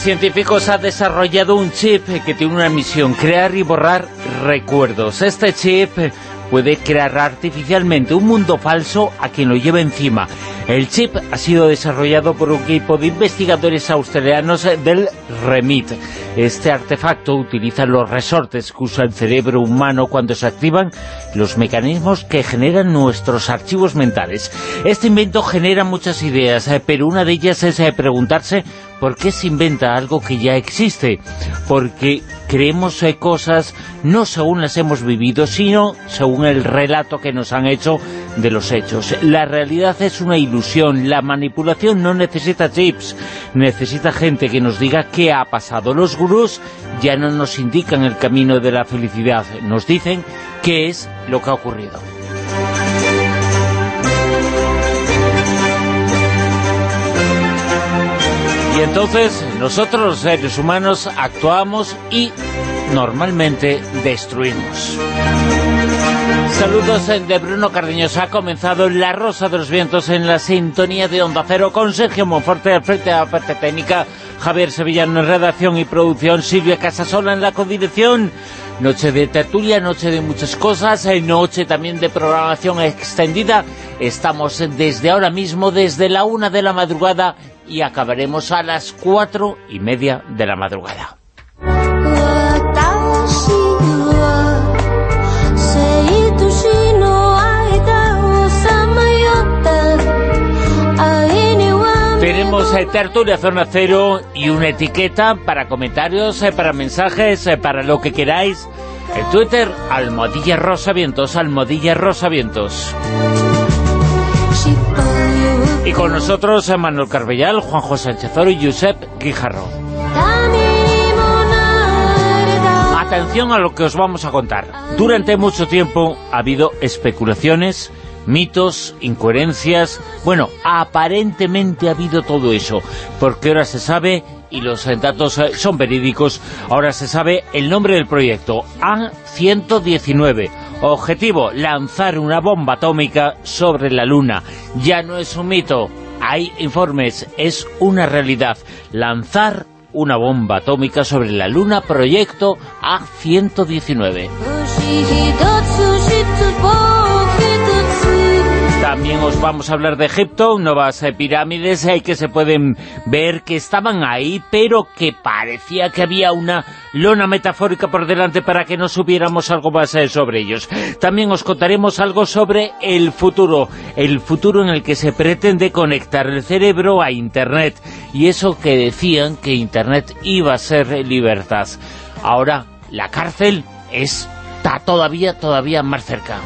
Científicos ha desarrollado un chip que tiene una misión, crear y borrar recuerdos. Este chip puede crear artificialmente un mundo falso a quien lo lleva encima. El chip ha sido desarrollado por un equipo de investigadores australianos del REMIT. Este artefacto utiliza los resortes que usa el cerebro humano cuando se activan los mecanismos que generan nuestros archivos mentales. Este invento genera muchas ideas, eh, pero una de ellas es eh, preguntarse ¿Por qué se inventa algo que ya existe? Porque creemos eh, cosas no según las hemos vivido, sino según el relato que nos han hecho de los hechos. La realidad es una ilusión, la manipulación no necesita chips, necesita gente que nos diga qué ha pasado. Gurús ya no nos indican el camino de la felicidad, nos dicen qué es lo que ha ocurrido. Y entonces nosotros los seres humanos actuamos y normalmente destruimos. Saludos de Bruno Cardeñosa. Ha comenzado La Rosa de los Vientos en la sintonía de Onda Cero con Sergio Monforte al frente de la parte técnica, Javier Sevillano en redacción y producción, Silvia Casasola en la codirección. Noche de tertulia, noche de muchas cosas, eh, noche también de programación extendida. Estamos desde ahora mismo, desde la una de la madrugada y acabaremos a las cuatro y media de la madrugada. Tenemos eh, tertulia Zona Cero y una etiqueta para comentarios, eh, para mensajes, eh, para lo que queráis. El Twitter, Almohadilla Rosa Vientos, Almohadilla Rosa Vientos. Y con nosotros Manuel Carbellal, Juan José Sánchez y Josep Guijarro. Atención a lo que os vamos a contar. Durante mucho tiempo ha habido especulaciones, mitos, incoherencias... Bueno, aparentemente ha habido todo eso, porque ahora se sabe, y los datos son verídicos, ahora se sabe el nombre del proyecto, A119 Objetivo, lanzar una bomba atómica sobre la Luna. Ya no es un mito, hay informes, es una realidad. Lanzar una bomba atómica sobre la Luna, proyecto A-119. También os vamos a hablar de Egipto, nuevas eh, pirámides eh, que se pueden ver que estaban ahí, pero que parecía que había una lona metafórica por delante para que no supiéramos algo más eh, sobre ellos. También os contaremos algo sobre el futuro, el futuro en el que se pretende conectar el cerebro a Internet, y eso que decían que Internet iba a ser libertad. Ahora, la cárcel está todavía, todavía más cerca.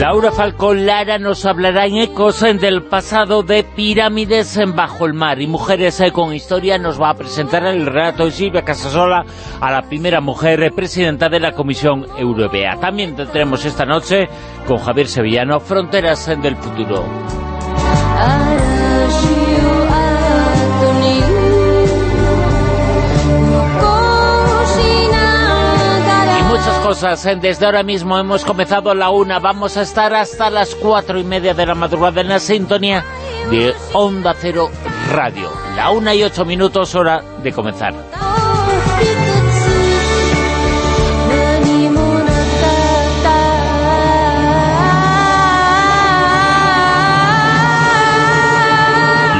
Laura Falcón Lara nos hablará en Ecos del pasado de pirámides bajo el mar y Mujeres eh, con Historia nos va a presentar el relato de Silvia Casasola a la primera mujer presidenta de la Comisión Europea. También tendremos esta noche con Javier Sevillano Fronteras del Futuro. Desde ahora mismo hemos comenzado a la una, vamos a estar hasta las cuatro y media de la madrugada en la sintonía de Onda Cero Radio. La una y ocho minutos, hora de comenzar.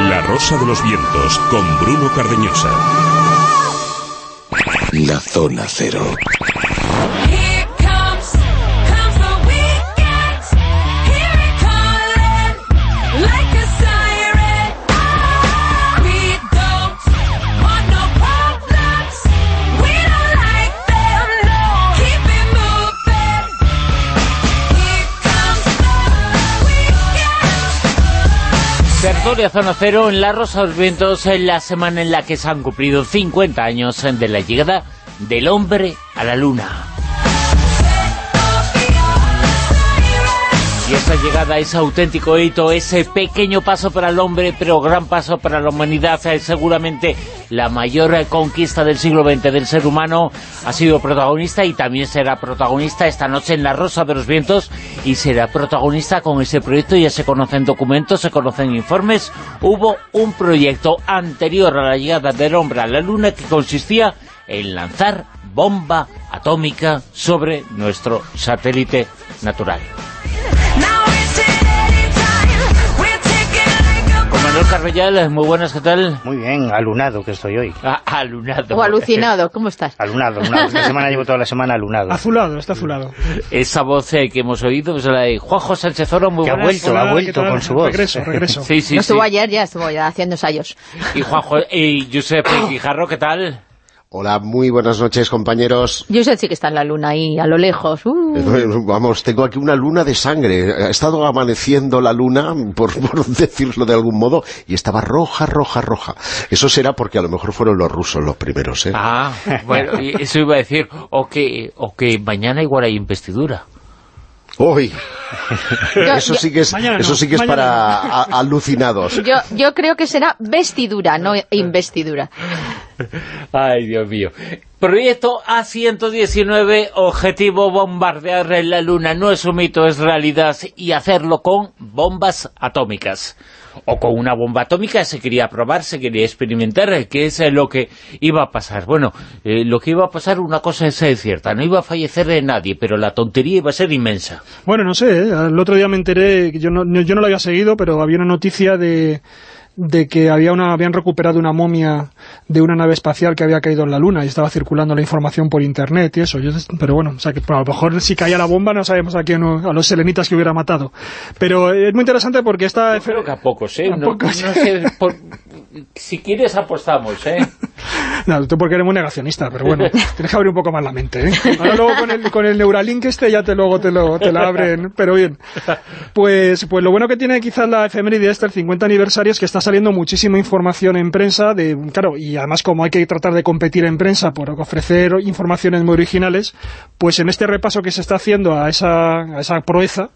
La Rosa de los Vientos, con Bruno Cardeñosa. La Zona Cero. Tertulia Zona Cero en La Rosa de los Vientos en la semana en la que se han cumplido 50 años de la llegada del hombre a la luna. Y esa llegada, ese auténtico hito, ese pequeño paso para el hombre, pero gran paso para la humanidad, es seguramente la mayor conquista del siglo XX del ser humano, ha sido protagonista y también será protagonista esta noche en La Rosa de los Vientos y será protagonista con ese proyecto, ya se conocen documentos, se conocen informes, hubo un proyecto anterior a la llegada del hombre a la luna que consistía en lanzar bomba atómica sobre nuestro satélite natural. Manuel Carvellal, muy buenas, ¿qué tal? Muy bien, alunado que estoy hoy. Ah, alunado. O alucinado, ¿cómo estás? Alunado, alunado. Esta semana llevo toda la semana alunado. Azulado, está azulado. Esa voz eh, que hemos oído es la de Juanjo Sánchez Oro, muy que ha buenas. vuelto, ha vuelto con su voz. Regreso, regreso. Sí, sí, no estuvo sí. ayer, ya estuvo ya haciendo ensayos. Y Juanjo, y Josep Guijarro, ¿qué tal? Hola, muy buenas noches, compañeros. Josep sí que está en la luna ahí, a lo lejos. Uh. Vamos, tengo aquí una luna de sangre. Ha estado amaneciendo la luna, por, por decirlo de algún modo, y estaba roja, roja, roja. Eso será porque a lo mejor fueron los rusos los primeros, ¿eh? Ah, bueno, y eso iba a decir, o que, o que mañana igual hay investidura. Uy, Yo, eso yo- sí que es, Mañana eso sí que es mañana para a- alucinados. yo, yo creo que será vestidura, no investidura. Ay, Dios mío. Proyecto A119, objetivo bombardear la Luna. No es un mito, es realidad. Y hacerlo con bombas atómicas. O con una bomba atómica se quería probar, se quería experimentar, eh, que es eh, lo que iba a pasar. Bueno, eh, lo que iba a pasar, una cosa es eh, cierta, no iba a fallecer nadie, pero la tontería iba a ser inmensa. Bueno, no sé, ¿eh? el otro día me enteré, yo no, yo no lo había seguido, pero había una noticia de, de que había una, habían recuperado una momia de una nave espacial que había caído en la Luna y estaba circulando la información por Internet y eso. Yo, pero bueno, o sea que a lo mejor si caía la bomba no sabemos a quién, a los selenitas que hubiera matado. Pero es muy interesante porque esta... Creo que a pocos, ¿eh? A No- pocos. no sé, por- si quieres apostamos, ¿eh? No, tú porque eres muy negacionista, pero bueno, tienes que abrir un poco más la mente, ¿eh? Ahora luego con el, con el Neuralink este ya te luego te lo, te la abren, pero bien. Pues, pues lo bueno que tiene quizás la efeméride este, el 50 aniversario, es que está saliendo muchísima información en prensa, de claro, y además como hay que tratar de competir en prensa por ofrecer informaciones muy originales, pues en este repaso que se está haciendo a esa, a esa proeza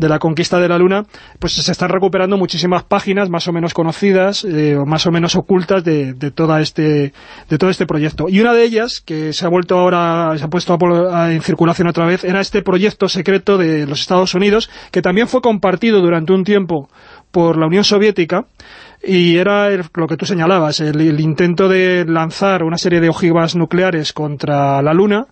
de la conquista de la Luna, pues se están recuperando muchísimas páginas más o menos conocidas, eh, o más o menos ocultas de, de toda este de todo este proyecto. Y una de ellas, que se ha vuelto ahora, se ha puesto a a- en circulación otra vez, era este proyecto secreto de los Estados Unidos, que también fue compartido durante un tiempo por la Unión Soviética, y era el- lo que tú señalabas, el intento de lanzar una serie de ojivas nucleares contra la Luna,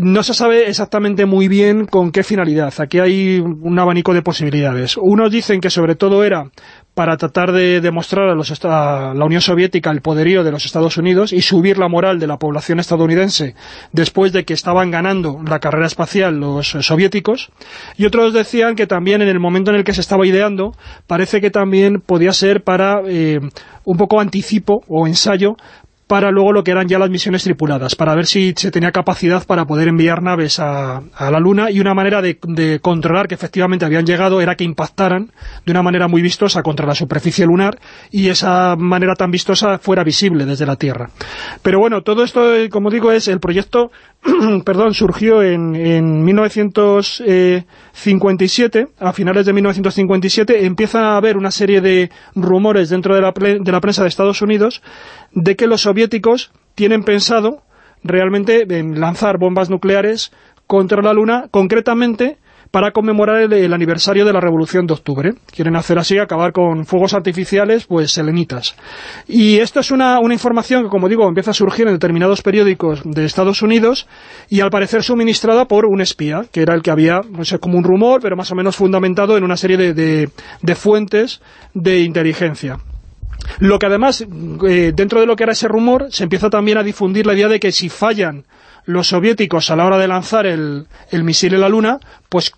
no se sabe exactamente muy bien con qué finalidad. Aquí hay un abanico de posibilidades. Unos dicen que sobre todo era para tratar de demostrar a, los a la Unión Soviética el poderío de los Estados Unidos y subir la moral de la población estadounidense después de que estaban ganando la carrera espacial los soviéticos. Y otros decían que también en el momento en el que se estaba ideando, parece que también podía ser para eh, un poco anticipo o ensayo para luego lo que eran ya las misiones tripuladas, para ver si se tenía capacidad para poder enviar naves a, la Luna y una manera de, de controlar que efectivamente habían llegado era que impactaran de una manera muy vistosa contra la superficie lunar y esa manera tan vistosa fuera visible desde la Tierra. Pero bueno, todo esto, eh, como digo, es el proyecto, perdón, surgió en, en 1957, a finales de 1957, empieza a haber una serie de rumores dentro de la, de la prensa de Estados Unidos de que los soviéticos tienen pensado realmente en lanzar bombas nucleares contra la Luna, concretamente para conmemorar el, aniversario de la Revolución de Octubre. Quieren hacer así, acabar con fuegos artificiales, pues selenitas. Y esto es una, una información que, como digo, empieza a surgir en determinados periódicos de Estados Unidos y al parecer suministrada por un espía, que era el que había, no sé, como un rumor, pero más o menos fundamentado en una serie de, de- de fuentes de inteligencia. Lo que además, eh, dentro de lo que era ese rumor, se empieza también a difundir la idea de que si fallan los soviéticos a la hora de lanzar el, el misil en la Luna, pues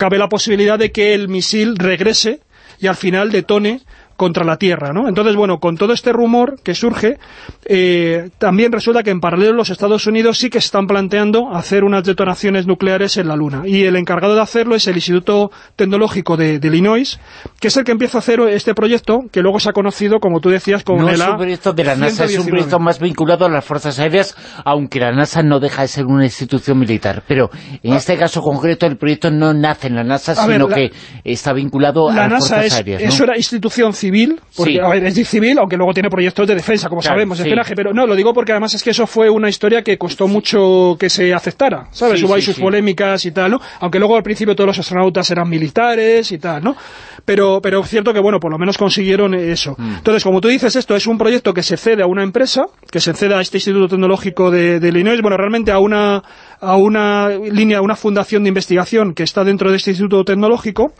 cabe la posibilidad de que el misil regrese y al final detone contra la Tierra, ¿no? Entonces, bueno, con todo este rumor que surge, eh, también resulta que en paralelo los Estados Unidos sí que están planteando hacer unas detonaciones nucleares en la Luna. Y el encargado de hacerlo es el Instituto Tecnológico de, de Illinois, que es el que empieza a hacer este proyecto, que luego se ha conocido, como tú decías, como no el es un proyecto de la NASA, es un proyecto más vinculado a las Fuerzas Aéreas, aunque la NASA no deja de ser una institución militar. Pero en este caso concreto el proyecto no nace en la NASA, A ver, sino la- que está vinculado a la las NASA Fuerzas es, Aéreas, ¿no? es una institución civil, porque Sí. a ver, es civil, aunque luego tiene proyectos de defensa, como Claro, sabemos, sí. espionaje, pero no, lo digo porque además es que eso fue una historia que costó mucho que se aceptara, ¿sabes? Sí, Hubo ahí sus polémicas y tal, ¿no? Aunque luego al principio todos los astronautas eran militares y tal, ¿no? Pero, pero es cierto que, bueno, por lo menos consiguieron eso. Mm. Entonces, como tú dices, esto es un proyecto que se cede a una empresa, que se cede a este Instituto Tecnológico de, de Illinois, bueno, realmente a una, a una línea, a una fundación de investigación que está dentro de este Instituto Tecnológico,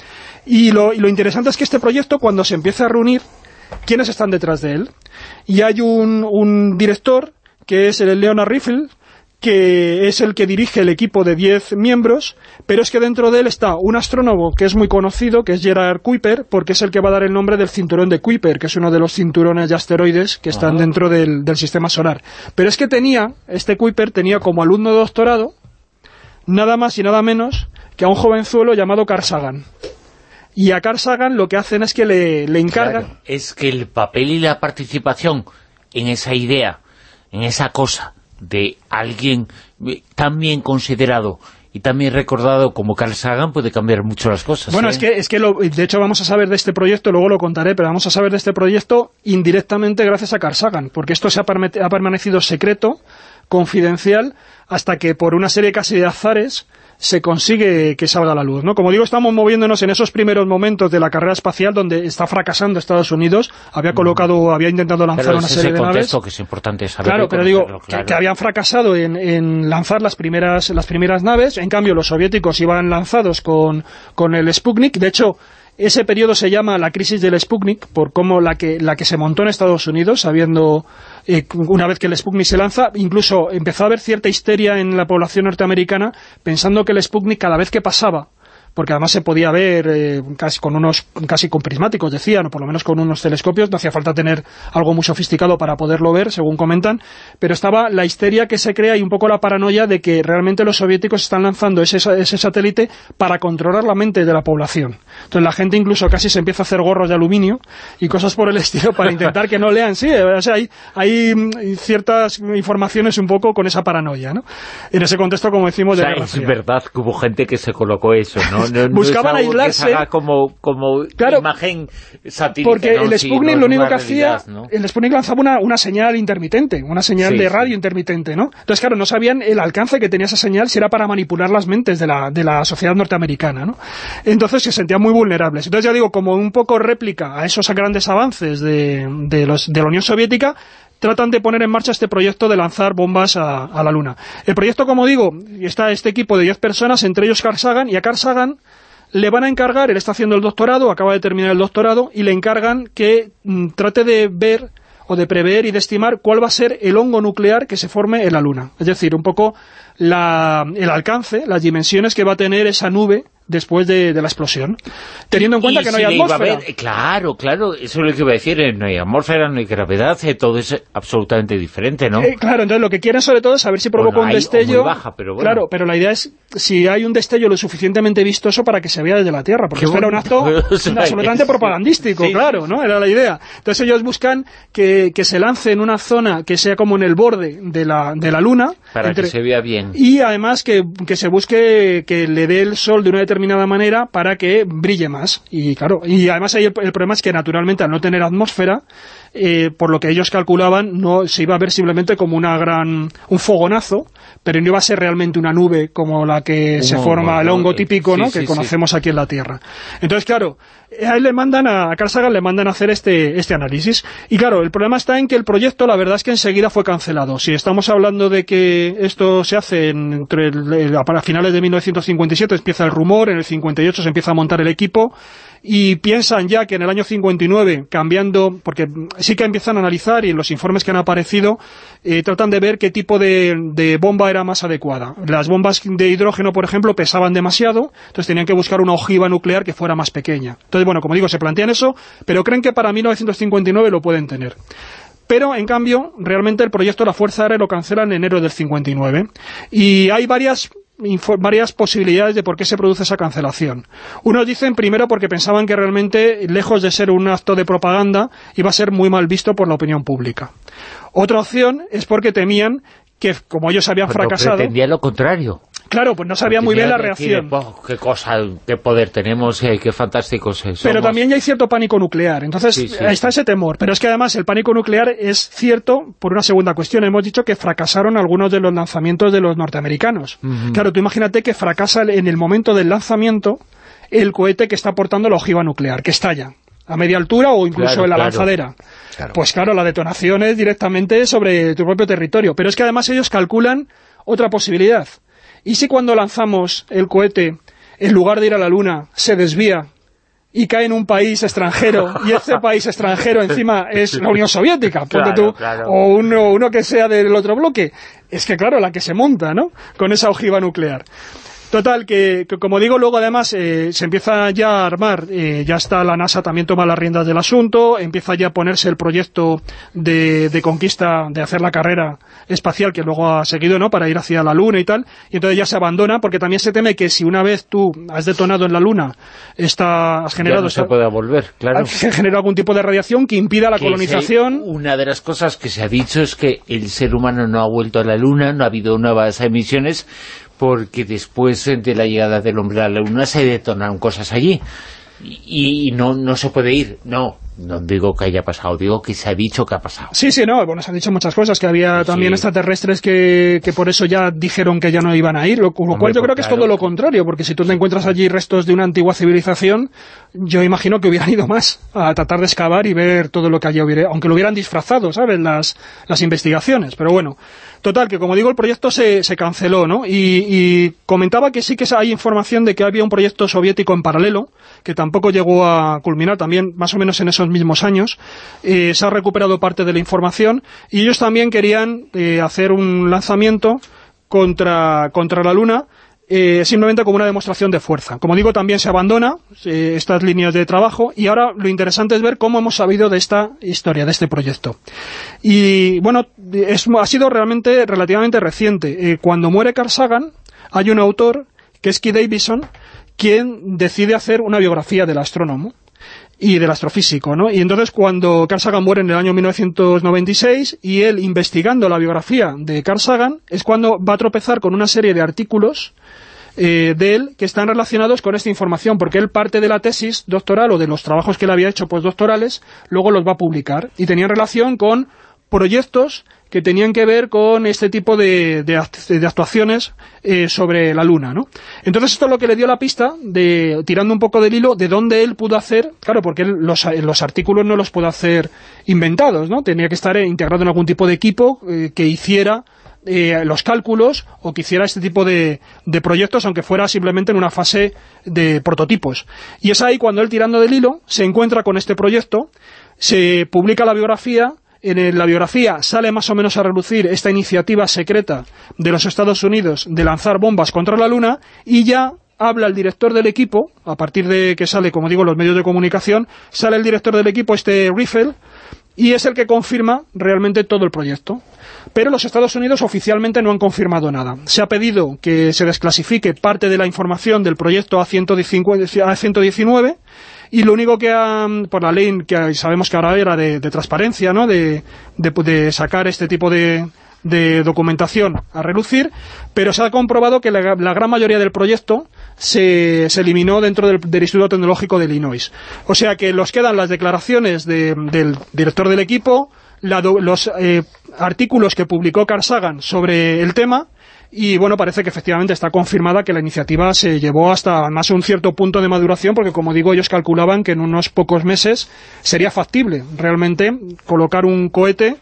y lo, y lo interesante es que este proyecto, cuando se empieza a reunir, ¿quiénes están detrás de él? Y hay un, un director, que es el Leonard Riffle, que es el que dirige el equipo de 10 miembros, pero es que dentro de él está un astrónomo que es muy conocido, que es Gerard Kuiper, porque es el que va a dar el nombre del cinturón de Kuiper, que es uno de los cinturones de asteroides que están dentro del, del sistema solar. Pero es que tenía, este Kuiper tenía como alumno de doctorado, nada más y nada menos que a un jovenzuelo llamado Carl Sagan. Y a Carl Sagan lo que hacen es que le, le encargan... Claro, es que el papel y la participación en esa idea, en esa cosa de alguien eh, tan bien considerado y también recordado como Carl Sagan puede cambiar mucho las cosas. Bueno, ¿eh? es que, es que lo- de hecho vamos a saber de este proyecto, luego lo contaré, pero vamos a saber de este proyecto indirectamente gracias a Carl Sagan, porque esto se ha permanecido secreto, confidencial, hasta que por una serie casi de azares se consigue que salga a la luz, ¿no? Como digo, estamos moviéndonos en esos primeros momentos de la carrera espacial donde está fracasando Estados Unidos, había colocado, había intentado lanzar Pero una es serie de naves. que es importante saber. Claro, pero digo que, que habían fracasado en, en lanzar las primeras las primeras naves, en cambio los soviéticos iban lanzados con, con el Sputnik, de hecho ese periodo se llama la crisis del Sputnik, por cómo la que, la que se montó en Estados Unidos, sabiendo, eh, una vez que el Sputnik se lanza, incluso empezó a haber cierta histeria en la población norteamericana, pensando que el Sputnik cada vez que pasaba porque además se podía ver eh, casi con unos casi con prismáticos decían, o por lo menos con unos telescopios, no hacía falta tener algo muy sofisticado para poderlo ver, según comentan, pero estaba la histeria que se crea y un poco la paranoia de que realmente los soviéticos están lanzando ese, ese satélite para controlar la mente de la población. Entonces la gente incluso casi se empieza a hacer gorros de aluminio y cosas por el estilo para intentar que no lean. Sí, o sea, hay, hay ciertas informaciones un poco con esa paranoia, ¿no? En ese contexto, como decimos, O de sea, es verdad que hubo gente que se colocó eso, ¿no? No- no Buscaban es que aislarse. haga como, como Claro, imagen satírica, Porque el Sputnik lo único que hacía, el Sputnik lanzaba una, una señal intermitente, una señal Sí, de radio intermitente, ¿no? Entonces, claro, no sabían el alcance que tenía esa señal si era para manipular las mentes de la, de la sociedad norteamericana, ¿no? Entonces se sentían muy vulnerables. Entonces, ya digo, como un poco réplica a esos grandes avances de, de, los, de la Unión Soviética, tratan de poner en marcha este proyecto de lanzar bombas a, la Luna. El proyecto, como digo, está este equipo de 10 personas, entre ellos Carl Sagan, y a Carl Sagan le van a encargar, él está haciendo el doctorado, acaba de terminar el doctorado, y le encargan que mm, trate de ver o de prever y de estimar cuál va a ser el hongo nuclear que se forme en la Luna. Es decir, un poco la- el alcance, las dimensiones que va a tener esa nube después de, de la explosión. Teniendo en cuenta que no hay atmósfera. haber- claro, claro, eso es lo que iba a decir, eh, no hay atmósfera, no hay gravedad, eh, todo es absolutamente diferente, ¿no? Eh, claro, entonces lo que quieren sobre todo es saber si provoca Bueno, un destello. baja, pero bueno. Claro, pero la idea es si hay un destello lo suficientemente vistoso para que se vea desde la Tierra, porque esto era un acto absolutamente propagandístico, sí, claro, ¿no? Era la idea. Entonces ellos buscan que, que se lance en una zona que sea como en el borde de la, de la Luna. Para entre- que se vea bien. Y además que, que se busque que le dé el sol de una determinada manera para que brille más. Y claro, y además ahí el, el problema es que naturalmente al no tener atmósfera, eh, por lo que ellos calculaban, no se iba a ver simplemente como una gran un fogonazo, pero no iba a ser realmente una nube como la que se forma, el hongo típico, sí, ¿no? sí, que sí. conocemos aquí en la Tierra. Entonces, claro, a él le mandan a, a Carl Sagan le mandan a hacer este, este análisis. Y claro, el problema está en que el proyecto, la verdad es que enseguida fue cancelado. Si estamos hablando de que esto se hace en- entre el- el- para finales de 1957, empieza el rumor, en el 58 se empieza a montar el equipo, y piensan ya que en el año 59, cambiando, porque sí que empiezan a analizar y en los informes que han aparecido, eh, tratan de ver qué tipo de, de, bomba era más adecuada. Las bombas de hidrógeno, por ejemplo, pesaban demasiado, entonces tenían que buscar una ojiva nuclear que fuera más pequeña. Entonces, bueno, como digo, se plantean eso, pero creen que para 1959 lo pueden tener. Pero, en cambio, realmente el proyecto de la Fuerza Aérea lo cancela en enero del 59. Y hay varias varias posibilidades de por qué se produce esa cancelación. Unos dicen primero porque pensaban que realmente, lejos de ser un acto de propaganda, iba a ser muy mal visto por la opinión pública. Otra opción es porque temían que, como ellos habían fracasado... pretendía lo contrario. Claro, pues no sabía muy bien la reacción. Oh, qué cosa, qué poder tenemos, y qué fantásticos somos. Pero también ya hay cierto pánico nuclear, entonces está ese temor. Pero es que además el pánico nuclear es cierto por una segunda cuestión. Hemos dicho que fracasaron algunos de los lanzamientos de los norteamericanos. Claro, tú imagínate que fracasa en el momento del lanzamiento el cohete que está portando la ojiva nuclear, que estalla a media altura o incluso en la lanzadera. Pues claro, la detonación es directamente sobre tu propio territorio. Pero es que además ellos calculan otra posibilidad ¿Y si cuando lanzamos el cohete, en lugar de ir a la Luna, se desvía y cae en un país extranjero, y ese país extranjero encima es la Unión Soviética, tú, o uno, uno que sea del otro bloque? Es que claro, la que se monta, ¿no?, con esa ojiva nuclear. Total, que, como digo, luego además eh, se empieza ya a armar, eh, ya está la NASA también toma las riendas del asunto, empieza ya a ponerse el proyecto de, de, conquista, de hacer la carrera espacial que luego ha seguido, ¿no?, para ir hacia la Luna y tal, y entonces ya se abandona, porque también se teme que si una vez tú has detonado en la Luna, está, has generado... No se puede volver, claro. Se generado algún tipo de radiación que impida la colonización... una de las cosas que se ha dicho es que el ser humano no ha vuelto a la Luna, no ha habido nuevas emisiones, porque después de la llegada del hombre a la luna se detonaron cosas allí. Y, no, no se puede ir, no, no digo que haya pasado, digo que se ha dicho que ha pasado. Sí, sí, no, bueno, se han dicho muchas cosas, que había también extraterrestres que, que, por eso ya dijeron que ya no iban a ir, lo, cual yo pues creo que es todo lo contrario, porque si tú te encuentras allí restos de una antigua civilización, yo imagino que hubieran ido más a tratar de excavar y ver todo lo que allí hubiera, aunque lo hubieran disfrazado, ¿sabes?, las, las investigaciones, pero bueno... Total, que como digo, el proyecto se, se canceló, ¿no? Y, comentaba que sí que hay información de que había un proyecto soviético en paralelo, que tampoco llegó a culminar, también más o menos en esos mismos años. Eh, se ha recuperado parte de la información y ellos también querían eh, hacer un lanzamiento contra, contra la Luna, eh, simplemente como una demostración de fuerza. Como digo, también se abandona eh, estas líneas de trabajo y ahora lo interesante es ver cómo hemos sabido de esta historia, de este proyecto. Y bueno, ha sido realmente relativamente reciente. cuando muere Carl Sagan, hay un autor, que es Keith Davison, quien decide hacer una biografía del astrónomo y del astrofísico, ¿no? Y entonces cuando Carl Sagan muere en el año 1996 y él investigando la biografía de Carl Sagan es cuando va a tropezar con una serie de artículos eh, de él que están relacionados con esta información, porque él parte de la tesis doctoral o de los trabajos que él había hecho postdoctorales, luego los va a publicar y tenían relación con proyectos que tenían que ver con este tipo de, de, actuaciones eh, sobre la Luna, ¿no? Entonces esto es lo que le dio la pista, de tirando un poco del hilo, de dónde él pudo hacer, claro, porque los, los, artículos no los pudo hacer inventados, ¿no? Tenía que estar integrado en algún tipo de equipo eh, que hiciera eh, los cálculos o que hiciera este tipo de, de, proyectos, aunque fuera simplemente en una fase de prototipos. Y es ahí cuando él, tirando del hilo, se encuentra con este proyecto, se publica la biografía, en la biografía sale más o menos a relucir esta iniciativa secreta de los Estados Unidos de lanzar bombas contra la Luna y ya habla el director del equipo, a partir de que sale, como digo, los medios de comunicación, sale el director del equipo, este Riffel, y es el que confirma realmente todo el proyecto. Pero los Estados Unidos oficialmente no han confirmado nada. Se ha pedido que se desclasifique parte de la información del proyecto A119 y lo único que han, por la ley que sabemos que ahora era de, transparencia, ¿no? De, de, sacar este tipo de, de documentación a relucir, pero se ha comprobado que la, gran mayoría del proyecto se, se eliminó dentro del, Instituto Tecnológico de Illinois. O sea que los quedan las declaraciones del director del equipo, los eh, artículos que publicó Carl sobre el tema, y bueno, parece que efectivamente está confirmada que la iniciativa se llevó hasta más un cierto punto de maduración, porque como digo, ellos calculaban que en unos pocos meses sería factible realmente colocar un cohete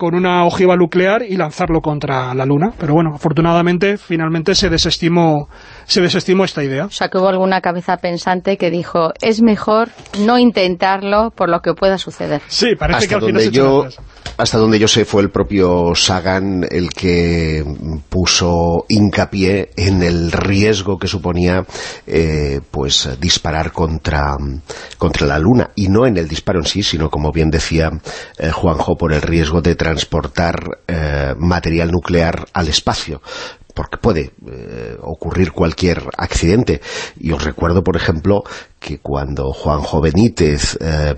con una ojiva nuclear y lanzarlo contra la Luna. Pero bueno, afortunadamente, finalmente se desestimó, se desestimó esta idea. O sea, que hubo alguna cabeza pensante que dijo, es mejor no intentarlo por lo que pueda suceder. Sí, parece que hasta al final se donde echó yo hasta donde yo sé fue el propio Sagan el que puso hincapié en el riesgo que suponía eh, pues disparar contra, contra la luna y no en el disparo en sí sino como bien decía eh, Juanjo por el riesgo de transportar eh, material nuclear al espacio porque puede eh, ocurrir cualquier accidente. Y os recuerdo, por ejemplo, que cuando Juanjo Benítez eh,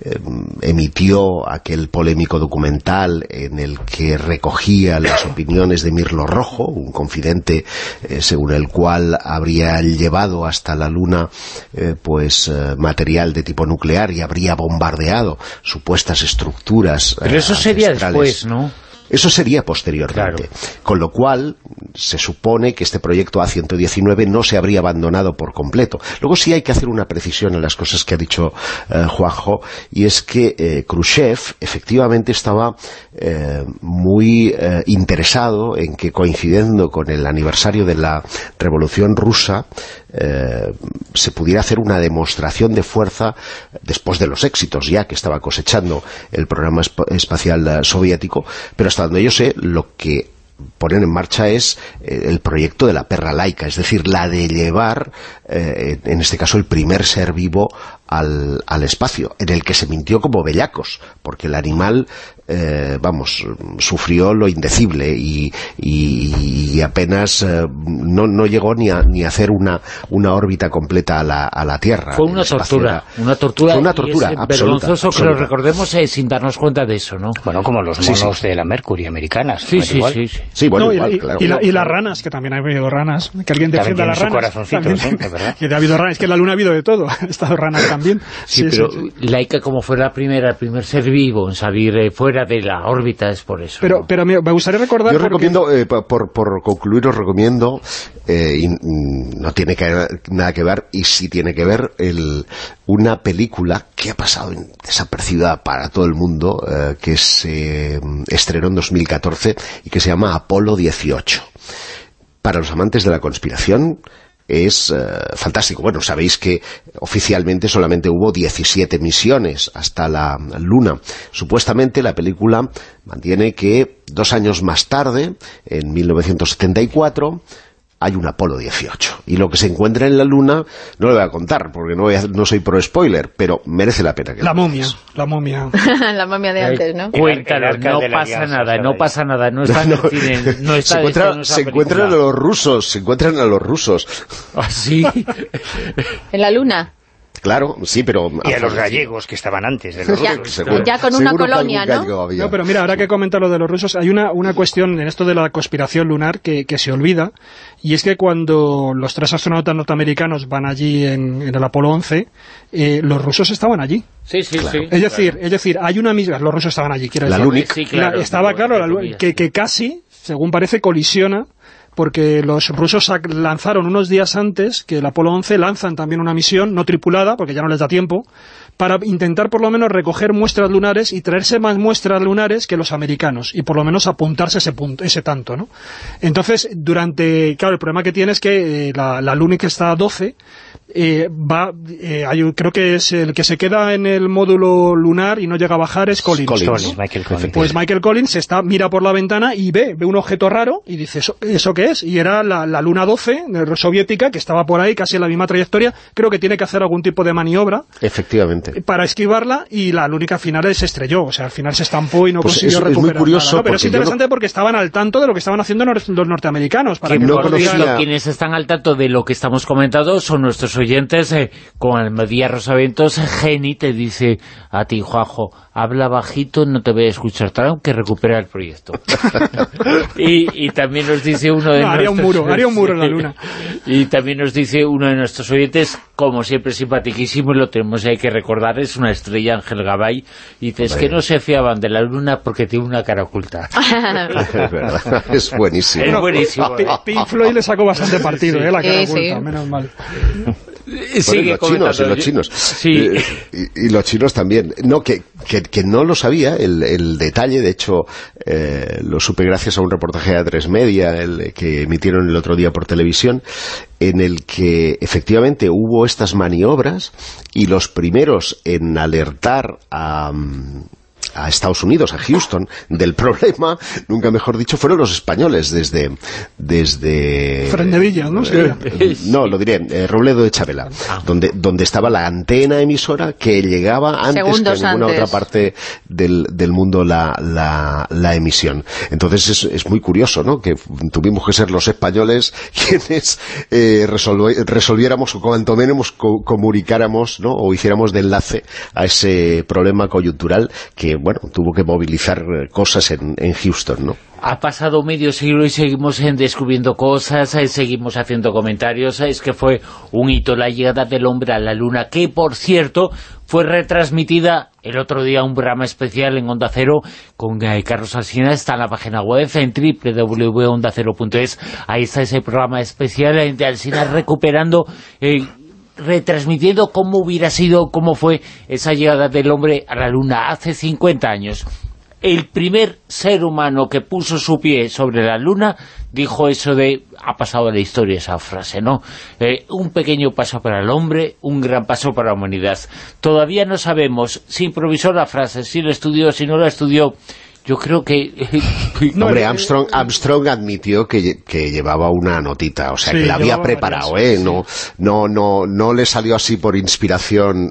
eh, emitió aquel polémico documental en el que recogía las opiniones de Mirlo Rojo, un confidente eh, según el cual habría llevado hasta la Luna eh, pues material de tipo nuclear y habría bombardeado supuestas estructuras Pero eso sería después, ¿no? Eso sería posteriormente. Con lo cual, se supone que este proyecto A119 no se habría abandonado por completo. Luego sí hay que hacer una precisión en las cosas que ha dicho eh, Juanjo, y es que eh, Khrushchev efectivamente estaba eh, muy eh, interesado en que coincidiendo con el aniversario de la Revolución Rusa, eh, se pudiera hacer una demostración de fuerza después de los éxitos ya que estaba cosechando el programa esp- espacial soviético, pero hasta donde yo sé, lo que ponen en marcha es eh, el proyecto de la perra laica, es decir, la de llevar, eh, en este caso, el primer ser vivo al, al espacio, en el que se mintió como bellacos, porque el animal, eh, vamos, sufrió lo indecible y, y- y apenas eh, no, no llegó ni a, ni a hacer una, una órbita completa a la, a la Tierra. Fue una tortura, era- una tortura, Fue una tortura absoluta, vergonzoso que lo recordemos eh, sin darnos cuenta de eso, ¿no? Bueno, como los Sí, sí. monos de la Mercury americanas. Sí, sí, igual. sí, sí. Sí, bueno, No, y- igual, y, claro. y la- y las ranas, que también ha habido ranas, que alguien defienda las ranas. También- que ha habido ranas, es que en la luna ha habido de todo, ha estado ranas también. Sí, Sí, pero sí, sí. Laika como fue la primera, el primer ser vivo en salir eh, fuera de la órbita es por eso. Pero, ¿no? pero me, me gustaría recordar... Yo porque- recomiendo, eh, pa- por, por concluir, os recomiendo, eh, y mm, no tiene que, nada que ver, y sí tiene que ver, el, una película que ha pasado en- desapercibida para todo el mundo, eh, que se mm, estrenó en 2014 y que se llama Apolo 18. Para los amantes de la conspiración, es eh, fantástico. Bueno, sabéis que oficialmente solamente hubo 17 misiones hasta la Luna. Supuestamente la película mantiene que dos años más tarde, en 1974, hay un Apolo 18. Y lo que se encuentra en la Luna, no lo voy a contar, porque no, voy a- no soy pro spoiler, pero merece la pena que La momia, la momia. la momia de antes, ¿no? Cuéntalo, no pasa alianza nada, no pasa nada, no está en el cine, no está se, encuentra- en se encuentran a los rusos, se encuentran a los rusos. ¿Ah, sí? En la luna. Claro, sí, pero... Y a los gallegos que estaban antes. de los Ya, rusos. Seguro- ya con una colonia, ¿no? No, pero mira, ahora que comenta lo de los rusos, hay una, una cuestión en esto de la conspiración lunar que, que se olvida, y es que cuando los tres astronautas norteamericanos van allí en, en el Apolo 11, eh, los rusos estaban allí. Sí, sí, sí. Es decir, es decir, hay una misma... Los rusos estaban allí, quiero La decir. Lunic. Sí, claro, La- estaba claro la que, que casi, según parece, colisiona porque los rusos lanzaron unos días antes que el Apolo 11 lanzan también una misión no tripulada, porque ya no les da tiempo, para intentar por lo menos recoger muestras lunares y traerse más muestras lunares que los americanos, y por lo menos apuntarse ese punto, ese tanto, ¿no? Entonces, durante, claro, el problema que tiene es que eh, la, la Luna que está a 12, eh, va, eh, hay- creo que es el que se queda en el módulo lunar y no llega a bajar es Collins. Collins, ¿no? Collins, Michael Collins. Pues Michael Collins está, mira por la ventana y ve, ve un objeto raro y dice, ¿eso, eso qué es? Y era la, la Luna 12 de- soviética que estaba por ahí casi en la misma trayectoria. Creo que tiene que hacer algún tipo de maniobra Efectivamente. Para esquivarla y la única final se estrelló. O sea, al final se estampó y no Pues consiguió es- es muy recuperar curioso nada, ¿no? Pero es no- interesante porque estaban al tanto de lo que estaban haciendo los norteamericanos. Para Que que no conocía- quienes están al tanto de lo que estamos comentando son nuestros oyentes eh, con Almadía Rosaventos. Geni te dice a ti, Juanjo, habla bajito, no te voy a escuchar, tengo que recuperar el proyecto. y, y también nos dice uno de No, haría un nuestros- muro, haría un muro en la luna. y también nos dice uno de nuestros oyentes, como siempre simpaticísimo, y lo tenemos ahí que recordar, es una estrella, Ángel Gabay, y dice, es que no se fiaban de la luna porque tiene una cara oculta. es verdad, es buenísimo. Es buenísimo. Pi- Pink Floyd le sacó bastante partido, Sí. ¿eh? La cara Sí, oculta, sí. menos mal. Los chinos, y los chinos. Sí. Eh, y, y los chinos también. No, que, que, que no lo sabía, el, el detalle, de hecho, eh, lo supe gracias a un reportaje de tres Media, el que emitieron el otro día por televisión, en el que efectivamente hubo estas maniobras y los primeros en alertar a... mm, a Estados Unidos, a Houston, del problema, nunca mejor dicho, fueron los españoles desde... desde Frendevilla, ¿no? Sí. eh, no, lo diré, eh, Robledo de Chabela, donde, donde estaba la antena emisora que llegaba antes Segundos que en ninguna antes. otra parte del, del mundo la, la, la emisión. Entonces es, es muy curioso, ¿no?, que tuvimos que ser los españoles quienes eh, resolviéramos o cuanto menos co- comunicáramos, ¿no?, o hiciéramos de enlace a ese problema coyuntural que, bueno, tuvo que movilizar eh, cosas en, Houston, ¿no? Ha pasado medio siglo y seguimos descubriendo cosas, eh, seguimos haciendo comentarios. Es que fue un hito la llegada del hombre a la luna, que por cierto fue retransmitida el otro día un programa especial en Onda Cero con eh, Carlos Alsina. Está en la página web en www.ondacero.es. Ahí está ese programa especial de Alsina recuperando... eh, retransmitiendo cómo hubiera sido, cómo fue esa llegada del hombre a la luna hace 50 años el primer ser humano que puso su pie sobre la luna dijo eso de, ha pasado la historia esa frase, ¿no? Eh, un pequeño paso para el hombre, un gran paso para la humanidad. Todavía no sabemos si improvisó la frase, si lo estudió, si no lo estudió. Yo creo que... No, Hombre, eh, Armstrong, Armstrong admitió que, que llevaba una notita, o sea, Sí, que la había preparado, varias, ¿eh? sí. No, no, no, no le salió así por inspiración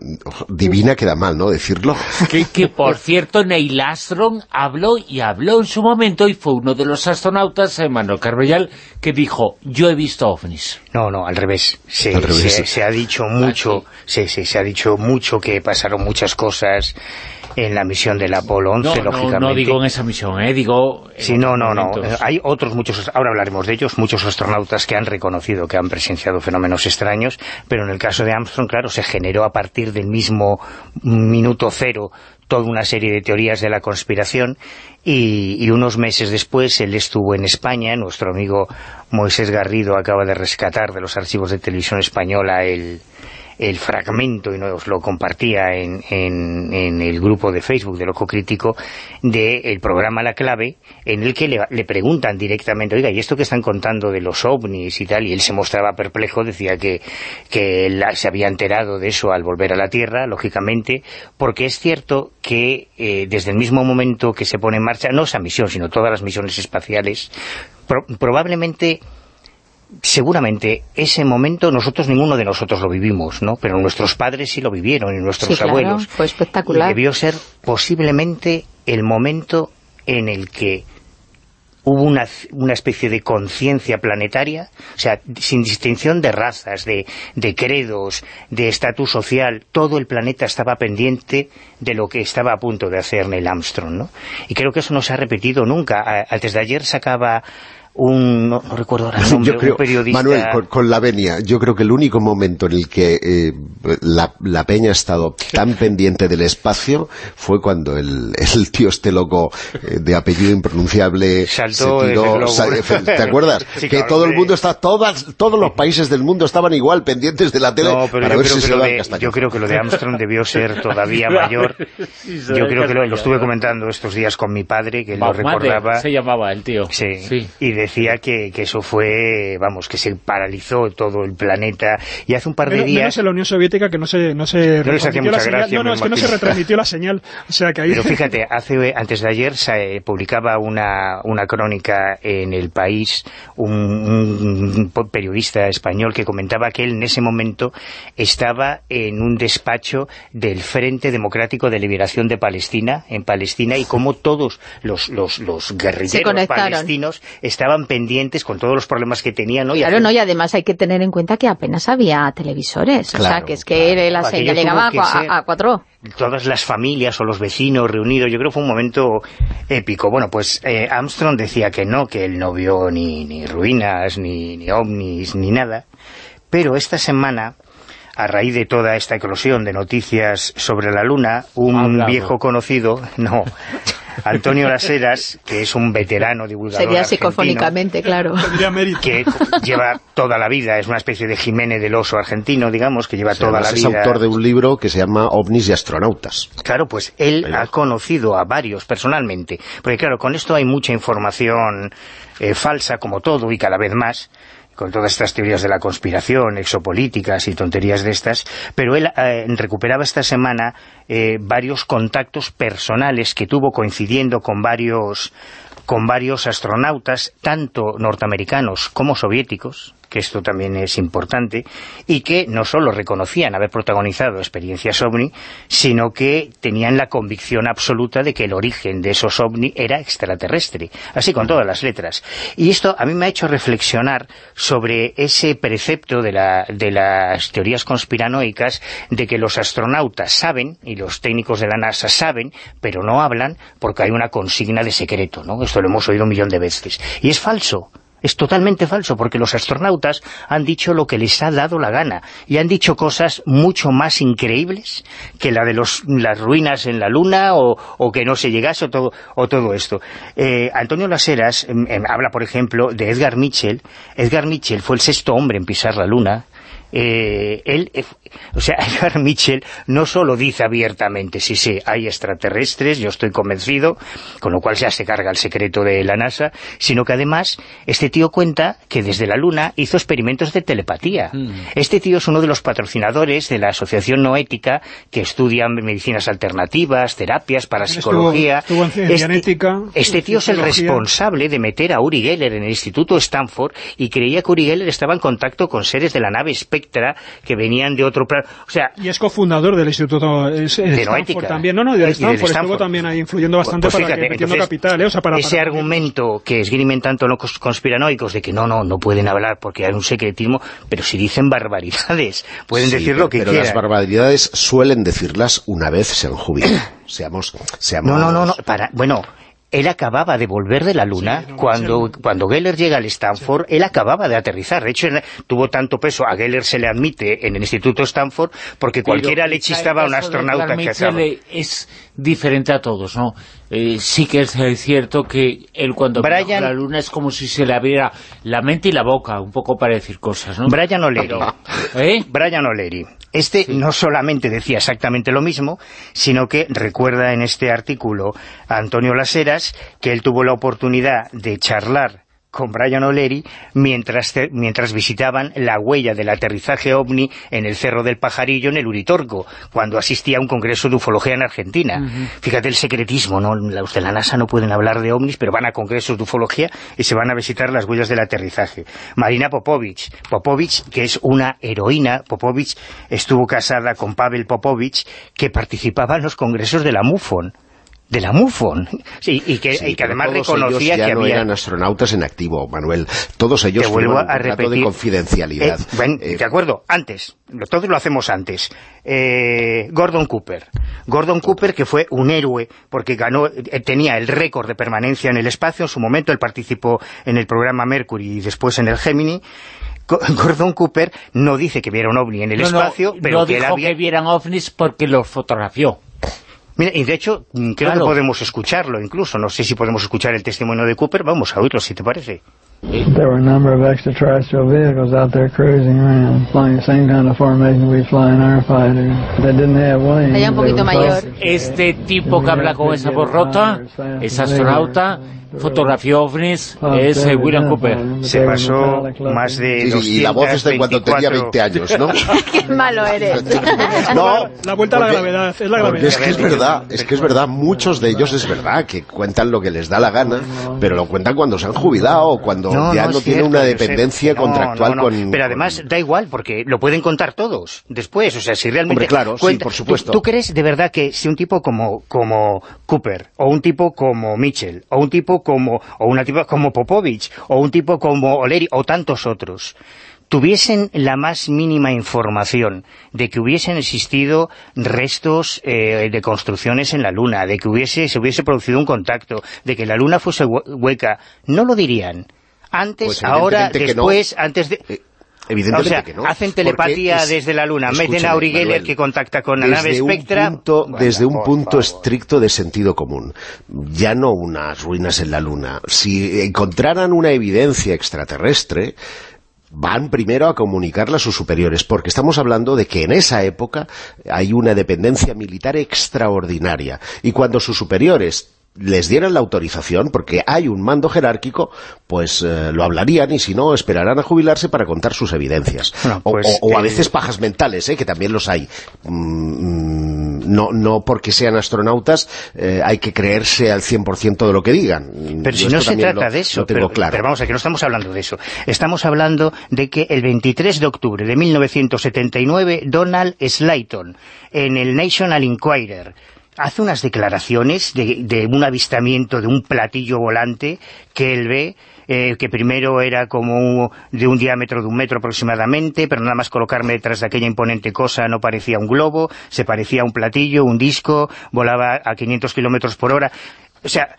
divina, queda mal, ¿no?, decirlo. que, que, por cierto, Neil Armstrong habló y habló en su momento y fue uno de los astronautas, eh, Manuel Carvellal, que dijo, yo he visto ovnis. No, no, al revés. Se, Al revés, se- sí. se ha dicho mucho, sí, sí, se ha dicho mucho que pasaron muchas cosas en la misión del Apolo 11, No, no, lógicamente. no digo en esa misión, eh, digo... Sí, no, no, no. momentos. Hay otros muchos, ahora hablaremos de ellos, muchos astronautas que han reconocido que han presenciado fenómenos extraños, pero en el caso de Armstrong, claro, se generó a partir del mismo minuto cero toda una serie de teorías de la conspiración y, y unos meses después él estuvo en España, nuestro amigo Moisés Garrido acaba de rescatar de los archivos de televisión española el, el fragmento y nos lo compartía en, en- en el grupo de Facebook de Loco Crítico del programa La Clave en el que le, le preguntan directamente, oiga, ¿y esto que están contando de los ovnis y tal? Y él se mostraba perplejo, decía que, que él se había enterado de eso al volver a la Tierra, lógicamente, porque es cierto que eh, desde el mismo momento que se pone en marcha, no esa misión, sino todas las misiones espaciales, pro- probablemente seguramente ese momento nosotros ninguno de nosotros lo vivimos, ¿no? Pero nuestros padres sí lo vivieron y nuestros Sí, claro, abuelos. fue espectacular. Y debió ser posiblemente el momento en el que hubo una, una especie de conciencia planetaria, o sea, sin distinción de razas, de, de credos, de estatus social, todo el planeta estaba pendiente de lo que estaba a punto de hacer Neil Armstrong, ¿no? Y creo que eso no se ha repetido nunca. Antes de ayer sacaba un, no, no recuerdo ahora el nombre, yo creo, un periodista... Manuel, con, con la venia, yo creo que el único momento en el que eh, la, la peña ha estado tan pendiente del espacio fue cuando el, el tío este loco eh, de apellido impronunciable Saltó se tiró, ese globo. sa- efe- ¿te acuerdas? Sí, que claro, todo el mundo está, todas, todos los países del mundo estaban igual pendientes de la tele No, pero para yo ver creo, si que se lo de, yo creo que lo de Armstrong debió ser todavía mayor. Yo creo que lo, lo estuve comentando estos días con mi padre, que él lo recordaba. se llamaba el tío. Sí, sí. y decía que, que eso fue, vamos, que se paralizó todo el planeta. Y hace un par de Menos, menos días... en la Unión Soviética que no se, no se No les hacía retransmitió la señal. gracia, No, no, es que no se retransmitió la señal. O sea que ahí... Pero fíjate, hace, antes de ayer se eh, publicaba una, una crónica en El País, un, un periodista español que comentaba que él en ese momento estaba en un despacho del Frente Democrático de Liberación de Palestina, en Palestina, y cómo todos los, los, los guerrilleros palestinos estaban pendientes con todos los problemas que tenían, ¿no? Y Claro, no, y además hay que tener en cuenta que apenas había televisores. o sea, Claro, que es que claro. la señal llegaba ser- a- a cuatro. todas las familias o los vecinos reunidos, yo creo que fue un momento épico. Bueno, pues eh, Armstrong decía que no, que él no vio ni, ni ruinas, ni, ni ovnis, ni nada, pero esta semana, a raíz de toda esta eclosión de noticias sobre la Luna, un Hablado. viejo conocido, no, Antonio Laseras, que es un veterano divulgador Sería argentino, psicofónicamente, claro. Que lleva toda la vida, es una especie de Jiménez del oso argentino, digamos, que lleva toda la vida... es autor de un libro que se llama OVNIs y astronautas. Claro, pues él Pero- ha conocido a varios personalmente, porque claro, con esto hay mucha información eh, falsa, como todo, y cada vez más, con todas estas teorías de la conspiración, exopolíticas y tonterías de estas, pero él eh, recuperaba esta semana eh, varios contactos personales que tuvo coincidiendo con varios con varios astronautas, tanto norteamericanos como soviéticos, que esto también es importante, y que no solo reconocían haber protagonizado experiencias OVNI, sino que tenían la convicción absoluta de que el origen de esos OVNI era extraterrestre, así con todas las letras. Y esto a mí me ha hecho reflexionar sobre ese precepto de, la- de las teorías conspiranoicas de que los astronautas saben, y los técnicos de la NASA saben, pero no hablan porque hay una consigna de secreto, ¿no? Esto lo hemos oído un millón de veces. Y es falso. Es totalmente falso, porque los astronautas han dicho lo que les ha dado la gana y han dicho cosas mucho más increíbles que la de los, las ruinas en la Luna o, que no se llegase o todo, o todo esto. Eh, Antonio Laseras em, habla, por ejemplo, de Edgar Mitchell. Edgar Mitchell fue el sexto hombre en pisar la Luna. Eh, él, eh, o sea, Edgar Mitchell no solo dice abiertamente, sí, sí, hay extraterrestres, yo estoy convencido, con lo cual ya se carga el secreto de la NASA, sino que además este tío cuenta que desde la Luna hizo experimentos de telepatía. Este tío es uno de los patrocinadores de la Asociación Noética que estudia medicinas alternativas, terapias, parapsicología. Estuvo- estuvo en cianética, este tío es el responsable de meter a Uri Geller en el Instituto Stanford y creía que Uri Geller estaba en contacto con seres de la nave Spectra que venían de otro plano. O sea, Y es cofundador del Instituto es- de Stanford Noética. también. No, no, de del Stanford. Estuvo Stanford. también ahí influyendo bastante Pues para fíjate, que entonces, capital, ¿eh? O sea, para, ese para- argumento que esgrimen tanto los cons- conspiranoicos de que no, no, no pueden hablar porque hay un secretismo, pero si dicen barbaridades, pueden Sí, decir lo que pero quieran. las barbaridades suelen decirlas una vez se han jubilado. Seamos, seamos... No, no, no, no, para, bueno, él acababa de volver de la Luna, no, cuando, cuando Geller llega al Stanford, él acababa de aterrizar, de hecho él tuvo tanto peso, a Geller se le admite en el Instituto Stanford, porque cualquiera le chistaba a un astronauta que acaba. es diferente a todos, ¿no? Eh, sí que es eh, cierto que él cuando Brian- a la Luna es como si se le abriera la mente y la boca, un poco para decir cosas, ¿no? Brian O'Leary. ¿Eh? Brian O'Leary. Este no solamente decía exactamente lo mismo, sino que recuerda en este artículo a Antonio Laseras que él tuvo la oportunidad de charlar con Brian O'Leary mientras, mientras visitaban la huella del aterrizaje OVNI en el Cerro del Pajarillo en el Uritorco, cuando asistía a un congreso de ufología en Argentina. Fíjate el secretismo, ¿no? Los de la NASA no pueden hablar de ovnis, pero van a congresos de ufología y se van a visitar las huellas del aterrizaje. Marina Popovich, Popovich, que es una heroína, Popovich estuvo casada con Pavel Popovich, que participaba en los congresos de la MUFON. De la MUFON. Sí, y que, Sí, y que además todos reconocía ellos ya que no había... eran astronautas en activo, Manuel. Todos ellos Te vuelvo un a repetir. de confidencialidad. Eh, bueno, Eh, de acuerdo, antes. Todos lo hacemos antes. Eh, Gordon Cooper. Gordon Cooper, que fue un héroe, porque ganó, eh, tenía el récord de permanencia en el espacio. En su momento él participó en el programa Mercury y después en el Gemini. Go- Gordon Cooper no dice que viera un ovni en el No, no, espacio, pero no que él dijo había... que vieran ovnis porque los fotografió. Mira, y de hecho, mm, creo Claro. que podemos escucharlo incluso. No sé si podemos escuchar el testimonio de Cooper. Vamos a oírlo, si te parece. There were a number of extraterrestrial vehicles out there cruising around, flying the same kind of formation we fly in our fighters. They didn't have wings. Un poquito mayor. Este tipo que habla con esa voz rota, es astronauta, fotografió ovnis, es eh, William Cooper. Se pasó más de y, y la voz es de cuando tenía 20 años, ¿no? Qué malo eres. no, La vuelta a la porque- gravedad, es la porque gravedad. es que es verdad, es que es verdad, muchos de ellos es verdad que cuentan lo que les da la gana, pero lo cuentan cuando se han jubilado o cuando ya no, es tienen cierto, una dependencia No, contractual no, no. con... Pero además da igual, porque lo pueden contar todos después. O sea, si realmente... Hombre, claro, sí, por supuesto. ¿Tú, tú crees de verdad que si un tipo como, como Cooper, o un tipo como Mitchell, o un tipo como... o una tipo como Popovich, o un tipo como O'Leary, o tantos otros tuviesen la más mínima información de que hubiesen existido restos eh, de construcciones en la Luna, de que hubiese se hubiese producido un contacto, de que la Luna fuese hue- hueca, no lo dirían. Antes, Pues ahora, no. después, antes de... Evidentemente o sea, que no. hacen telepatía es- desde la Luna, meten a Uri Geller que contacta con la nave Spectra. Un punto, Bueno, desde un punto favor. estricto de sentido común. Ya no unas ruinas en la Luna. Si encontraran una evidencia extraterrestre, van primero a comunicarla a sus superiores, porque estamos hablando de que en esa época hay una dependencia militar extraordinaria. Y cuando sus superiores les dieran la autorización, porque hay un mando jerárquico, pues eh, lo hablarían y si no, esperarán a jubilarse para contar sus evidencias. Bueno, pues, o, o a veces pajas mentales, ¿eh? que también los hay. Mm, mm, no, no porque sean astronautas eh, hay que creerse al 100% de lo que digan. Pero Yo si no se trata lo- de eso, tengo pero, claro. pero vamos a que no estamos hablando de eso. Estamos hablando de que el 23 de octubre de 1979, Donald Slayton, en el National Enquirer, hace unas declaraciones de, de un avistamiento de un platillo volante que él ve eh, que primero era como de un diámetro de un metro aproximadamente, pero nada más colocarme detrás de aquella imponente cosa no parecía un globo, se parecía a un platillo, un disco, volaba a 500 kilómetros por hora. O sea,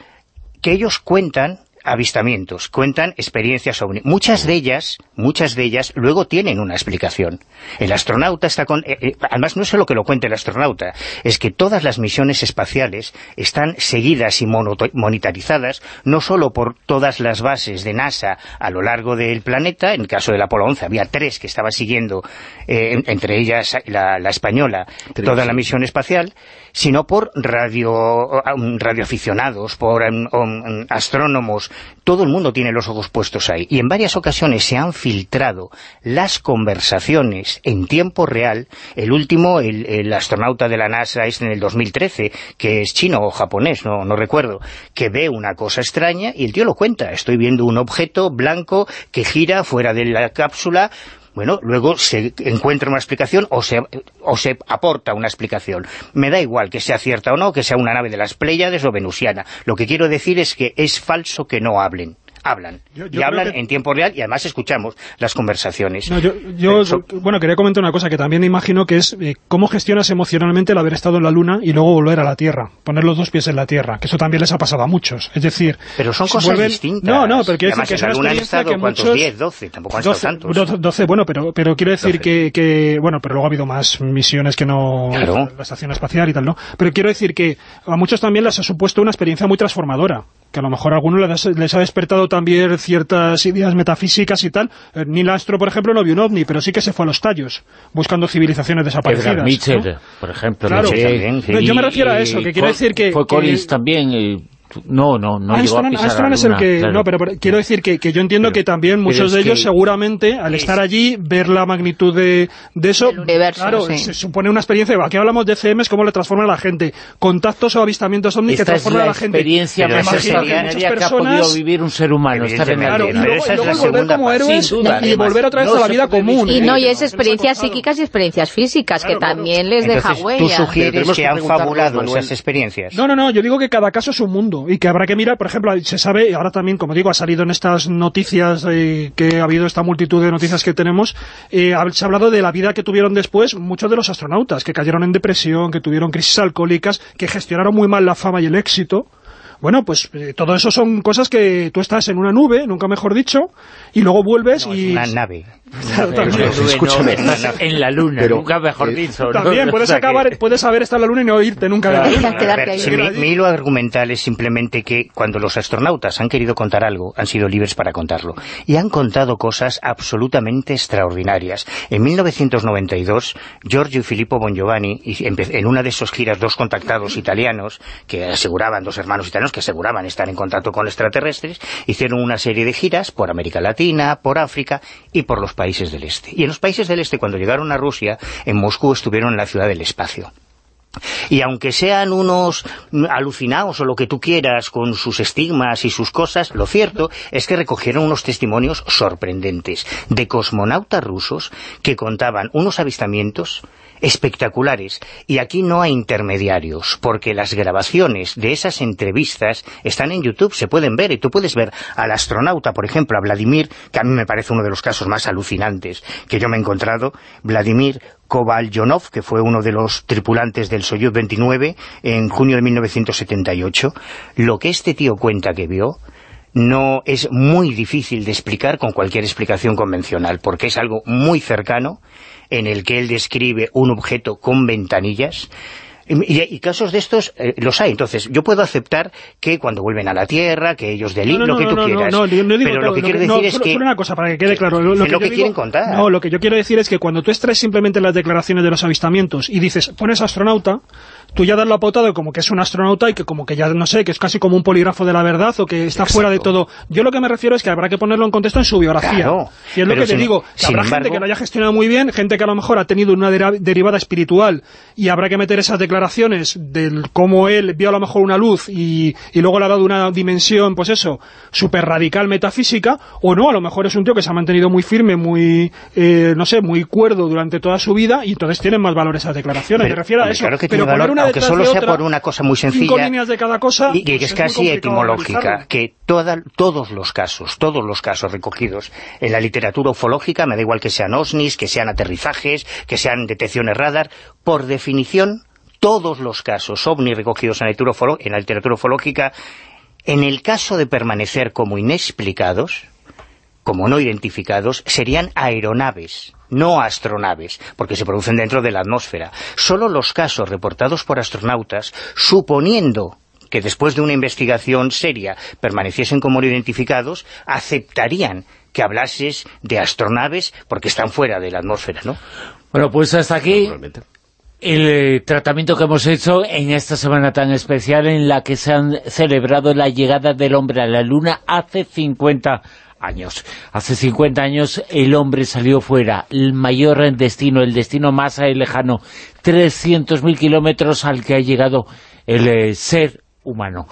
que ellos cuentan avistamientos, cuentan experiencias ovni. Muchas de ellas, muchas de ellas luego tienen una explicación. El astronauta está con... eh, eh, además no es solo que lo cuente el astronauta, es que todas las misiones espaciales están seguidas y monitarizadas no solo por todas las bases de NASA a lo largo del planeta, en el caso del Apolo 11 había tres que estaban siguiendo, eh, en- entre ellas la, la española, toda la misión espacial, sino por radio, um, radioaficionados, por um, um, astrónomos. Todo el mundo tiene los ojos puestos ahí. Y en varias ocasiones se han filtrado las conversaciones en tiempo real. El último, el, el astronauta de la NASA es en el 2013, que es chino o japonés, no, no recuerdo, que ve una cosa extraña y el tío lo cuenta. Estoy viendo un objeto blanco que gira fuera de la cápsula bueno, luego se encuentra una explicación o se, o se aporta una explicación. Me da igual que sea cierta o no, que sea una nave de las Pléyades o venusiana. Lo que quiero decir es que es falso que no hablen. Hablan. Yo- yo y hablan que- en tiempo real y además escuchamos las conversaciones. No, yo, yo, Eso- bueno, quería comentar una cosa que también imagino que es eh, cómo gestionas emocionalmente el haber estado en la Luna y luego volver a la Tierra, poner los dos pies en la Tierra, que eso también les ha pasado a muchos. Es decir, Pero son cosas vuelven- distintas. No, no, pero quiero decir que es una Luna han experiencia estado, que muchos... 10, 12, tampoco han estado 12, tantos. 12, 12, bueno, pero, pero quiero decir 12. que, que, bueno, pero luego ha habido más misiones que no Claro. la estación espacial y tal, ¿no? Pero quiero decir que a muchos también les ha supuesto una experiencia muy transformadora, que a lo mejor a algunos les ha despertado también ciertas ideas metafísicas y tal. Eh, Neil Astro, por ejemplo, no vio un ovni, pero sí que se fue a los tallos, buscando civilizaciones desaparecidas. Edgar Mitchell, ¿no? por ejemplo. Claro. sí. No, yo me Y- refiero a eso, y que quiero decir que- Fue que- Collins también... eh, no, no, no llegó a Armstrong, pisar Armstrong la es el que... claro. No, pero, pero quiero decir que, que yo entiendo Pero- que también muchos de ellos que- seguramente, al estar allí, ver la magnitud de, de eso... Universo, claro, sí. se supone una experiencia... Aquí hablamos de CMs, cómo le transforma a la gente. Contactos o avistamientos ovnis que transforman la a la gente. experiencia más sería- que ha podido vivir un ser humano, estar en la Claro, Claro, y luego, esa y es luego la volver segunda como héroes duda, y además. volver otra vez No a la vida común. Y no, y es experiencias psíquicas y experiencias físicas, que también les deja Entonces, huella. tú sugieres que que han fabulado esas experiencias. No, no, no, yo digo que cada caso es un mundo y que habrá que mirar, por ejemplo, se sabe, y ahora también, como digo, ha salido en estas noticias eh, que ha habido esta multitud de noticias que tenemos, eh, se ha hablado de la vida que tuvieron después muchos de los astronautas, que cayeron en depresión, que tuvieron crisis alcohólicas, que gestionaron muy mal la fama y el éxito. Bueno, pues eh, todo eso son cosas que tú estás en una nube, nunca mejor dicho, y luego vuelves No, es y... una nave. Escúchame. en la luna, Pero, nunca mejor eh, dicho. ¿no? También, O puedes sea que- acabar, puedes haber estado en la luna y no irte nunca de la luna. Mi, mi hilo argumental es simplemente que cuando los astronautas han querido contar algo, han sido libres para contarlo. Y han contado cosas absolutamente extraordinarias. En 1992, Giorgio y Filippo Bongiovanni, y en una de sus giras, dos contactados italianos, que aseguraban, dos hermanos italianos que aseguraban estar en contacto con extraterrestres, hicieron una serie de giras por América Latina, por África y por los países del Este. Y en los países del Este, cuando llegaron a Rusia, en Moscú estuvieron en la ciudad del espacio. Y aunque sean unos mm, alucinados o lo que tú quieras con sus estigmas y sus cosas, lo cierto es que recogieron unos testimonios sorprendentes de cosmonautas rusos que contaban unos avistamientos espectaculares. Y aquí no hay intermediarios, porque las grabaciones de esas entrevistas están en YouTube, se pueden ver, y tú puedes ver al astronauta, por ejemplo, a Vladimir, que a mí me parece uno de los casos más alucinantes que yo me he encontrado, Vladimir Kovalyonov, que fue uno de los tripulantes del Soyuz 29 en junio de 1978. Lo que este tío cuenta que vio no es muy difícil de explicar con cualquier explicación convencional, porque es algo muy cercano en el que él describe un objeto con ventanillas, y, casos de estos eh, los hay. Entonces, yo puedo aceptar que cuando vuelven a la Tierra, que ellos deliran, lo que tú quieras. pero lo que quiero decir es que... una cosa, para que quede claro. Lo, que, quieren contar. No, lo que yo quiero decir es que cuando tú extraes simplemente las declaraciones de los avistamientos y dices, pones astronauta, tú ya das la pauta de como que es un astronauta y que como que ya, no sé, que es casi como un polígrafo de la verdad o que está fuera de todo. Yo lo que me refiero es que habrá que ponerlo en contexto en su biografía. y es lo que te digo, habrá gente que lo haya gestionado muy bien, gente que a lo mejor ha tenido una derivada espiritual y habrá que meter esas declaraciones del cómo él vio a lo mejor una luz y, y luego le ha dado una dimensión, pues eso, súper radical metafísica, o no, a lo mejor es un tío que se ha mantenido muy firme, muy, eh, no sé, muy cuerdo durante toda su vida y entonces tienen más valor esas declaraciones. me refiero a eso. pero aunque solo sea por una cosa muy sencilla líneas de cada cosa, y, que pues es, casi etimológica, que todos los casos, todos los casos recogidos en la literatura ufológica, me da igual que sean OSNIs, que sean aterrizajes, que sean detecciones radar, por definición, todos los casos ovni recogidos en la literatura ufológica, en el caso de permanecer como inexplicados, como no identificados, serían aeronaves no astronaves, porque se producen dentro de la atmósfera. Solo los casos reportados por astronautas, suponiendo que después de una investigación seria permaneciesen como no identificados, aceptarían que hablases de astronaves porque están fuera de la atmósfera, ¿no? Bueno, pues hasta aquí el eh, tratamiento que hemos hecho en esta semana tan especial en la que se han celebrado la llegada del hombre a la Luna hace 50 años. Hace 50 años el hombre salió fuera, el mayor destino, el destino más lejano, 300.000 kilómetros al que ha llegado el eh, ser humano.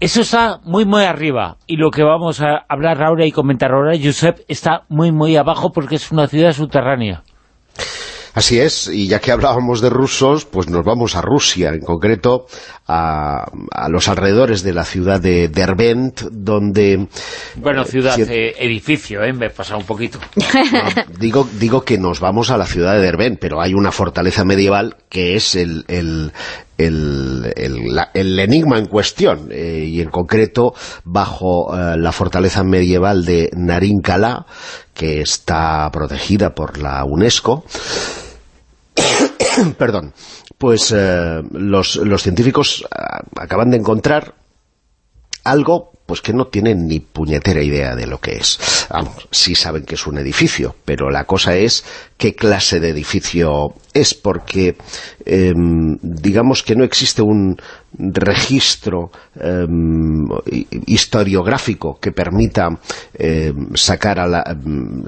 Eso está muy, muy arriba, y lo que vamos a hablar ahora y comentar ahora, Josep, está muy, muy abajo porque es una ciudad subterránea. Así es, y ya que hablábamos de rusos, pues nos vamos a Rusia, en concreto a, los alrededores de la ciudad de Derbent, donde... Bueno, ciudad, eh, edificio, ¿eh? Me he pasado un poquito. digo, digo que nos vamos a la ciudad de Derbent, pero hay una fortaleza medieval que es el, el, el, enigma en cuestión, eh, y en concreto bajo eh, la fortaleza medieval de Narinkala, que está protegida por la UNESCO, perdón, pues eh, los, los, científicos acaban de encontrar algo pues que no tienen ni puñetera idea de lo que es. Vamos, sí saben que es un edificio, pero la cosa es qué clase de edificio es, porque em, digamos que no existe un registro em, historiográfico que permita em, sacar, a la,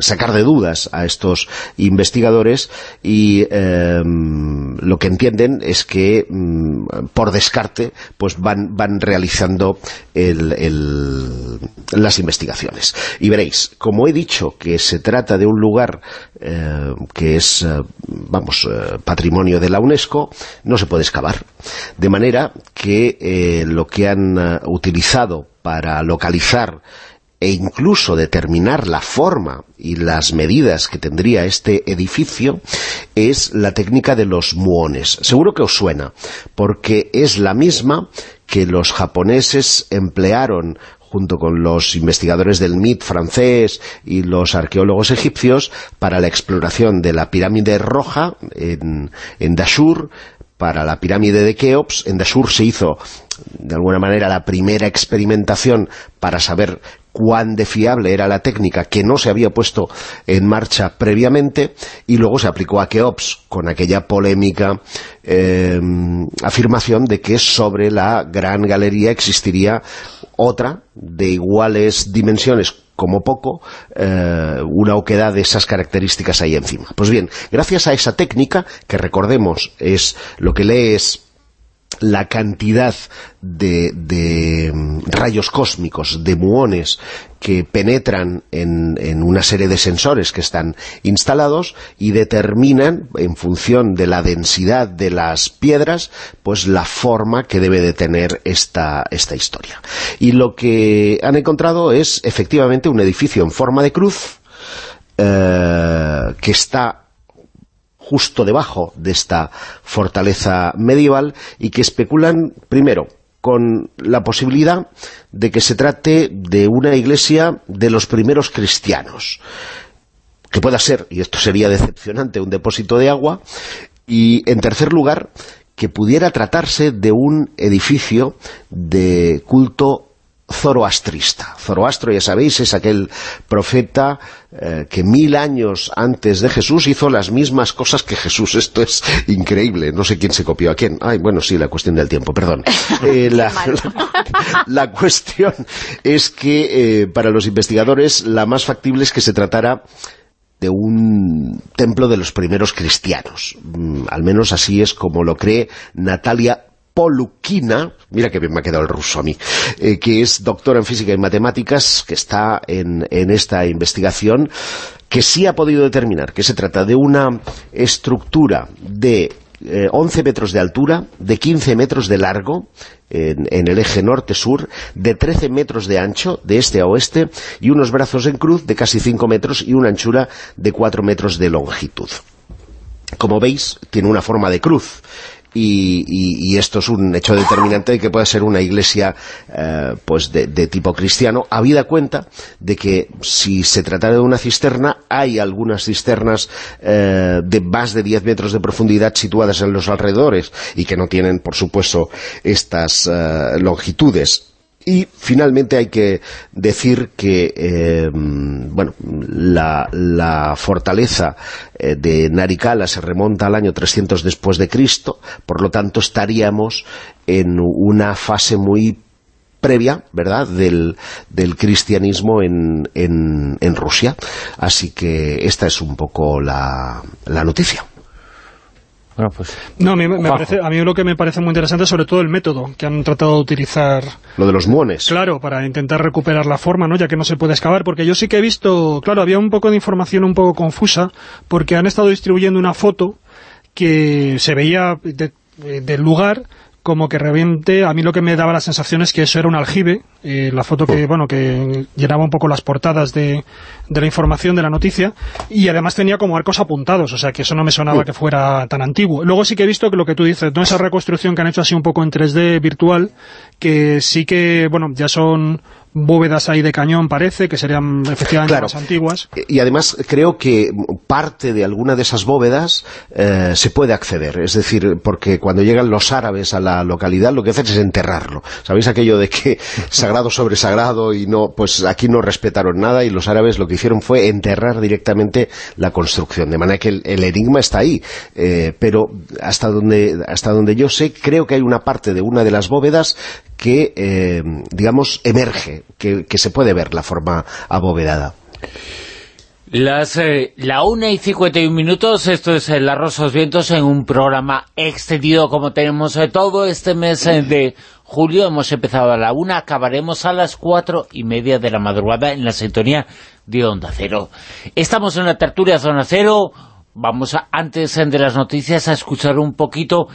sacar de dudas a estos investigadores y lo que entienden es que por descarte pues van, van realizando las investigaciones. Y veréis, como he dicho que se trata de un lugar que es, eh, vamos, eh, patrimonio de la UNESCO, no se puede excavar. De manera que lo que han utilizado para localizar e incluso determinar la forma y las medidas que tendría este edificio es la técnica de los muones. Seguro que os suena, porque es la misma que los japoneses emplearon junto con los investigadores del MIT francés y los arqueólogos egipcios para la exploración de la pirámide roja en, en Dashur, para la pirámide de Keops. En Dashur se hizo, de alguna manera, la primera experimentación para saber cuán de fiable era la técnica que no se había puesto en marcha previamente y luego se aplicó a Keops con aquella polémica em, afirmación de que sobre la Gran Galería existiría otra de iguales dimensiones como poco, eh, una oquedad de esas características ahí encima. Pues bien, gracias a esa técnica, que recordemos es lo que lees la cantidad de, mm, rayos cósmicos, de muones que penetran en, una serie de sensores que están instalados y determinan, en función de la densidad de las piedras, pues la forma que debe de tener esta, esta historia. Y lo que han encontrado es efectivamente un edificio en forma de cruz eh, que está justo debajo de esta fortaleza medieval y que especulan, primero, con la posibilidad de que se trate de una iglesia de los primeros cristianos que pueda ser, y esto sería decepcionante, un depósito de agua, y en tercer lugar, que pudiera tratarse de un edificio de culto zoroastrista. Zoroastro, ya sabéis, es aquel profeta eh, que mil años antes de Jesús hizo las mismas cosas que Jesús. Esto es increíble. No sé quién se copió a quién. Ay, bueno, sí, la cuestión del tiempo, perdón. Eh, la, cuestión es que eh, para los investigadores la más factible es que se tratara de un templo de los primeros cristianos. Mm, al menos así es como lo cree Natalia Polukina, mira que bien me ha quedado el ruso a mí, eh, que es doctora en física y matemáticas, que está en, esta investigación, que sí ha podido determinar que se trata de una estructura de 11 eh, metros de altura, de 15 metros de largo, en, el eje norte-sur, de 13 metros de ancho, de este a oeste, y unos brazos en cruz de casi 5 metros y una anchura de 4 metros de longitud. Como veis, tiene una forma de cruz. Y, esto es un hecho determinante de que pueda ser una iglesia eh, pues de, tipo cristiano, habida cuenta de que si se tratara de una cisterna, hay algunas cisternas eh, de más de 10 metros de profundidad situadas en los alrededores y que no tienen, por supuesto, estas eh, longitudes y finalmente hay que decir que eh, bueno, la, fortaleza eh, de Naricala se remonta al año 300 después de Cristo, por lo tanto estaríamos en una fase muy previa, ¿verdad?, del, cristianismo en, en, Rusia. Así que esta es un poco la noticia. Bueno, pues... No, a mí, me parece, a mí lo que me parece muy interesante es sobre todo el método que han tratado de utilizar... Lo de los muones. Claro, para intentar recuperar la forma, ¿no? Ya que no se puede excavar, porque yo sí que he visto... Claro, había un poco de información un poco confusa, porque han estado distribuyendo una foto que se veía del lugar como que realmente a mí lo que me daba la sensación es que eso era un aljibe, eh, la foto que bueno que llenaba un poco las portadas de, de, la información de la noticia, y además tenía como arcos apuntados, o sea que eso no me sonaba que fuera tan antiguo. Luego sí que he visto que lo que tú dices, ¿no? esa reconstrucción que han hecho así un poco en 3D virtual, que sí que, bueno, ya son bóvedas ahí de cañón, parece, que serían efectivamente más antiguas. Y además creo que parte de alguna de esas bóvedas eh, se puede acceder, es decir, porque cuando llegan los árabes a la localidad lo que hacen es enterrarlo. ¿Sabéis aquello de que sagrado sobre sagrado y no, pues aquí no respetaron nada y los árabes lo que hicieron fue enterrar directamente la construcción, de manera que el, enigma está ahí, eh, pero hasta donde, hasta donde yo sé, creo que hay una parte de una de las bóvedas que, eh, digamos, emerge, que, se puede ver la forma abovedada. Las, eh, la una y 51 minutos, esto es el Arroz los Vientos en un programa extendido como tenemos eh, todo este mes de julio. Hemos empezado a la una, acabaremos a las cuatro y media de la madrugada en la sintonía de Onda Cero. Estamos en la tertulia Zona Cero, vamos a, antes de las noticias a escuchar un poquito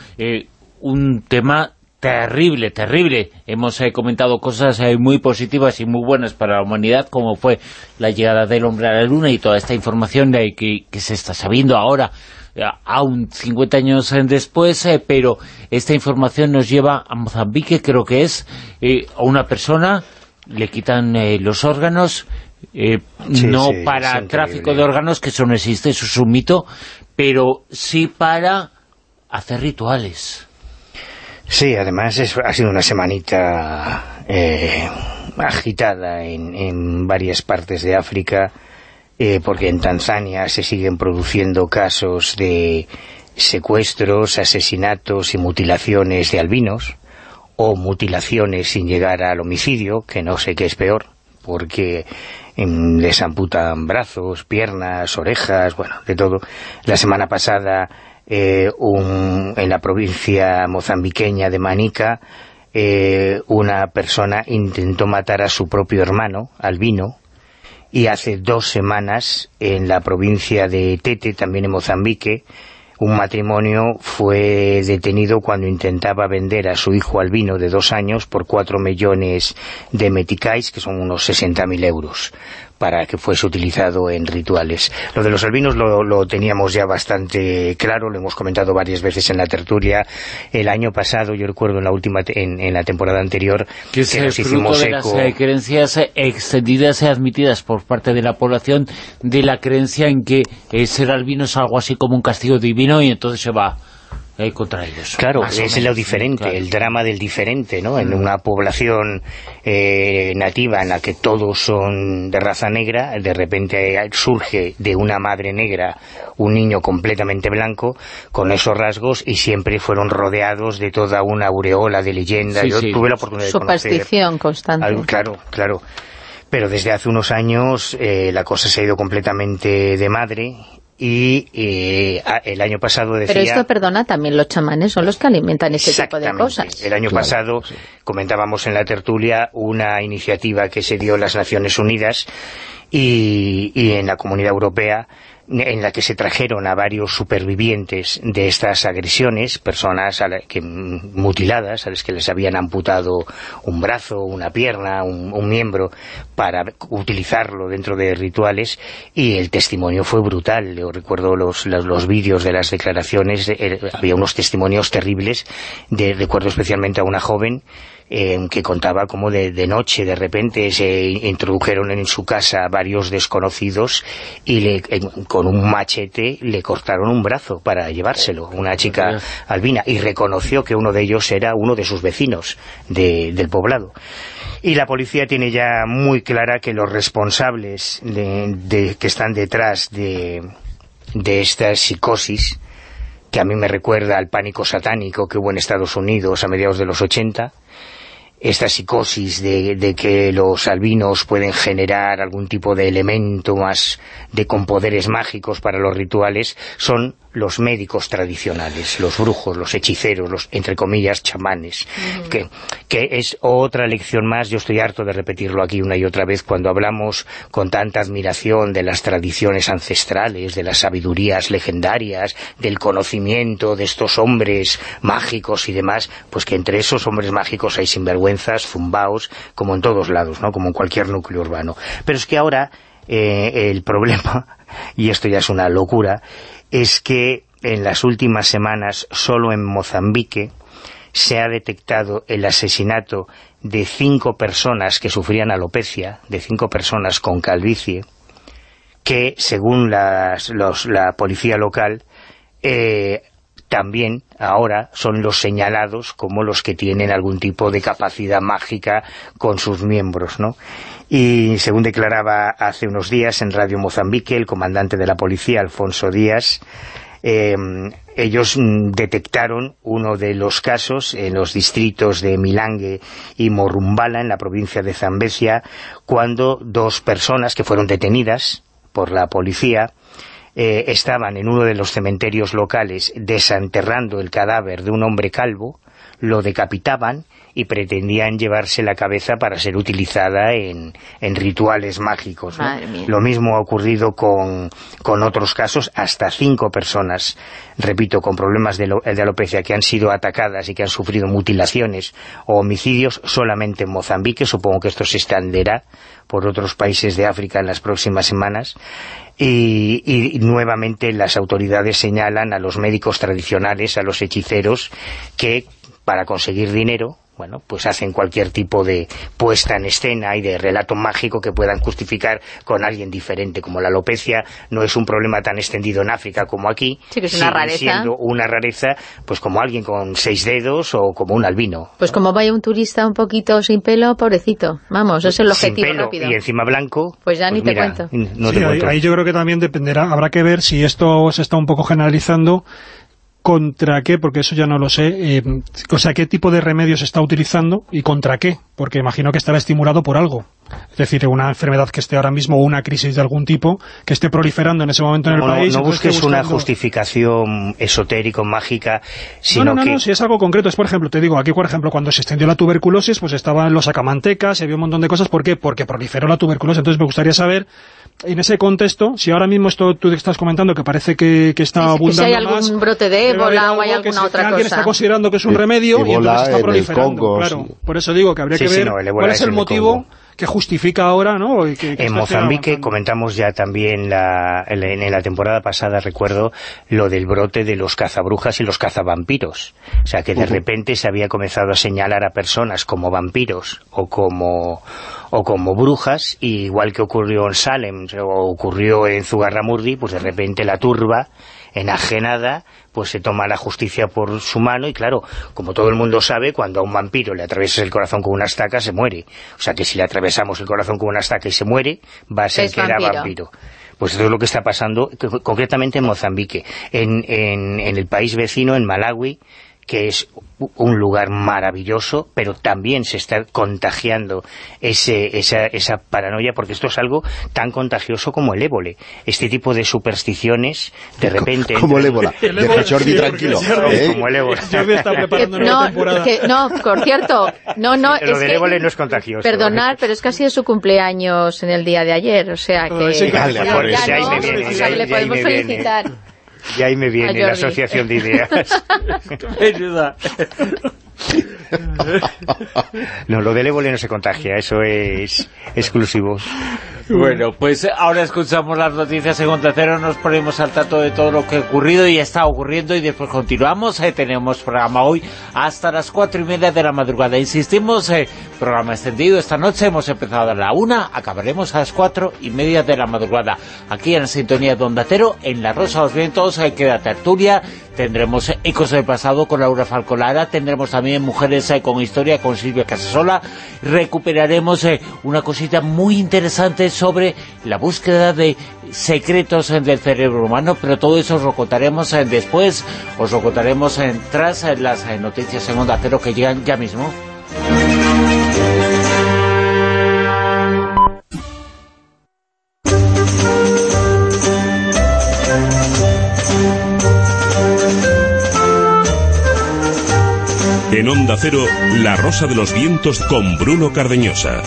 un tema terrible, terrible. Hemos eh, comentado cosas eh, muy positivas y muy buenas para la humanidad, como fue la llegada del hombre a la luna y toda esta información de que, se está sabiendo ahora, eh, aún 50 años después, pero esta información nos lleva a Mozambique, creo que es, a una persona, le quitan los órganos, no para tráfico de órganos, que eso no existe, eso es un mito, pero sí para hacer rituales. Sí, además ha sido una semanita eh, agitada en, varias partes de África, eh, porque en Tanzania se siguen produciendo casos de secuestros, asesinatos y mutilaciones de albinos, o mutilaciones sin llegar al homicidio, que no sé qué es peor, porque les amputan brazos, piernas, orejas, bueno, de todo. La semana pasada eh, en la provincia mozambiqueña de Manica, eh, una persona intentó matar a su propio hermano, albino, y hace dos semanas en la provincia de Tete, también en Mozambique, un matrimonio fue detenido cuando intentaba vender a su hijo albino de dos años por cuatro millones de meticais, que son unos 60.000 euros para que fuese utilizado en rituales. Lo de los albinos lo, teníamos ya bastante claro, lo hemos comentado varias veces en la tertulia. El año pasado, yo recuerdo en la última en, la temporada anterior, que, que nos hicimos de las eh, creencias extendidas y admitidas por parte de la población de la creencia en que ser albino es algo así como un castigo divino y entonces se va contra ellos. Claro, es lo diferente, el drama del diferente, ¿no? En una población eh, nativa en la que todos son de raza negra, de repente surge de una madre negra un niño completamente blanco, con esos rasgos, y siempre fueron rodeados de toda una aureola de leyenda. Yo tuve la oportunidad de Superstición constante. claro, claro. Pero desde hace unos años eh, la cosa se ha ido completamente de madre y eh, el año pasado decía... Pero esto, perdona, también los chamanes son los que alimentan ese tipo de cosas. El año pasado comentábamos en la tertulia una iniciativa que se dio en las Naciones Unidas y, y en la Comunidad Europea en la que se trajeron a varios supervivientes de estas agresiones, personas que, mutiladas, a las que les habían amputado un brazo, una pierna, un, miembro, para utilizarlo dentro de rituales, y el testimonio fue brutal. Yo recuerdo los, los, vídeos de las declaraciones, eh, había unos testimonios terribles, de, recuerdo especialmente a una joven que contaba como de, de, noche de repente se introdujeron en su casa varios desconocidos y le, con un machete le cortaron un brazo para llevárselo, una chica albina, y reconoció que uno de ellos era uno de sus vecinos del poblado. Y la policía tiene ya muy clara que los responsables de, que están detrás de, de esta psicosis, que a mí me recuerda al pánico satánico que hubo en Estados Unidos a mediados de los 80, esta psicosis de, que los albinos pueden generar algún tipo de elemento más de con poderes mágicos para los rituales son los médicos tradicionales, los brujos, los hechiceros, los, entre comillas, chamanes, que, que, es otra lección más, yo estoy harto de repetirlo aquí una y otra vez, cuando hablamos con tanta admiración de las tradiciones ancestrales, de las sabidurías legendarias, del conocimiento de estos hombres mágicos y demás, pues que entre esos hombres mágicos hay sinvergüenzas, zumbaos, como en todos lados, ¿no? como en cualquier núcleo urbano. Pero es que ahora eh, el problema, y esto ya es una locura, es que en las últimas semanas, solo en Mozambique, se ha detectado el asesinato de cinco personas que sufrían alopecia, de cinco personas con calvicie, que según la policía local, eh, también ahora son los señalados como los que tienen algún tipo de capacidad mágica con sus miembros, ¿no? Y según declaraba hace unos días en Radio Mozambique el comandante de la policía, Alfonso Díaz, em, ellos mm, detectaron uno de los casos en los distritos de Milangue y Morumbala, en la provincia de Zambesia, cuando dos personas que fueron detenidas por la policía eh, estaban en uno de los cementerios locales desenterrando el cadáver de un hombre calvo, lo decapitaban y pretendían llevarse la cabeza para ser utilizada en, rituales mágicos. Lo mismo ha ocurrido con, otros casos, hasta cinco personas, repito, con problemas de, de, alopecia que han sido atacadas y que han sufrido mutilaciones o homicidios solamente en Mozambique, supongo que esto se extenderá por otros países de África en las próximas semanas, y, y, nuevamente las autoridades señalan a los médicos tradicionales, a los hechiceros, que para conseguir dinero bueno, pues hacen cualquier tipo de puesta en escena y de relato mágico que puedan justificar con alguien diferente, como la alopecia no es un problema tan extendido en África como aquí, sí, que es una rareza. siendo una rareza, pues como alguien con seis dedos o como un albino. Pues como vaya un turista un poquito sin pelo, pobrecito, vamos, ese es el objetivo sin pelo y encima blanco, pues ya ni pues te cuento. sí, ahí yo creo que también dependerá, habrá que ver si esto se está un poco generalizando contra qué, porque eso ya no lo sé, eh, o sea, qué tipo de remedios está utilizando y contra qué, porque imagino que estará estimulado por algo. Es decir, una enfermedad que esté ahora mismo, o una crisis de algún tipo, que esté proliferando en ese momento en el país. No, busques una justificación esotérico, mágica, sino no, no, que... No, si es algo concreto, es por ejemplo, te digo, aquí por ejemplo, cuando se extendió la tuberculosis, pues estaban los acamantecas, y había un montón de cosas, ¿por qué? Porque proliferó la tuberculosis, entonces me gustaría saber en ese contexto, si ahora mismo esto tú estás comentando que parece que, está abundando si hay algún brote de ébola o hay alguna otra cosa. alguien está considerando que es un remedio y entonces está proliferando. claro. Por eso digo que habría que ver cuál es el motivo que justifica ahora, ¿no? en Mozambique comentamos ya también la, en la temporada pasada, recuerdo, lo del brote de los cazabrujas y los cazavampiros. O sea, que de repente se había comenzado a señalar a personas como vampiros o como o como brujas, igual que ocurrió en Salem o ocurrió en Zugarramurdi, pues de repente la turba enajenada, pues se toma la justicia por su mano y claro, como todo el mundo sabe, cuando a un vampiro le atraviesas el corazón con una estaca, se muere. O sea que si le atravesamos el corazón con una estaca y se muere, va a ser que era vampiro. Pues eso es lo que está pasando concretamente en Mozambique. En, en, en el país vecino, en Malawi, que es un lugar maravilloso, pero también se está contagiando ese, esa, esa, paranoia, porque esto es algo tan contagioso como el ébola. Este tipo de supersticiones, de repente... Como el ébola, deja Jordi tranquilo. ¿eh? Como el ébola. Jordi está preparando no, temporada. Que, no, por cierto, no, no... Lo del ébola no es contagioso. Perdonar, pero es que ha sido su cumpleaños en el día de ayer, o sea que... Sí, ya, no, le podemos felicitar. Y ahí me viene la asociación de ideas. Ayuda. No, lo del ébola no se contagia, eso es exclusivo. Bueno, pues ahora escuchamos las noticias en Onda Cero, nos ponemos al tanto de todo lo que ha ocurrido y está ocurriendo y después continuamos. Eh, tenemos programa hoy hasta las cuatro y media de la madrugada. Insistimos, eh, programa extendido esta noche, hemos empezado a la una, acabaremos a las cuatro y media de la madrugada. Aquí en la sintonía de Onda en La Rosa de los Vientos, eh, queda tertulia, tendremos Ecos del Pasado con Laura Falcolara, tendremos también Mujeres eh, con Historia con Silvia Casasola, recuperaremos eh, una cosita muy interesante sobre la búsqueda de secretos eh, del cerebro humano, pero todo eso os lo contaremos después, os lo contaremos tras las noticias en Cero que llegan ya mismo. En Onda Cero, La Rosa de los Vientos con Bruno Cardeñosa.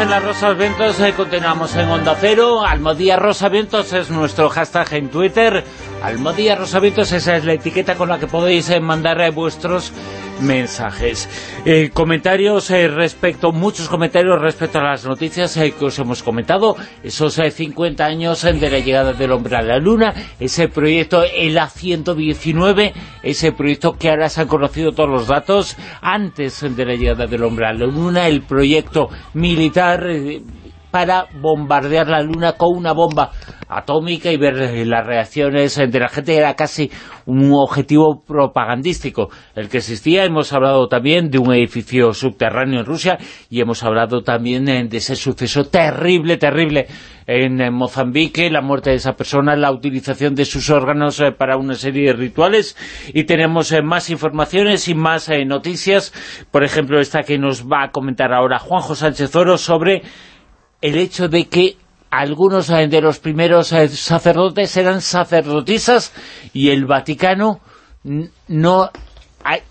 En las Rosas Ventos, eh, continuamos en Onda Cero. Almodía Rosa Vientos es nuestro hashtag en Twitter. Almodía Rosa Vientos, esa es la etiqueta con la que podéis eh, mandar eh, vuestros mensajes. Eh, comentarios respecto, muchos comentarios respecto a las noticias que os hemos comentado. Esos eh, 50 años de la llegada del hombre a la luna, ese proyecto el A119, ese proyecto que ahora se han conocido todos los datos antes de la llegada del hombre a la luna, el proyecto militar para bombardear la luna con una bomba atómica y ver las reacciones de la gente. Era casi un objetivo propagandístico el que existía. Hemos hablado también de un edificio subterráneo en Rusia y hemos hablado también eh, de ese suceso terrible, terrible en eh, Mozambique, la muerte de esa persona, la utilización de sus órganos eh, para una serie de rituales. Y tenemos más informaciones y más noticias, por ejemplo esta que nos va a comentar ahora Juanjo Sánchez Oro sobre el hecho de que algunos eh, de los primeros eh, sacerdotes eran sacerdotisas y el Vaticano no,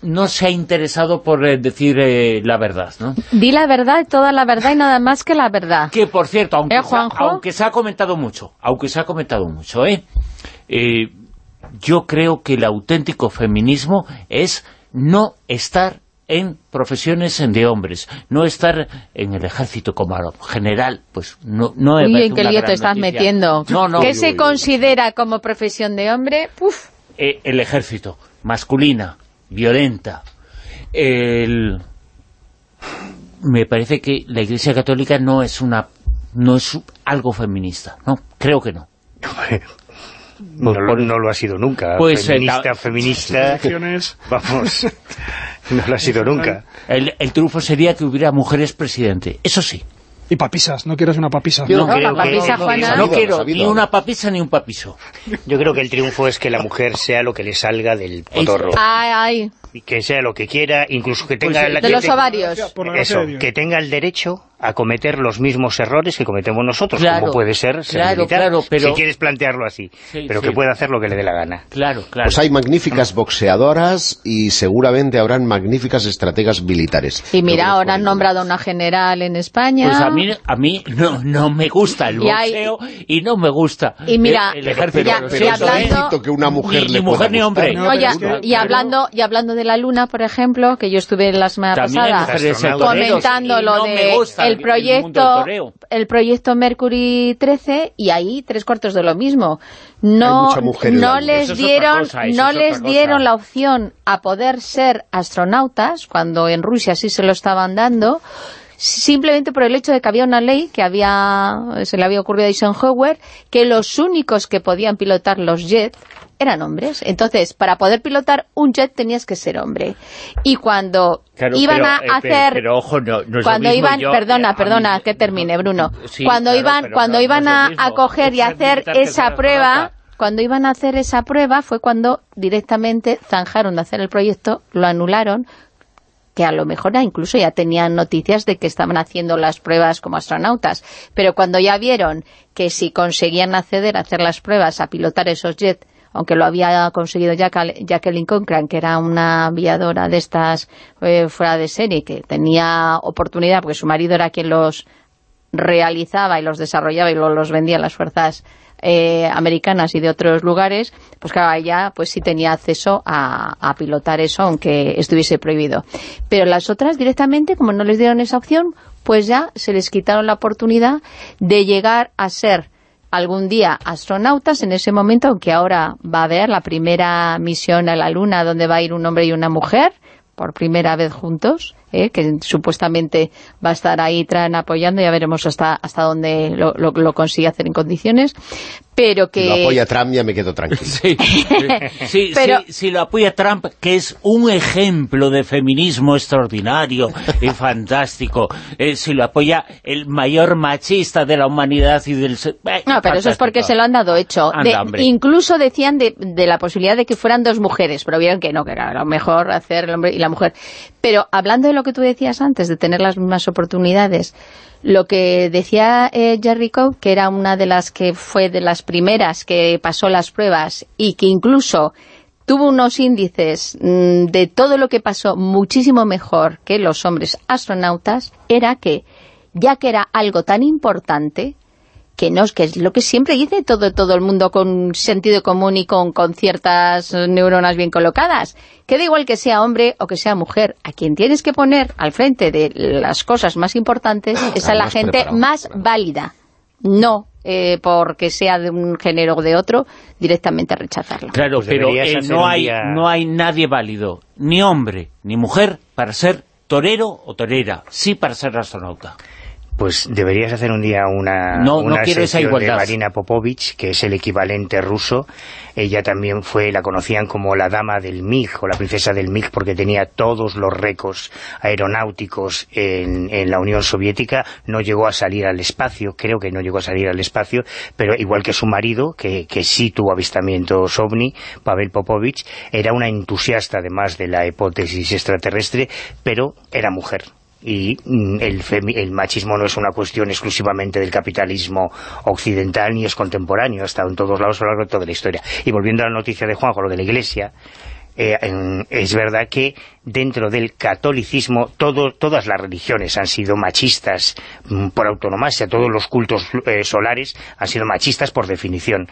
no se ha interesado por eh, decir eh, la verdad, ¿no? Di la verdad, toda la verdad y nada más que la verdad. Que, por cierto, aunque, ¿Eh, se, aunque se ha comentado mucho, aunque se ha comentado mucho, ¿eh? Eh, yo creo que el auténtico feminismo es no estar en profesiones de hombres, no estar en el ejército como general, pues no, no Uy, ¿en qué lío te estás noticia. metiendo? No, no, ¿Qué se considera como profesión de hombre? Uf, eh, el ejército, masculina, violenta, el... me parece que la Iglesia Católica no es una no es algo feminista, no, creo que no. No, lo- no lo ha sido nunca. Pues, eh, feminista, ta- feminista, vamos, no lo ha sido nunca. El, el triunfo sería que hubiera mujeres presidente, eso sí. Y papisas, no quieres una papisa. Yo No, papisa, Juana. Quiero sabido. ni una papisa ni un papiso. Yo creo que el triunfo es que la mujer sea lo que le salga del potorro. ay, ay, que sea lo que quiera, incluso que tenga... Pues, la- de que los te- ovarios. Por la gracia Eso, de que tenga el derecho a cometer los mismos errores que cometemos nosotros, como puede ser ser claro, claro, pero... si quieres plantearlo así, pero que pueda hacer lo que le dé la gana. Claro, claro. Pues hay magníficas boxeadoras y seguramente habrán magníficas estrategas militares. Y mira, ahora han nombrado una general en España. Pues a mí, a mí no, no me gusta el boxeo y, no me gusta y mira, el, ejército. Ya, pero, y hablando, que una mujer ni, le ni mujer ni hombre. No, ya, y, hablando, y hablando de la luna, por ejemplo, que yo estuve la semana También pasada comentando lo no de el proyecto el proyecto Mercury 13 y ahí tres cuartos de lo mismo. No, no les dieron, no les dieron la opción a poder ser astronautas, cuando en Rusia sí se lo estaban dando, simplemente por el hecho de que había una ley que había se le había ocurrido a Eisenhower, que los únicos que podían pilotar los jets eran hombres. Entonces, para poder pilotar un jet tenías que ser hombre. Y cuando iban a eh, hacer... Pero, ojo, no, no cuando iban, perdona, perdona, que termine, Bruno. cuando iban, cuando iban a, a, coger y hacer esa prueba... Cuando iban a hacer esa prueba fue cuando directamente zanjaron de hacer el proyecto, lo anularon, que a lo mejor incluso ya tenían noticias de que estaban haciendo las pruebas como astronautas, pero cuando ya vieron que si conseguían acceder a hacer las pruebas a pilotar esos jets aunque lo había conseguido Jacqueline Cochran, que era una aviadora de estas eh, fuera de serie, que tenía oportunidad, porque su marido era quien los realizaba y los desarrollaba y los vendía a las fuerzas eh, americanas y de otros lugares, pues claro, ella pues sí tenía acceso a, pilotar eso, aunque estuviese prohibido. Pero las otras directamente, como no les dieron esa opción, pues ya se les quitaron la oportunidad de llegar a ser algún día astronautas en ese momento, aunque ahora va a haber la primera misión a la Luna donde va a ir un hombre y una mujer por primera vez juntos, ¿eh? que supuestamente va a estar ahí Tran apoyando, ya veremos hasta hasta dónde lo, lo, consigue hacer en condiciones, pero que... Si lo apoya Trump ya me quedo tranquilo. Sí, sí, pero... si lo apoya Trump, que es un ejemplo de feminismo extraordinario y fantástico, eh, si lo apoya el mayor machista de la humanidad y del... Eh, no, pero eso es porque se lo han dado hecho. incluso decían de, de, la posibilidad de que fueran dos mujeres, pero vieron que no, que era lo mejor hacer el hombre y la mujer. Pero hablando de lo que tú decías antes, de tener las mismas oportunidades, lo que decía eh, Jerry Coe, que era una de las que fue de las primeras que pasó las pruebas y que incluso tuvo unos índices mm, de todo lo que pasó muchísimo mejor que los hombres astronautas, era que, ya que era algo tan importante, que no, que es lo que siempre dice todo, todo el mundo con sentido común y con, con ciertas neuronas bien colocadas, que da igual que sea hombre o que sea mujer, a quien tienes que poner al frente de las cosas más importantes es a la gente más válida, no eh, porque sea de un género o de otro, directamente rechazarlo. Claro, pues pero eh, no, hay, no hay nadie válido, ni hombre ni mujer, para ser torero o torera, sí para ser astronauta pues deberías hacer un día una, no, una de Marina Popovich, que es el equivalente ruso. Ella también fue, la conocían como la dama del MiG, o la princesa del MiG, porque tenía todos los récords aeronáuticos en, en la Unión Soviética. No llegó a salir al espacio, creo que no llegó a salir al espacio, pero igual que su marido, que, que sí tuvo avistamientos OVNI, Pavel Popovich, era una entusiasta además de la hipótesis extraterrestre, pero era mujer y mm, el, el, machismo no es una cuestión exclusivamente del capitalismo occidental ni es contemporáneo, ha estado en todos lados a lo largo de toda la historia. Y volviendo a la noticia de Juanjo, lo de la Iglesia, eh, es verdad que dentro del catolicismo todo, todas las religiones han sido machistas mm, por autonomía, todos los cultos eh, solares han sido machistas por definición,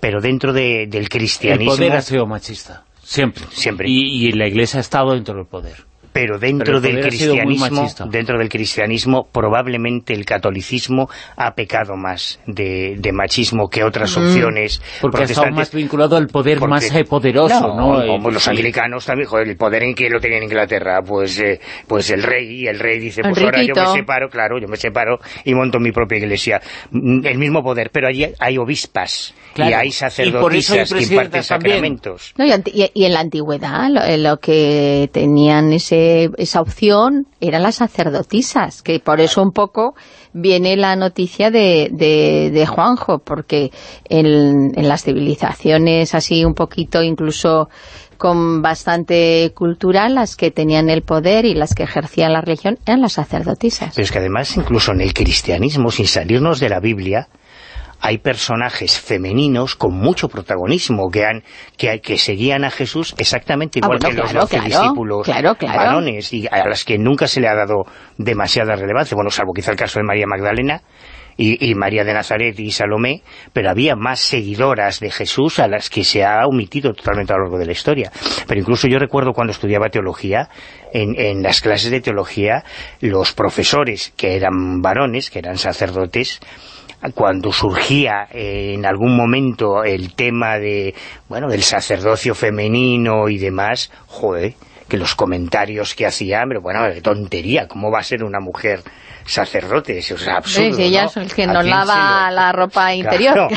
pero dentro de, del cristianismo... El poder ha sido machista, siempre. siempre. y la Iglesia ha estado dentro del poder pero dentro del cristianismo dentro del cristianismo probablemente el catolicismo ha pecado más de, machismo que otras mm. opciones porque está más vinculado al poder más eh, poderoso ¿no? Como los anglicanos también joder, el poder en que lo tenía en Inglaterra pues eh, pues el rey y el rey dice pues ahora yo me separo claro yo me separo y monto mi propia iglesia mm, el mismo poder pero allí hay obispas y hay sacerdotisas que imparten sacramentos. Y, en la antigüedad lo que tenían ese esa opción eran las sacerdotisas, que por eso un poco viene la noticia de, de, Juanjo, porque en, las civilizaciones así un poquito incluso con bastante cultura, las que tenían el poder y las que ejercían la religión eran las sacerdotisas. Pero es que además, incluso en el cristianismo, sin salirnos de la Biblia, hay personajes femeninos con mucho protagonismo que han que, que seguían a Jesús exactamente ah, igual que los discípulos varones y a las que nunca se le ha dado demasiada relevancia, bueno, salvo quizá el caso de María Magdalena, y, María de Nazaret y Salomé, pero había más seguidoras de Jesús a las que se ha omitido totalmente a lo largo de la historia. Pero incluso yo recuerdo cuando estudiaba teología, en, en las clases de teología, los profesores que eran varones, que eran sacerdotes, cuando surgía en algún momento el tema de bueno del sacerdocio femenino y demás, joder, que los comentarios que hacían, pero bueno, de tontería, ¿cómo va a ser una mujer sacerdote? Eso es absurdo, sí, ella es el que nos lava la ropa interior.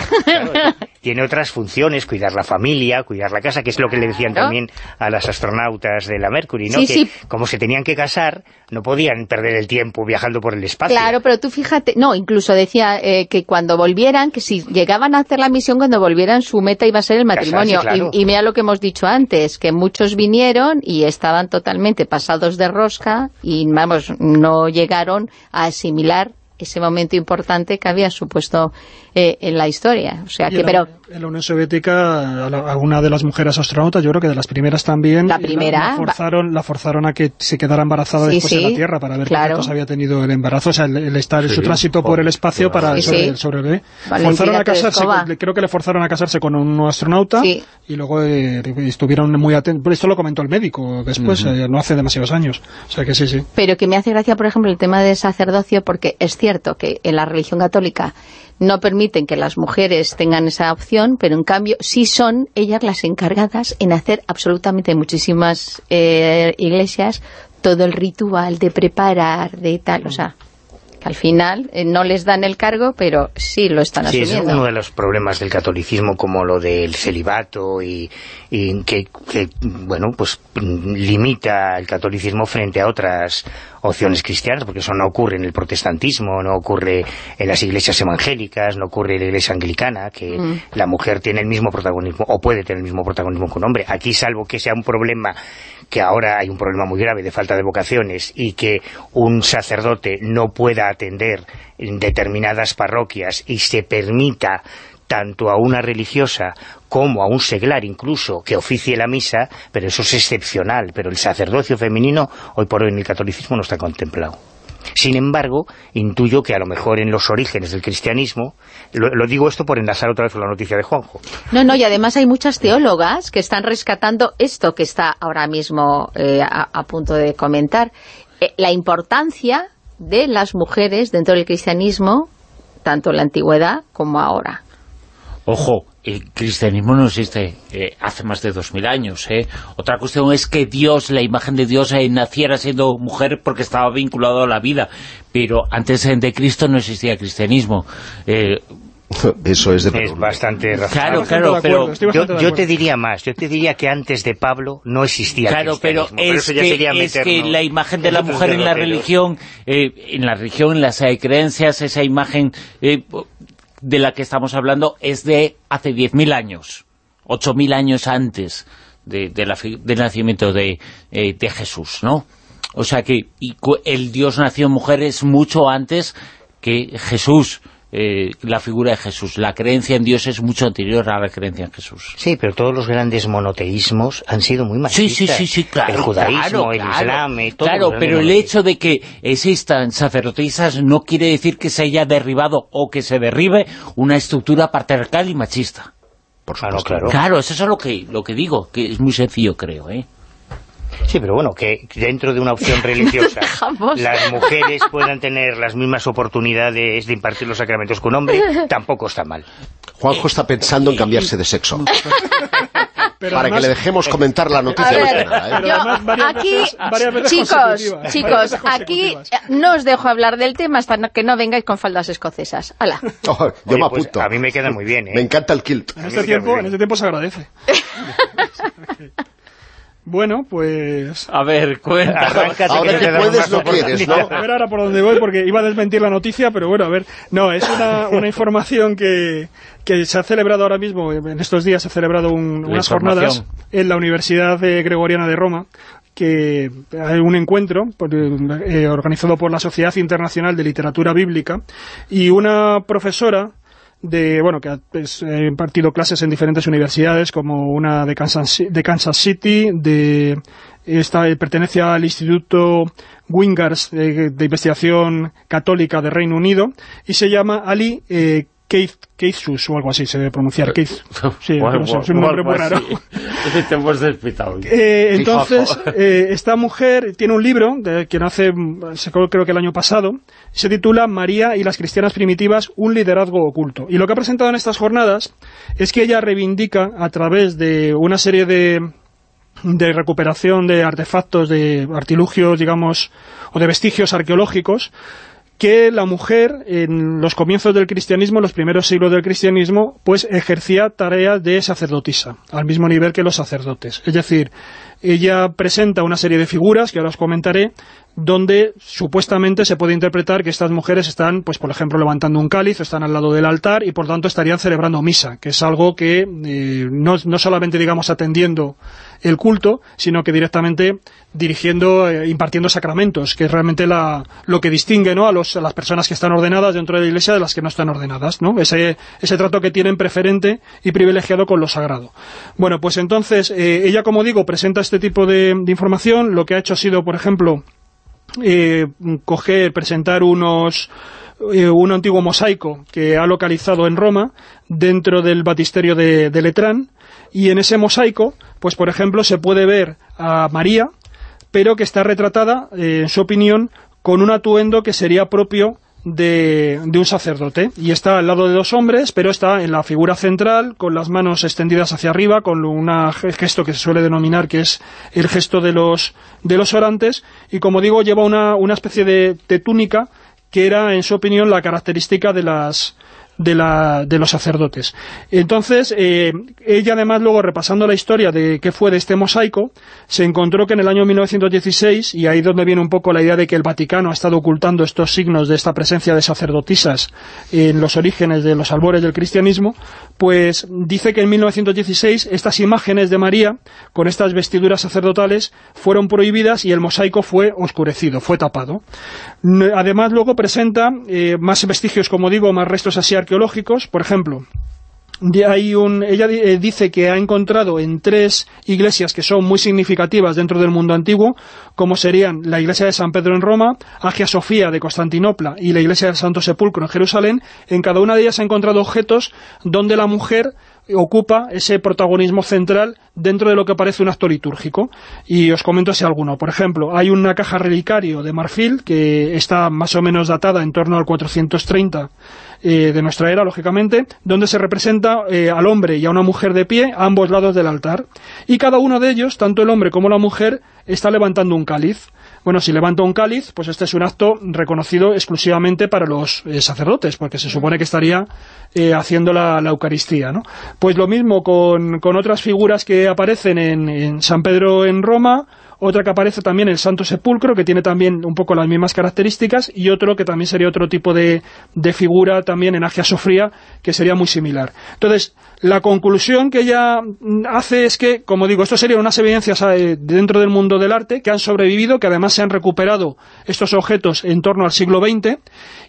Tiene otras funciones, cuidar la familia, cuidar la casa, que es lo que le decían también a las astronautas de la Mercury, ¿no? que como se tenían que casar, no podían perder el tiempo viajando por el espacio. Claro, pero tú fíjate, no, incluso decía eh, que cuando volvieran, que si llegaban a hacer la misión, cuando volvieran su meta iba a ser el matrimonio. y, y, mira lo que hemos dicho antes, que muchos vinieron y estaban totalmente pasados de rosca y, vamos, no llegaron a asimilar ese momento importante que había supuesto eh, en la historia. O sea que, pero en la Unión Soviética, a, una de las mujeres astronautas, yo creo que de las primeras también, la primera la, forzaron, la forzaron a que se quedara embarazada después de la Tierra para ver cuántos había tenido el embarazo, o sea, el, estar en su tránsito por, el espacio para sobre, sobre, el bebé. forzaron a casarse, creo que le forzaron a casarse con un astronauta y luego eh, estuvieron muy atentos. Esto lo comentó el médico después, eh, no hace demasiados años. O sea que sí, sí. Pero que me hace gracia, por ejemplo, el tema de sacerdocio, porque es cierto que en la religión católica no permiten que las mujeres tengan esa opción, pero en cambio sí son ellas las encargadas en hacer absolutamente muchísimas eh, iglesias todo el ritual de preparar, de tal, o sea que al final eh, no les dan el cargo, pero sí lo están sí, asumiendo. es uno de los problemas del catolicismo, como lo del celibato, y, que, bueno, pues limita el catolicismo frente a otras opciones cristianas, porque eso no ocurre en el protestantismo, no ocurre en las iglesias evangélicas, no ocurre en la iglesia anglicana, que mm. la mujer tiene el mismo protagonismo, o puede tener el mismo protagonismo que un hombre. Aquí, salvo que sea un problema que ahora hay un problema muy grave de falta de vocaciones y que un sacerdote no pueda atender en determinadas parroquias y se permita tanto a una religiosa como a un seglar incluso que oficie la misa, pero eso es excepcional, pero el sacerdocio femenino hoy por hoy en el catolicismo no está contemplado. Sin embargo, intuyo que a lo mejor en los orígenes del cristianismo, lo, digo esto por enlazar otra vez con la noticia de Juanjo. No, no, y además hay muchas teólogas que están rescatando esto que está ahora mismo eh, a, punto de comentar, eh, la importancia de las mujeres dentro del cristianismo, tanto en la antigüedad como ahora. Ojo, el cristianismo no existe eh, hace más de dos mil años. ¿eh? Otra cuestión es que Dios, la imagen de Dios, eh, naciera siendo mujer porque estaba vinculado a la vida. Pero antes de Cristo no existía cristianismo. Eso es de Es bastante Claro, claro, pero yo, te diría más. Yo te diría que antes de Pablo no existía Claro, pero es, que, la imagen de la mujer en la religión, en la religión, en las creencias, esa imagen de la que estamos hablando es de hace 10.000 años, 8.000 años antes de, del nacimiento de, eh, de, Jesús, ¿no? O sea que el Dios nació en mujeres mucho antes que Jesús, eh, la figura de Jesús. La creencia en Dios es mucho anterior a la creencia en Jesús. Sí, pero todos los grandes monoteísmos han sido muy machistas. Sí, sí, sí, claro. El judaísmo, el islam, todo Claro, pero el hecho de que existan sacerdotisas no quiere decir que se haya derribado o que se derribe una estructura patriarcal y machista. Por supuesto. Claro, claro. eso es lo que, lo que digo, que es muy sencillo, creo, ¿eh? Sí, pero bueno, que dentro de una opción religiosa las mujeres puedan tener las mismas oportunidades de impartir los sacramentos que un hombre, tampoco está mal. Juanjo está pensando en cambiarse de sexo. para que le dejemos comentar la noticia. aquí, chicos, chicos, aquí no os dejo hablar del tema hasta que no vengáis con faldas escocesas. ¡Hala! Oh, yo me pues, apunto. a mí me queda muy bien, ¿eh? Me encanta el kilt. En este, tiempo, en este tiempo se agradece. Bueno, pues... A ver, cuenta. Ahora que, puedes no quieres, ¿no? A ver ahora por dónde voy, porque iba a desmentir la noticia, pero bueno, a ver. No, es una, una información que, que se ha celebrado ahora mismo, en estos días se ha celebrado unas jornadas en la Universidad Gregoriana de Roma, que hay un encuentro eh, organizado por la Sociedad Internacional de Literatura Bíblica y una profesora de bueno que ha pues, impartido clases en diferentes universidades como una de Kansas, de City de esta pertenece al Instituto Wingars de, Investigación Católica de Reino Unido y se llama Ali eh, Keith, Keithsus o algo así se debe pronunciar, Keith. Sí, es un nombre muy raro. eh, entonces, eh, esta mujer tiene un libro, de quien hace, creo que el año pasado, se titula María y las cristianas primitivas, un liderazgo oculto. Y lo que ha presentado en estas jornadas es que ella reivindica a través de una serie de, de recuperación de artefactos, de artilugios, digamos, o de vestigios arqueológicos, que la mujer en los comienzos del cristianismo, en los primeros siglos del cristianismo, pues ejercía tareas de sacerdotisa, al mismo nivel que los sacerdotes. Es decir, ella presenta una serie de figuras, que ahora os comentaré, donde supuestamente se puede interpretar que estas mujeres están, pues por ejemplo, levantando un cáliz, están al lado del altar y por tanto estarían celebrando misa, que es algo que eh, no, no, solamente, digamos, atendiendo el culto, sino que directamente dirigiendo, eh, impartiendo sacramentos, que es realmente la, lo que distingue ¿no? a, los, a las personas que están ordenadas dentro de la iglesia de las que no están ordenadas, ¿no? ese, ese trato que tienen preferente y privilegiado con lo sagrado. Bueno, pues entonces, eh, ella, como digo, presenta este tipo de, de información, lo que ha hecho ha sido, por ejemplo, eh, coger, presentar unos eh, un antiguo mosaico que ha localizado en Roma dentro del batisterio de, Letrán y en ese mosaico, pues por ejemplo, se puede ver a María, pero que está retratada, eh, en su opinión, con un atuendo que sería propio de, un sacerdote. Y está al lado de dos hombres, pero está en la figura central, con las manos extendidas hacia arriba, con un gesto que se suele denominar que es el gesto de los, de los orantes, y como digo, lleva una, una especie de, de túnica que era, en su opinión, la característica de las de, la, de los sacerdotes. Entonces, eh, ella además luego repasando la historia de qué fue de este mosaico, se encontró que en el año 1916, y ahí donde viene un poco la idea de que el Vaticano ha estado ocultando estos signos de esta presencia de sacerdotisas en los orígenes de los albores del cristianismo, pues dice que en 1916 estas imágenes de María, con estas vestiduras sacerdotales, fueron prohibidas y el mosaico fue oscurecido, fue tapado. Además luego presenta eh, más vestigios, como digo, más restos así arqueológicos, por ejemplo, hay un, ella eh, dice que ha encontrado en tres iglesias que son muy significativas dentro del mundo antiguo, como serían la iglesia de San Pedro en Roma, Agia Sofía de Constantinopla y la iglesia del Santo Sepulcro en Jerusalén, en cada una de ellas ha encontrado objetos donde la mujer ocupa ese protagonismo central dentro de lo que parece un acto litúrgico. Y os comento así alguno. Por ejemplo, hay una caja relicario de marfil que está más o menos datada en torno al 430 eh, de nuestra era, lógicamente, donde se representa eh, al hombre y a una mujer de pie a ambos lados del altar. Y cada uno de ellos, tanto el hombre como la mujer, está levantando un cáliz. Bueno, si levanta un cáliz, pues este es un acto reconocido exclusivamente para los eh, sacerdotes, porque se supone que estaría eh, haciendo la, Eucaristía, ¿no? Pues lo mismo con, con otras figuras que aparecen en, en San Pedro en Roma, otra que aparece también el Santo Sepulcro, que tiene también un poco las mismas características, y otro que también sería otro tipo de, de figura también en Agia Sofría, que sería muy similar. Entonces, la conclusión que ella hace es que, como digo, esto serían unas evidencias eh, dentro del mundo del arte que han sobrevivido, que además se han recuperado estos objetos en torno al siglo XX.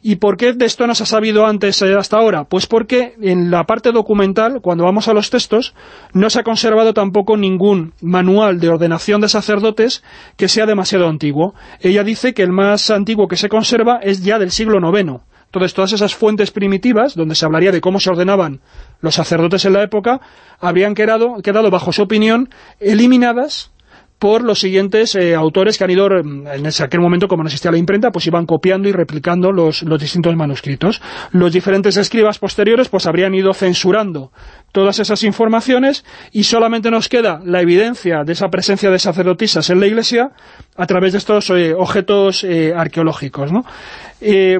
¿Y por qué de esto no se ha sabido antes eh, hasta ahora? Pues porque en la parte documental, cuando vamos a los textos, no se ha conservado tampoco ningún manual de ordenación de sacerdotes que sea demasiado antiguo. Ella dice que el más antiguo que se conserva es ya del siglo IX. Entonces, todas esas fuentes primitivas, donde se hablaría de cómo se ordenaban los sacerdotes en la época, habrían quedado, quedado bajo su opinión, eliminadas por los siguientes eh, autores que han ido, mm, en aquel momento como no existía la imprenta, pues iban copiando y replicando los, los distintos manuscritos. Los diferentes escribas posteriores pues habrían ido censurando todas esas informaciones y solamente nos queda la evidencia de esa presencia de sacerdotisas en la iglesia a través de estos eh, objetos eh, arqueológicos. ¿no?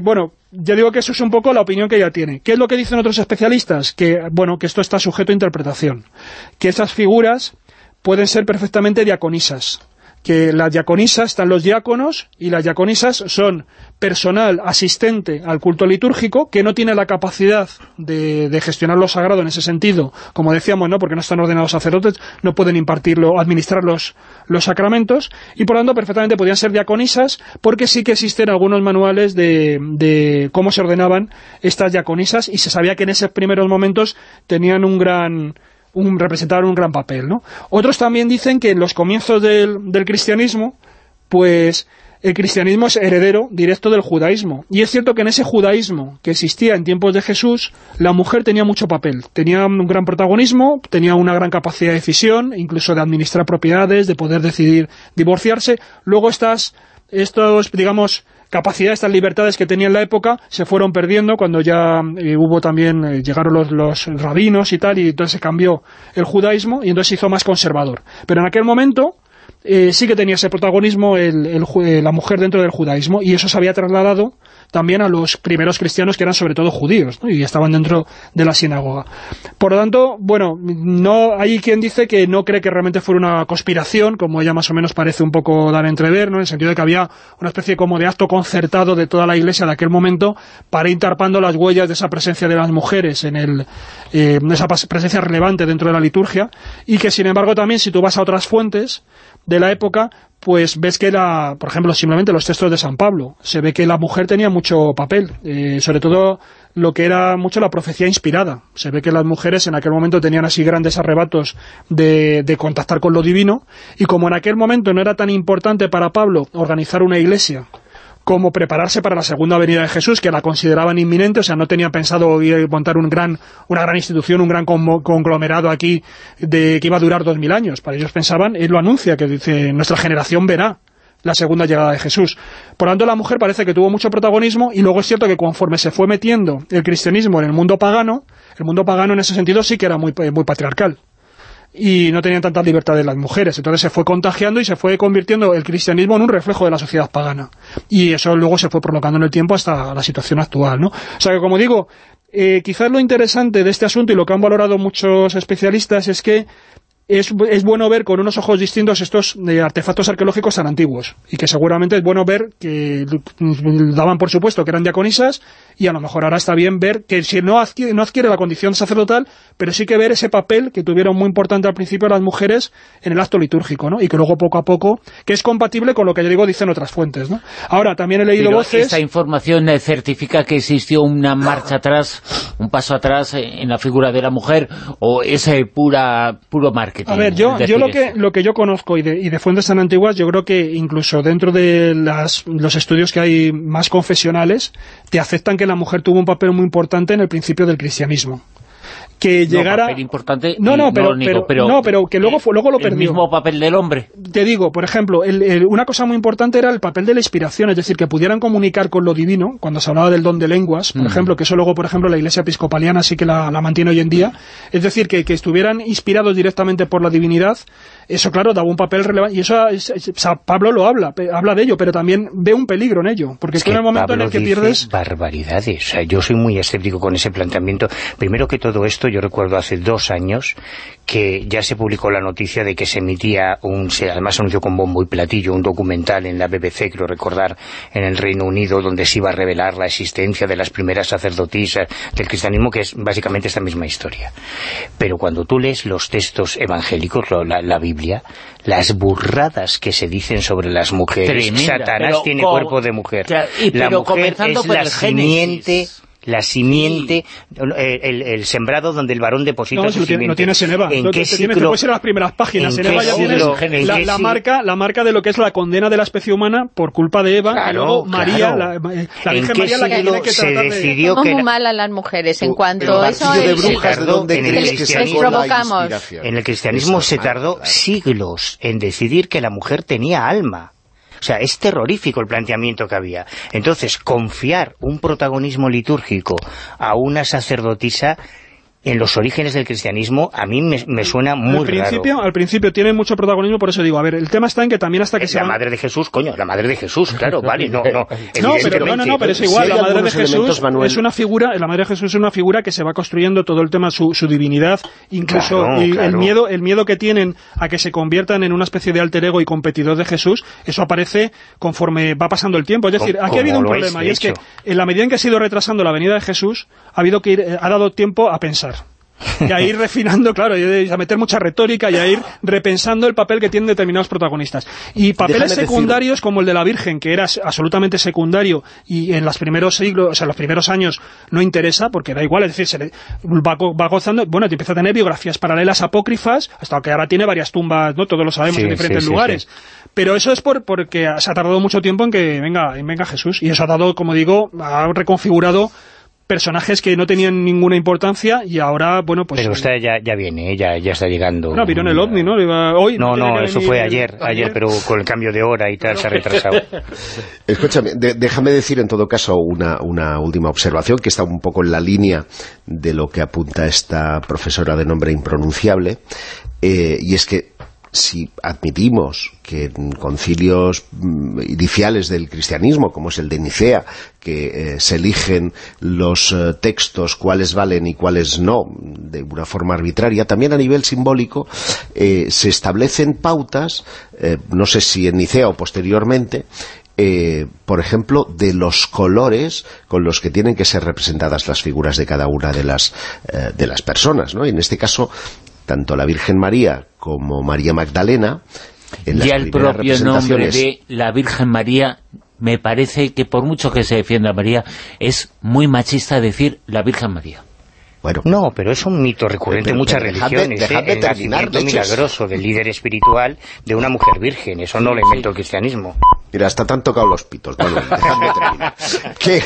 bueno, ya digo que eso es un poco la opinión que ella tiene. ¿Qué es lo que dicen otros especialistas? Que, bueno, que esto está sujeto a interpretación. Que esas figuras pueden ser perfectamente diaconisas que las diaconisas están los diáconos y las diaconisas son personal asistente al culto litúrgico que no tiene la capacidad de, gestionar lo sagrado en ese sentido, como decíamos, ¿no? porque no están ordenados sacerdotes, no pueden impartirlo, administrar los, los sacramentos y por lo tanto perfectamente podían ser diaconisas porque sí que existen algunos manuales de, de cómo se ordenaban estas diaconisas y se sabía que en esos primeros momentos tenían un gran un, representaron un gran papel, ¿no? Otros también dicen que en los comienzos del, cristianismo, pues el cristianismo es heredero directo del judaísmo. Y es cierto que en ese judaísmo que existía en tiempos de Jesús, la mujer tenía mucho papel. Tenía un gran protagonismo, tenía una gran capacidad de decisión, incluso de administrar propiedades, de poder decidir divorciarse. Luego estas, estos, digamos, capacidad, estas libertades que tenía en la época, se fueron perdiendo cuando ya eh, hubo también, eh, llegaron los, los, rabinos y tal, y entonces se cambió el judaísmo, y entonces se hizo más conservador. Pero en aquel momento eh, sí que tenía ese protagonismo el, la mujer dentro del judaísmo, y eso se había trasladado también a los primeros cristianos que eran sobre todo judíos y estaban dentro de la sinagoga. Por lo tanto, bueno, no hay quien dice que no cree que realmente fuera una conspiración, como ella más o menos parece un poco dar entrever, ¿no? en el sentido de que había una especie como de acto concertado de toda la iglesia de aquel momento para ir tarpando las huellas de esa presencia de las mujeres en el, eh, esa presencia relevante dentro de la liturgia y que sin embargo también si tú vas a otras fuentes de la época, pues ves que, la, por ejemplo, simplemente los textos de San Pablo, se ve que la mujer tenía mucho papel, eh, sobre todo lo que era mucho la profecía inspirada. Se ve que las mujeres en aquel momento tenían así grandes arrebatos de, de contactar con lo divino, y como en aquel momento no era tan importante para Pablo organizar una iglesia como prepararse para la segunda venida de Jesús, que la consideraban inminente, o sea, no tenían pensado montar un gran, una gran institución, un gran conglomerado aquí de que iba a durar dos mil años. Para ellos pensaban, él lo anuncia, que dice, nuestra generación verá la segunda llegada de Jesús. Por lo tanto, la mujer parece que tuvo mucho protagonismo, y luego es cierto que conforme se fue metiendo el cristianismo en el mundo pagano, el mundo pagano en ese sentido sí que era muy, muy patriarcal y no tenían tanta libertad de las mujeres. Entonces se fue contagiando y se fue convirtiendo el cristianismo en un reflejo de la sociedad pagana. Y eso luego se fue prolongando en el tiempo hasta la situación actual, ¿no? O sea que, como digo, eh, quizás lo interesante de este asunto y lo que han valorado muchos especialistas es que es, es, bueno ver con unos ojos distintos estos eh, artefactos arqueológicos tan antiguos y que seguramente es bueno ver que daban por supuesto que eran diaconisas y a lo mejor ahora está bien ver que si no adquiere, no adquiere la condición sacerdotal, pero sí que ver ese papel que tuvieron muy importante al principio las mujeres en el acto litúrgico, ¿no? Y que luego poco a poco, que es compatible con lo que yo digo dicen otras fuentes, ¿no? Ahora, también he leído voces... esta información eh, certifica que existió una marcha atrás, un paso atrás en la figura de la mujer, o ese pura puro marketing. A ver, yo, yo lo que lo que yo conozco y de, y de fuentes tan antiguas, yo creo que incluso dentro de las, los estudios que hay más confesionales, te aceptan que la mujer tuvo un papel muy importante en el principio del cristianismo que llegara... No, importante no, no, pero, pero, no, pero que luego, luego lo perdió. ¿El mismo papel del hombre? Te digo, por ejemplo, el, una cosa muy importante era el papel de la inspiración, es decir, que pudieran comunicar con lo divino, cuando se hablaba del don de lenguas, por mm. ejemplo, que eso luego, por ejemplo, la iglesia episcopaliana sí que la, mantiene hoy en día, es decir, que, que estuvieran inspirados directamente por la divinidad, eso claro, daba un papel relevante, y eso Pablo lo habla, habla de ello, pero también ve un peligro en ello, porque es, que en el momento en el que pierdes... barbaridades, o sea, yo soy muy escéptico con ese planteamiento, primero que todo esto, yo recuerdo hace dos años que ya se publicó la noticia de que se emitía un, se además anunció con bombo y platillo, un documental en la BBC, creo recordar, en el Reino Unido, donde se iba a revelar la existencia de las primeras sacerdotisas del cristianismo, que es básicamente esta misma historia. Pero cuando tú lees los textos evangélicos, la, la Biblia, las burradas que se dicen sobre las mujeres. Satanás tiene cuerpo de mujer. la mujer es la simiente la simiente, el, sembrado donde el varón deposita no, su simiente. No tienes en Eva. ¿En qué siglo? ser las primeras páginas. En, Eva ya tienes la, marca, la marca de lo que es la condena de la especie humana por culpa de Eva. y luego María, la, la Virgen María la que tiene que tratar decidió de... muy mal a las mujeres en cuanto a eso de brujas, ¿de dónde en el provocamos. En el cristianismo se tardó siglos en decidir que la mujer tenía alma. O sea, es terrorífico el planteamiento que había. Entonces, confiar un protagonismo litúrgico a una sacerdotisa en los orígenes del cristianismo a mí me, suena muy al principio, raro. Al principio tiene mucho protagonismo, por eso digo, a ver, el tema está en que también hasta que es se La madre de Jesús, coño, la madre de Jesús, claro, vale, no, no. no, pero, no, no, pero es igual, la madre de Jesús es una figura, la madre de Jesús es una figura que se va construyendo todo el tema, su, su divinidad, incluso el miedo el miedo que tienen a que se conviertan en una especie de alter ego y competidor de Jesús, eso aparece conforme va pasando el tiempo. Es decir, aquí ha habido un problema, y es que en la medida en que ha sido retrasando la venida de Jesús, ha habido que ir, ha dado tiempo a pensar. y a ir refinando, claro, y a meter mucha retórica y a ir repensando el papel que tienen determinados protagonistas. Y papeles secundarios como el de la Virgen, que era absolutamente secundario y en los primeros siglos, o sea, los primeros años no interesa, porque da igual, es decir, se le va, gozando, bueno, te empieza a tener biografías paralelas apócrifas, hasta que ahora tiene varias tumbas, ¿no? Todos lo sabemos, en diferentes lugares. Pero eso es por, porque se ha tardado mucho tiempo en que venga, en venga Jesús, y eso ha dado, como digo, ha reconfigurado personajes que no tenían ninguna importancia y ahora, bueno, pues... Pero usted ya, ya viene, ya, ya está llegando. No, vino en el OVNI, ¿no? Hoy no, no, eso fue ayer, ayer, pero con el cambio de hora y tal se ha retrasado. Escúchame, déjame decir en todo caso una, una última observación que está un poco en la línea de lo que apunta esta profesora de nombre impronunciable, eh, y es que si admitimos que en concilios mm, iniciales del cristianismo, como es el de Nicea, que eh, se eligen los eh, textos, cuáles valen y cuáles no, de una forma arbitraria, también a nivel simbólico eh, se establecen pautas, no sé si en Nicea o posteriormente, por ejemplo, de los colores con los que tienen que ser representadas las figuras de cada una de las, de las personas. ¿no? En este caso, tanto la Virgen María como María Magdalena en las el propio nombre de la Virgen María me parece que por mucho que se defienda a María es muy machista decir la Virgen María. Bueno, no, pero es un mito recurrente en muchas religiones, ¿eh? el nacimiento milagroso del líder espiritual de una mujer virgen, eso no lo inventó el cristianismo. Mira, hasta tan tocado los pitos, que,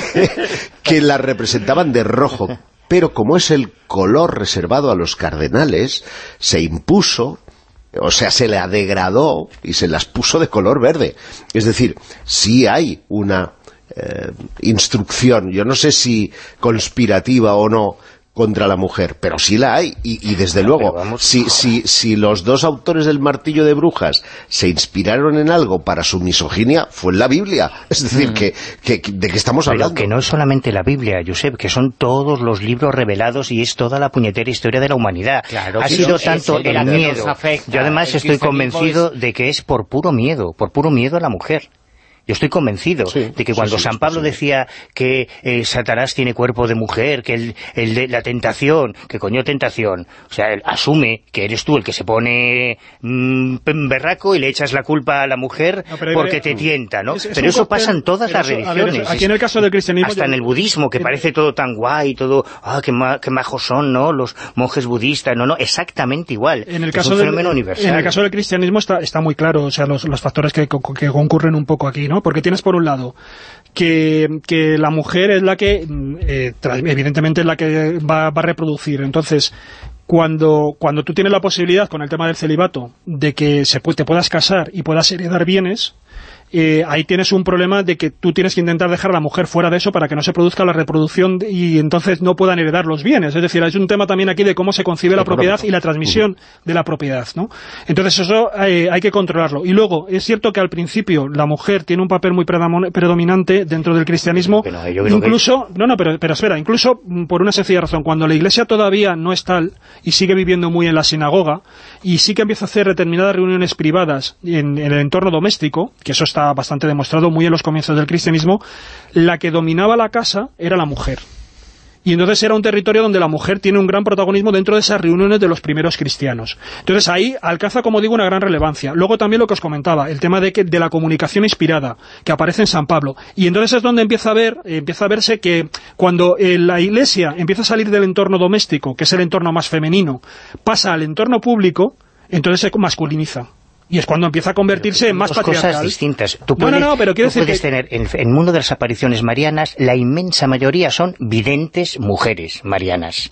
que la representaban de rojo, pero como es el color reservado a los cardenales, se impuso, o sea, se le degradó y se las puso de color verde. Es decir, sí hay una eh, instrucción, yo no sé si conspirativa o no, contra la mujer, pero sí la hay, y, desde luego, si, si, si los dos autores del Martillo de Brujas se inspiraron en algo para su misoginia, fue en la Biblia, es decir, mm. que, ¿de qué estamos hablando? Pero que no es solamente la Biblia, Josep, que son todos los libros revelados y es toda la puñetera historia de la humanidad. ha sido tanto el miedo, yo además estoy convencido de que es por puro miedo, por puro miedo a la mujer. Yo estoy convencido de que cuando San Pablo decía que eh, Satanás tiene cuerpo de mujer, que el, el, de la tentación, que coño tentación, o sea, él asume que eres tú el que se pone mmm, berraco y le echas la culpa a la mujer porque te tienta, ¿no? pero eso pasa en todas las religiones. aquí en el caso del cristianismo... Hasta en el budismo, que parece todo tan guay, todo, ah, qué, majos son, ¿no? Los monjes budistas, no, no, exactamente igual. En el caso del, universal. En el caso del cristianismo está, está muy claro, o sea, los, los factores que, que concurren un poco aquí, ¿no? Porque tienes por un lado que, la mujer es la que, mm, eh, evidentemente es la que va, va, a reproducir. Entonces, cuando, cuando tú tienes la posibilidad, con el tema del celibato, de que se, te puedas casar y puedas heredar bienes, eh, ahí tienes un problema de que tú tienes que intentar dejar a la mujer fuera de eso para que no se produzca la reproducción y entonces no puedan heredar los bienes. Es decir, hay un tema también aquí de cómo se concibe la propiedad y la transmisión de la propiedad. ¿no? Entonces eso eh, hay que controlarlo. Y luego, es cierto que al principio la mujer tiene un papel muy predominante dentro del cristianismo, incluso, no, no, pero, pero espera, incluso mm, por una sencilla razón, cuando la iglesia todavía no es tal y sigue viviendo muy en la sinagoga y sí que empieza a hacer determinadas reuniones privadas en el entorno doméstico, que eso está bastante demostrado muy en los comienzos del cristianismo, la que dominaba la casa era la mujer. Y entonces era un territorio donde la mujer tiene un gran protagonismo dentro de esas reuniones de los primeros cristianos. Entonces ahí alcanza, como digo, una gran relevancia. Luego también lo que os comentaba, el tema de, que, de la comunicación inspirada, que aparece en San Pablo. Y entonces es donde empieza a, ver, empieza a verse que cuando eh, la iglesia empieza a salir del entorno doméstico, que es el entorno más femenino, pasa al entorno público, entonces se masculiniza y es cuando empieza a convertirse en más dos cosas distintas. Tú puedes, no, no, pero quiero decir tener, en el mundo de las apariciones marianas, la inmensa mayoría son videntes mujeres marianas.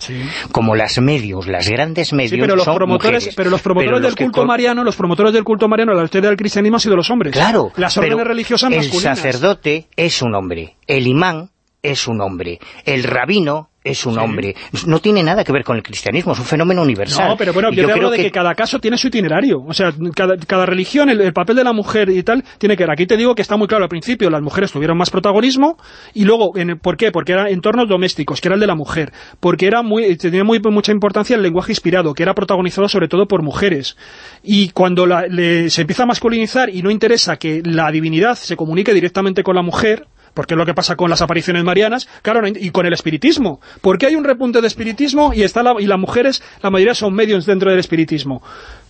Como las medios, las grandes medios pero los son promotores, mujeres. Pero los promotores del culto mariano, los promotores del culto mariano, la historia del cristianismo han sido los hombres. Claro. Las órdenes religiosas masculinas. El sacerdote es un hombre. El imán es un hombre. El rabino es un hombre. No tiene nada que ver con el cristianismo, es un fenómeno universal. No, pero bueno, yo, creo de que... cada caso tiene su itinerario. O sea, cada, religión, el, papel de la mujer y tal, tiene que ver. Aquí te digo que está muy claro al principio, las mujeres tuvieron más protagonismo, y luego, en, ¿por qué? Porque eran entornos domésticos, que era el de la mujer. Porque era muy, tenía muy, mucha importancia el lenguaje inspirado, que era protagonizado sobre todo por mujeres. Y cuando se empieza a masculinizar y no interesa que la divinidad se comunique directamente con la mujer, porque es lo que pasa con las apariciones marianas, claro, y con el espiritismo. porque hay un repunte de espiritismo y, está y las mujeres, la mayoría son medios dentro del espiritismo?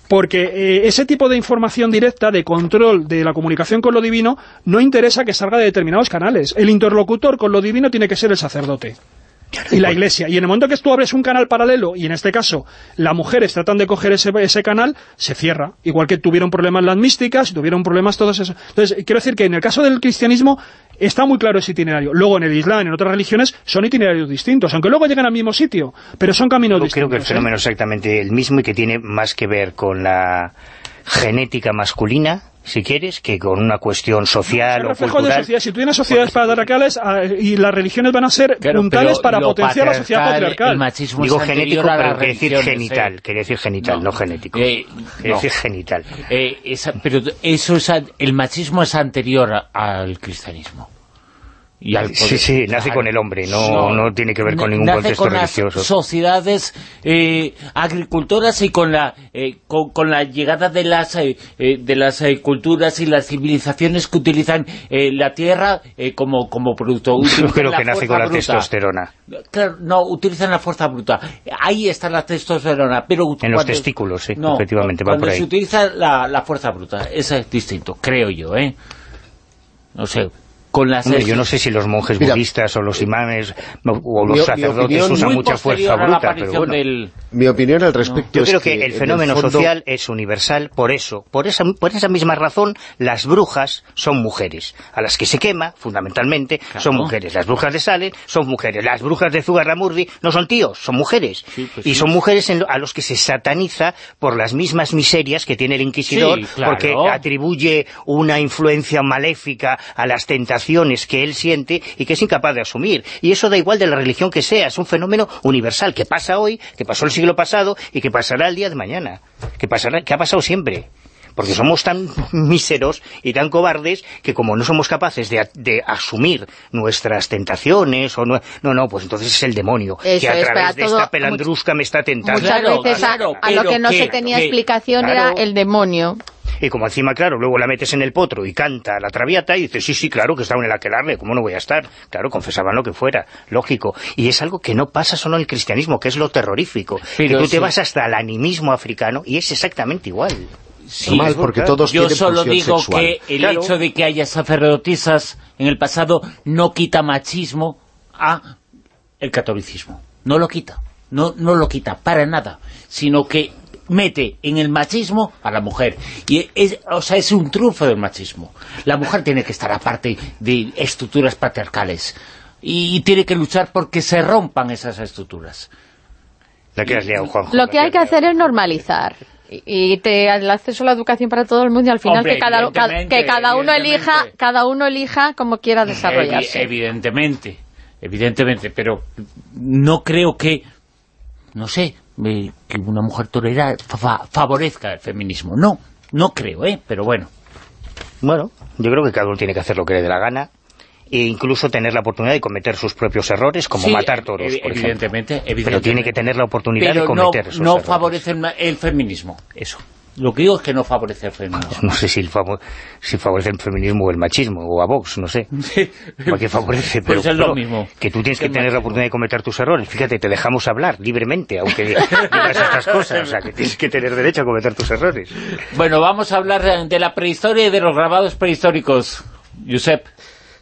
Porque eh, ese tipo de información directa, de control de la comunicación con lo divino, no interesa que salga de determinados canales. El interlocutor con lo divino tiene que ser el sacerdote y la iglesia. Y en el momento que tú abres un canal paralelo, y en este caso las mujeres tratan de coger ese, ese canal, se cierra. Igual que tuvieron problemas las místicas, tuvieron problemas todos esos. Entonces, quiero decir que en el caso del cristianismo está muy claro ese itinerario. Luego en el Islam, en otras religiones, son itinerarios distintos, aunque luego llegan al mismo sitio, pero son caminos distintos. Yo creo que el ¿eh? fenómeno es exactamente el mismo y que tiene más que ver con la genética masculina si quieres, que con una cuestión social o cultural... De sociedad. Si tú tienes sociedades patriarcales ah, y las religiones van a ser puntales para potenciar la sociedad patriarcal. El machismo Digo genético, pero quiere decir genital, quiere decir genital, no, genético. Eh, quiere decir genital. Eh, pero eso es, el machismo es anterior al cristianismo sí, sí, nace con el hombre, no, no, tiene que ver con ningún nace contexto con religioso. Las sociedades eh, agricultoras y con la eh, con, la llegada de las eh, de las culturas y las civilizaciones que utilizan la tierra como, como producto. Yo creo que nace con la testosterona. Claro, no, utilizan la fuerza bruta. Ahí está la testosterona, pero... En los testículos, sí, efectivamente, va por ahí. se utiliza la, la fuerza bruta, eso es distinto, creo yo, ¿eh? No sé, yo no sé si los monjes budistas o los imanes o los sacerdotes usan mucha fuerza bruta, pero bueno. Mi opinión al respecto Yo creo que, el fenómeno social es universal por eso. Por esa, por esa misma razón, las brujas son mujeres. A las que se quema, fundamentalmente, son mujeres. Las brujas de Salem son mujeres. Las brujas de Zugarramurdi no son tíos, son mujeres. Pues y son mujeres a los que se sataniza por las mismas miserias que tiene el inquisidor, porque atribuye una influencia maléfica a las tentaciones que él siente y que es incapaz de asumir. Y eso da igual de la religión que sea, es un fenómeno universal que pasa hoy, que pasó el siglo pasado y que pasará el día de mañana, que, pasará, que ha pasado siempre porque somos tan míseros y tan cobardes que como no somos capaces de, asumir nuestras tentaciones o no, no, no, pues entonces es el demonio que a través de esta pelandrusca me está tentando. Muchas veces a, lo que no se tenía explicación era el demonio. Y como encima, claro, luego la metes en el potro y canta la traviata y dices, sí, sí, claro, que estaba en el aquelarre, ¿cómo no voy a estar? Claro, confesaban lo que fuera, lógico. Y es algo que no pasa solo en el cristianismo, que es lo terrorífico. Pero que tú te vas hasta el animismo africano y es exactamente igual. Sí, porque todos Yo solo digo que el hecho de que haya sacerdotisas en el pasado no quita machismo a el catolicismo. No lo quita. No, no lo quita para nada, sino que mete en el machismo a la mujer. Y es, o sea, es un triunfo del machismo. La mujer tiene que estar aparte de estructuras patriarcales. Y, tiene que luchar porque se rompan esas estructuras. Lo que hay que hacer es normalizar y te el acceso a la educación para todo el mundo y al final que cada que cada uno elija cada uno elija como quiera desarrollarse evidentemente evidentemente pero no creo que no sé que una mujer torera favorezca el feminismo. No, no creo, ¿eh? Pero bueno. Bueno, yo creo que cada uno tiene que hacer lo que le dé la gana e incluso tener la oportunidad de cometer sus propios errores, como matar toros, por evidentemente, evidentemente, Pero tiene que tener la oportunidad de cometer no, no favorece el feminismo, eso. Lo que digo es que no favorece el feminismo. No sé si, si favorece el feminismo o el machismo, o a Vox, no sé. qué favorece, pero, pues es lo mismo. que tú tienes que tener la oportunidad de cometer tus errores. Fíjate, te dejamos hablar libremente, aunque digas estas cosas. O sea, que tienes que tener derecho a cometer tus errores. Bueno, vamos a hablar de la prehistoria y de los grabados prehistóricos. Josep.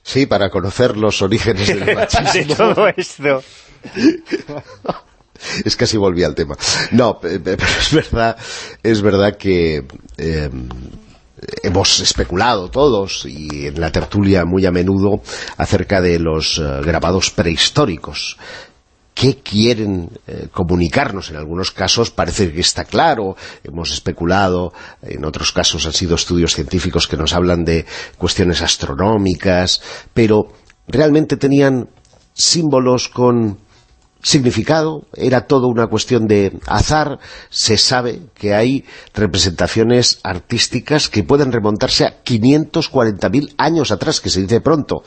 Sí, para conocer los orígenes del machismo. de todo esto. es que así volví al tema. No, pero es verdad, es verdad que em, hemos especulado todos, y en la tertulia muy a menudo, acerca de los eh, grabados prehistóricos. ¿Qué quieren eh, comunicarnos? En algunos casos parece que está claro, hemos especulado, en otros casos han sido estudios científicos que nos hablan de cuestiones astronómicas, pero realmente tenían símbolos con significado, era todo una cuestión de azar, se sabe que hay representaciones artísticas que pueden remontarse a 540.000 años atrás, que se dice pronto,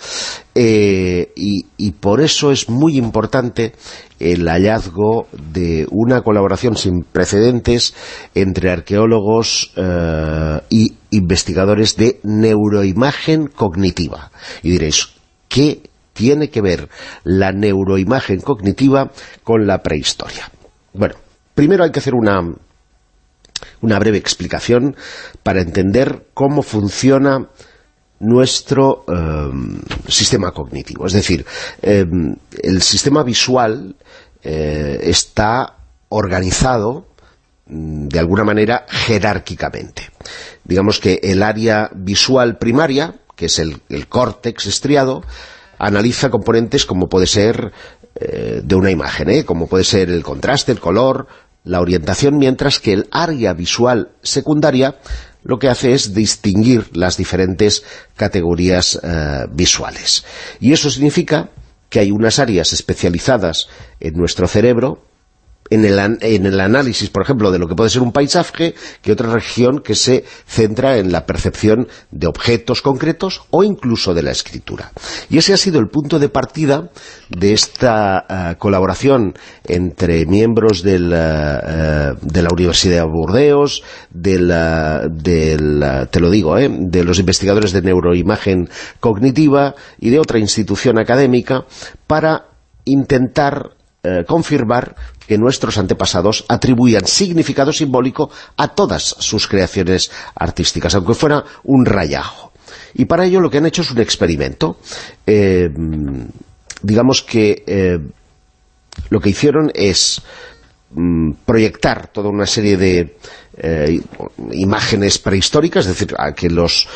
eh, y, por eso es muy importante el hallazgo de una colaboración sin precedentes entre arqueólogos e y investigadores de neuroimagen cognitiva. Y diréis, ¿qué tiene que ver la neuroimagen cognitiva con la prehistoria. Bueno, primero hay que hacer una, una breve explicación para entender cómo funciona nuestro em, sistema cognitivo. Es decir, em, el sistema visual eh, está organizado mm, de alguna manera jerárquicamente. Digamos que el área visual primaria, que es el, el córtex estriado, analiza componentes como puede ser eh, de una imagen, ¿eh? como puede ser el contraste, el color, la orientación, mientras que el área visual secundaria lo que hace es distinguir las diferentes categorías eh, visuales. Y eso significa que hay unas áreas especializadas en nuestro cerebro en el, análisis, por ejemplo, de lo que puede ser un paisaje, que otra región que se centra en la percepción de objetos concretos o incluso de la escritura. Y ese ha sido el punto de partida de esta eh, colaboración entre miembros de la, eh, de la Universidad de Burdeos, de la, te lo digo, eh, de los investigadores de neuroimagen cognitiva y de otra institución académica para intentar confirmar que nuestros antepasados atribuían significado simbólico a todas sus creaciones artísticas, aunque fuera un rayajo. Y para ello lo que han hecho es un experimento. Eh, digamos que eh, lo que hicieron es mm, proyectar toda una serie de eh, imágenes prehistóricas, es decir, a que los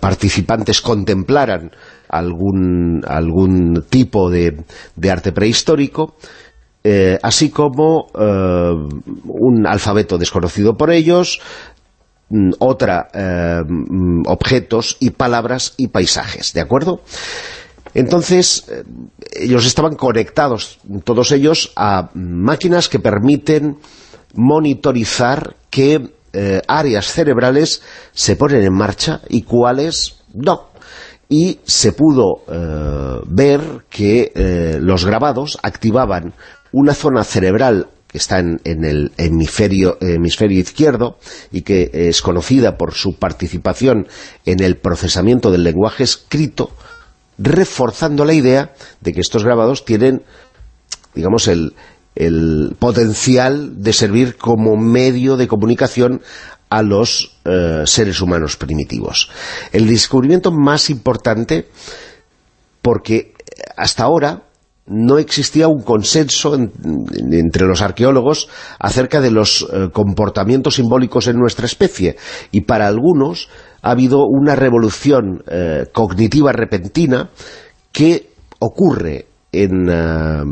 participantes contemplaran algún, algún tipo de arte prehistórico, eh, así como eh, un alfabeto desconocido por ellos, mm, otra, eh, mm, objetos y palabras y paisajes, ¿de acuerdo? Entonces, ellos estaban conectados, todos ellos, a máquinas que permiten monitorizar qué áreas cerebrales se ponen en marcha y cuáles no y se pudo ver que los grabados activaban una zona cerebral que está en, el hemisferio, izquierdo y que es conocida por su participación en el procesamiento del lenguaje escrito, reforzando la idea de que estos grabados tienen, digamos, el, potencial de servir como medio de comunicación a los eh, seres humanos primitivos. El descubrimiento más importante, porque hasta ahora no existía un consenso entre los arqueólogos acerca de los eh, comportamientos simbólicos en nuestra especie y para algunos ha habido una revolución eh, cognitiva repentina que ocurre en, eh,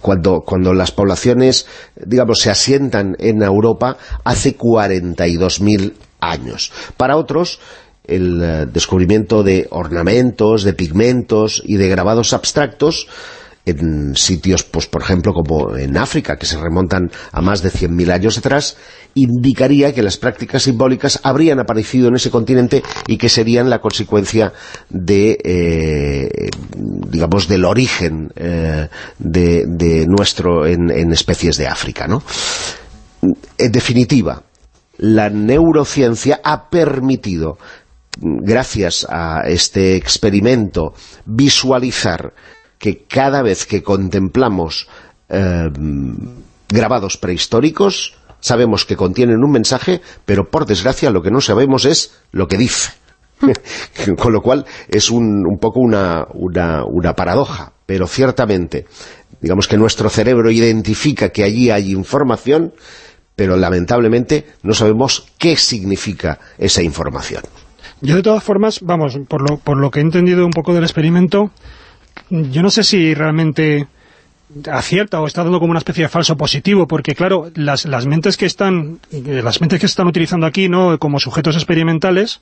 cuando, cuando las poblaciones, digamos, se asientan en Europa hace 42.000 años. Para otros, el descubrimiento de ornamentos, de pigmentos y de grabados abstractos en sitios, pues por ejemplo, como en África, que se remontan a más de 100.000 años atrás, indicaría que las prácticas simbólicas habrían aparecido en ese continente y que serían la consecuencia de, eh, digamos, del origen eh, de, nuestro en, en, especies de África, ¿no? En definitiva, la neurociencia ha permitido gracias a este experimento, visualizar que cada vez que contemplamos eh, grabados prehistóricos, sabemos que contienen un mensaje, pero por desgracia lo que no sabemos es lo que dice. Con lo cual es un, un poco una, una, una paradoja, pero ciertamente, digamos que nuestro cerebro identifica que allí hay información, pero lamentablemente no sabemos qué significa esa información. Yo de todas formas, vamos, por lo, por lo que he entendido un poco del experimento, yo no sé si realmente acierta o está dando como una especie de falso positivo, porque claro, las, las mentes que están las mentes que están utilizando aquí no como sujetos experimentales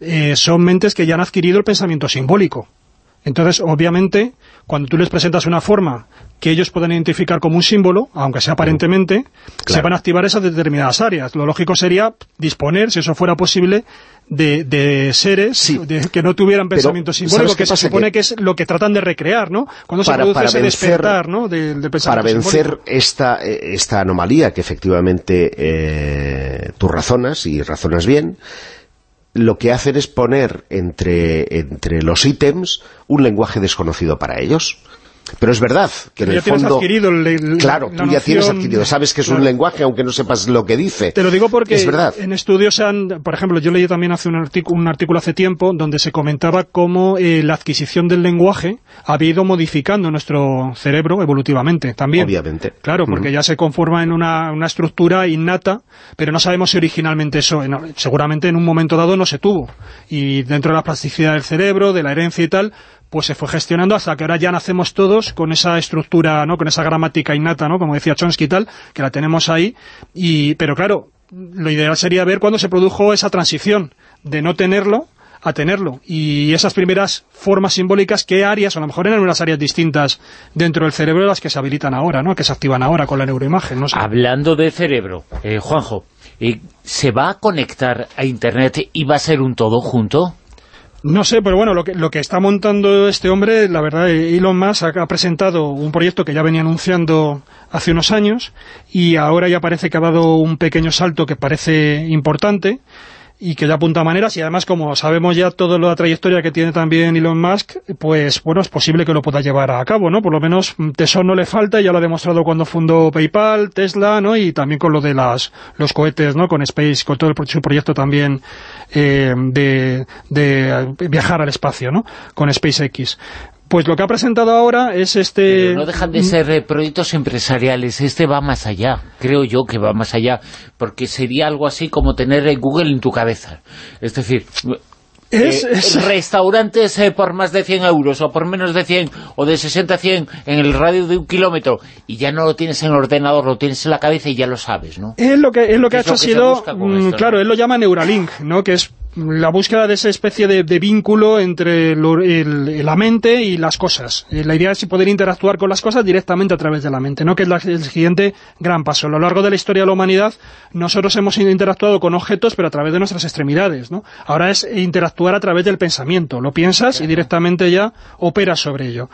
eh, son mentes que ya han adquirido el pensamiento simbólico. Entonces, obviamente, cuando tú les presentas una forma que ellos puedan identificar como un símbolo, aunque sea aparentemente, se van a activar esas determinadas áreas. Lo lógico sería disponer, si eso fuera posible, de, seres que no tuvieran pensamiento simbólico, que se supone que... es lo que tratan de recrear, ¿no? Cuando se produce ese despertar ¿no? del, pensamiento Para vencer esta, eh, esta anomalía que efectivamente eh, tú razonas, y razonas bien, lo que hacen es poner entre, entre los ítems un lenguaje desconocido para ellos. Pero es verdad que en el fondo... Adquirido el, claro, tú ya tienes adquirido, sabes que es un lenguaje aunque no sepas lo que dice. Te lo digo porque es verdad. en estudios han... Por ejemplo, yo leí también hace un, artículo, un artículo hace tiempo donde se comentaba cómo eh, la adquisición del lenguaje había ido modificando nuestro cerebro evolutivamente también. Obviamente. Claro, porque ya se conforma en una, una, estructura innata, pero no sabemos si originalmente eso... seguramente en un momento dado no se tuvo. Y dentro de la plasticidad del cerebro, de la herencia y tal, pues se fue gestionando hasta que ahora ya nacemos todos con esa estructura, ¿no? con esa gramática innata, ¿no? como decía Chomsky y tal, que la tenemos ahí, y pero claro, lo ideal sería ver cuándo se produjo esa transición de no tenerlo a tenerlo. Y esas primeras formas simbólicas, ¿qué áreas? a lo mejor eran unas áreas distintas dentro del cerebro las que se habilitan ahora, ¿no? que se activan ahora con la neuroimagen. No Hablando de cerebro, eh, Juanjo, eh, ¿se va a conectar a Internet y va a ser un todo junto? No sé, pero bueno, lo que, lo que está montando este hombre, la verdad, Elon Musk ha, presentado un proyecto que ya venía anunciando hace unos años y ahora ya parece que ha dado un pequeño salto que parece importante y que ya apunta maneras, y además como sabemos ya toda la trayectoria que tiene también Elon Musk, pues bueno, es posible que lo pueda llevar a cabo, ¿no? Por lo menos tesón no le falta, ya lo ha demostrado cuando fundó PayPal, Tesla, ¿no? Y también con lo de las los cohetes, ¿no? Con Space, con todo el, su proyecto también eh, de, de viajar al espacio, ¿no? Con SpaceX. Pues lo que ha presentado ahora es este... no dejan de ser eh, proyectos empresariales, este va más allá, creo yo que va más allá, porque sería algo así como tener eh, Google en tu cabeza. Es decir, eh, restaurantes por más de 100 euros o por menos de 100 o de 60 a 100 en el radio de un kilómetro y ya no lo tienes en el ordenador, lo tienes en la cabeza y ya lo sabes, ¿no? Es lo que, es lo que ha hecho ha sido, mm, claro, él lo llama Neuralink, ¿no? que es la búsqueda de esa especie de, vínculo entre la mente y las cosas. Eh, la idea es poder interactuar con las cosas directamente a través de la mente, ¿no? que es el siguiente gran paso. A lo largo de la historia de la humanidad, nosotros hemos interactuado con objetos, pero a través de nuestras extremidades. ¿no? Ahora es interactuar a través del pensamiento. Lo piensas y directamente ya operas sobre ello.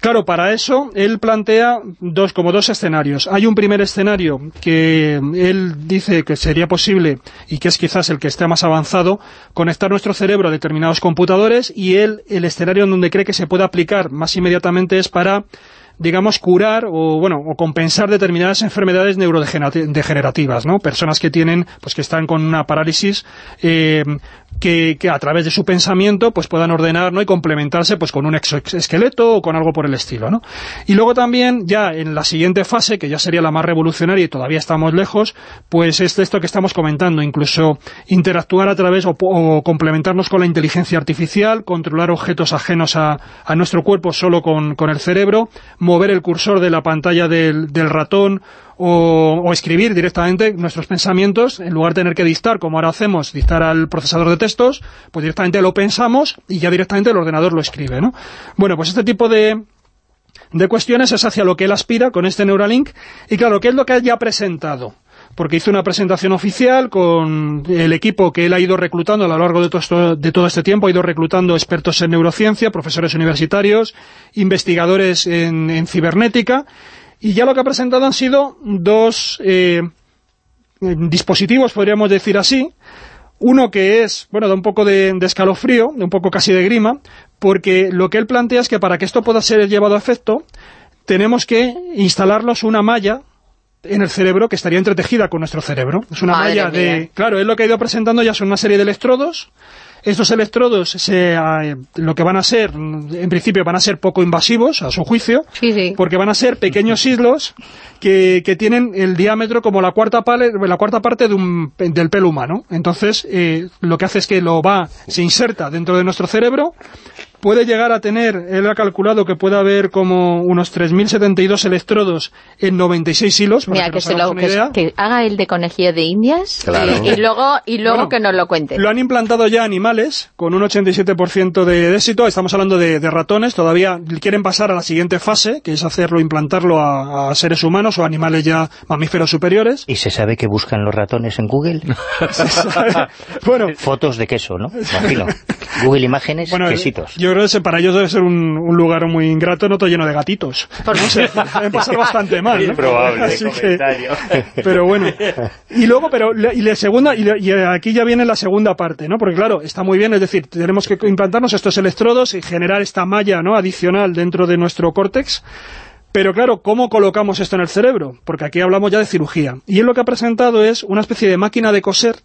Claro, para eso él plantea dos, como dos escenarios. Hay un primer escenario que él dice que sería posible y que es quizás el que esté más avanzado, conectar nuestro cerebro a determinados computadores y él, el escenario en donde cree que se puede aplicar más inmediatamente es para digamos, curar o, bueno, o compensar determinadas enfermedades neurodegenerativas, ¿no? Personas que tienen, pues que están con una parálisis eh, que, a través de su pensamiento pues puedan ordenar ¿no? y complementarse pues con un exoesqueleto o con algo por el estilo. ¿no? Y luego también, ya en la siguiente fase, que ya sería la más revolucionaria y todavía estamos lejos, pues es esto que estamos comentando, incluso interactuar a través o, complementarnos con la inteligencia artificial, controlar objetos ajenos a, a nuestro cuerpo solo con, con, el cerebro, mover el cursor de la pantalla del, del ratón o, escribir directamente nuestros pensamientos, en lugar de tener que dictar, como ahora hacemos, dictar al procesador de textos, pues directamente lo pensamos y ya directamente el ordenador lo escribe, ¿no? Bueno, pues este tipo de, de cuestiones es hacia lo que él aspira con este Neuralink, y claro, ¿qué es lo que ya ha presentado? porque hizo una presentación oficial con el equipo que él ha ido reclutando a lo largo de todo, de todo este tiempo, ha ido reclutando expertos en neurociencia, profesores universitarios, investigadores en, en cibernética, y ya lo que ha presentado han sido dos eh, dispositivos, podríamos decir así. Uno que es, bueno, da un poco de, escalofrío, un poco casi de grima, porque lo que él plantea es que para que esto pueda ser llevado a efecto, tenemos que instalarnos una malla en el cerebro que estaría entretejida con nuestro cerebro. Es una malla de... Claro, él lo que ha ido presentando ya son una serie de electrodos estos electrodos se, eh, lo que van a ser, en principio van a ser poco invasivos, a su juicio, porque van a ser pequeños islos que, que, tienen el diámetro como la cuarta, la cuarta parte de un, del pelo humano. Entonces, eh, lo que hace es que lo va, se inserta dentro de nuestro cerebro, puede llegar a tener, él ha calculado que puede haber como unos 3.072 electrodos en 96 hilos, para Mira, que, se lo, que, haga el de conejillo de indias y, luego, y luego que nos lo cuente. Lo han implantado ya animales con un 87% de, éxito, estamos hablando de, ratones, todavía quieren pasar a la siguiente fase, que es hacerlo, implantarlo a, seres humanos o animales ya mamíferos superiores. ¿Y se sabe que buscan los ratones en Google? bueno, Fotos de queso, ¿no? Imagino. Google Imágenes, quesitos. Yo creo que para ellos debe ser un, lugar muy ingrato, no todo lleno de gatitos. No sé, deben pasar bastante mal, ¿no? Probable pero bueno. Y luego, pero y la segunda y, aquí ya viene la segunda parte, ¿no? Porque claro, está muy bien, es decir, tenemos que implantarnos estos electrodos y generar esta malla, ¿no? adicional dentro de nuestro córtex. Pero claro, ¿cómo colocamos esto en el cerebro? Porque aquí hablamos ya de cirugía. Y él lo que ha presentado es una especie de máquina de coser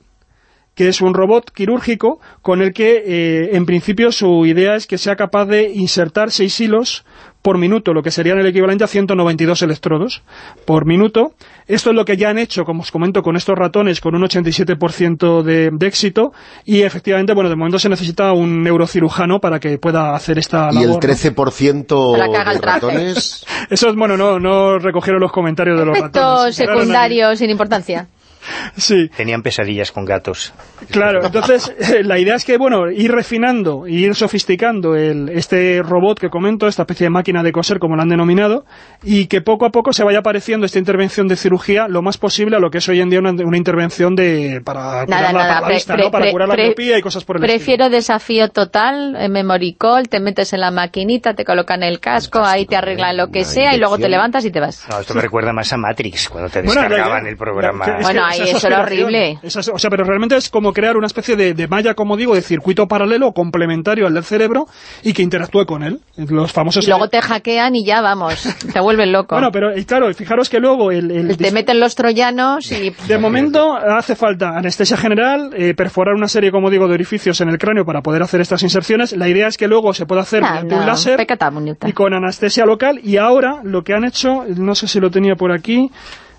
que es un robot quirúrgico con el que, eh, en principio, su idea es que sea capaz de insertar seis hilos por minuto, lo que serían el equivalente a 192 electrodos por minuto. Esto es lo que ya han hecho, como os comento, con estos ratones con un 87% de, de, éxito y efectivamente, bueno, de momento se necesita un neurocirujano para que pueda hacer esta labor. ¿Y el 13% de ratones? Eso es, bueno, no, no recogieron los comentarios de los ratones. secundarios sin importancia. Sí. Tenían pesadillas con gatos. Claro, entonces eh, la idea es que, bueno, ir refinando, ir sofisticando el, este robot que comento, esta especie de máquina de coser, como lo han denominado, y que poco a poco se vaya apareciendo esta intervención de cirugía lo más posible a lo que es hoy en día una, intervención de para curar la, vista, ¿no? para curar la miopía y cosas por el Prefiero desafío total, en memory call, te metes en la maquinita, te colocan el casco, ahí te arreglan lo que sea y luego te levantas y te vas. No, esto me recuerda más a Matrix, cuando te descargaban el programa. bueno, eso era horrible. o sea, pero realmente es como crear una especie de, malla, como digo, de circuito paralelo complementario al del cerebro y que interactúe con él. Los famosos... Luego te hackean y ya, vamos, te vuelven loco. Bueno, pero claro, fijaros que luego... El, te meten los troyanos y... De momento hace falta anestesia general, eh, perforar una serie, como digo, de orificios en el cráneo para poder hacer estas inserciones. La idea es que luego se pueda hacer con un láser y con anestesia local. Y ahora lo que han hecho, no sé si lo tenía por aquí...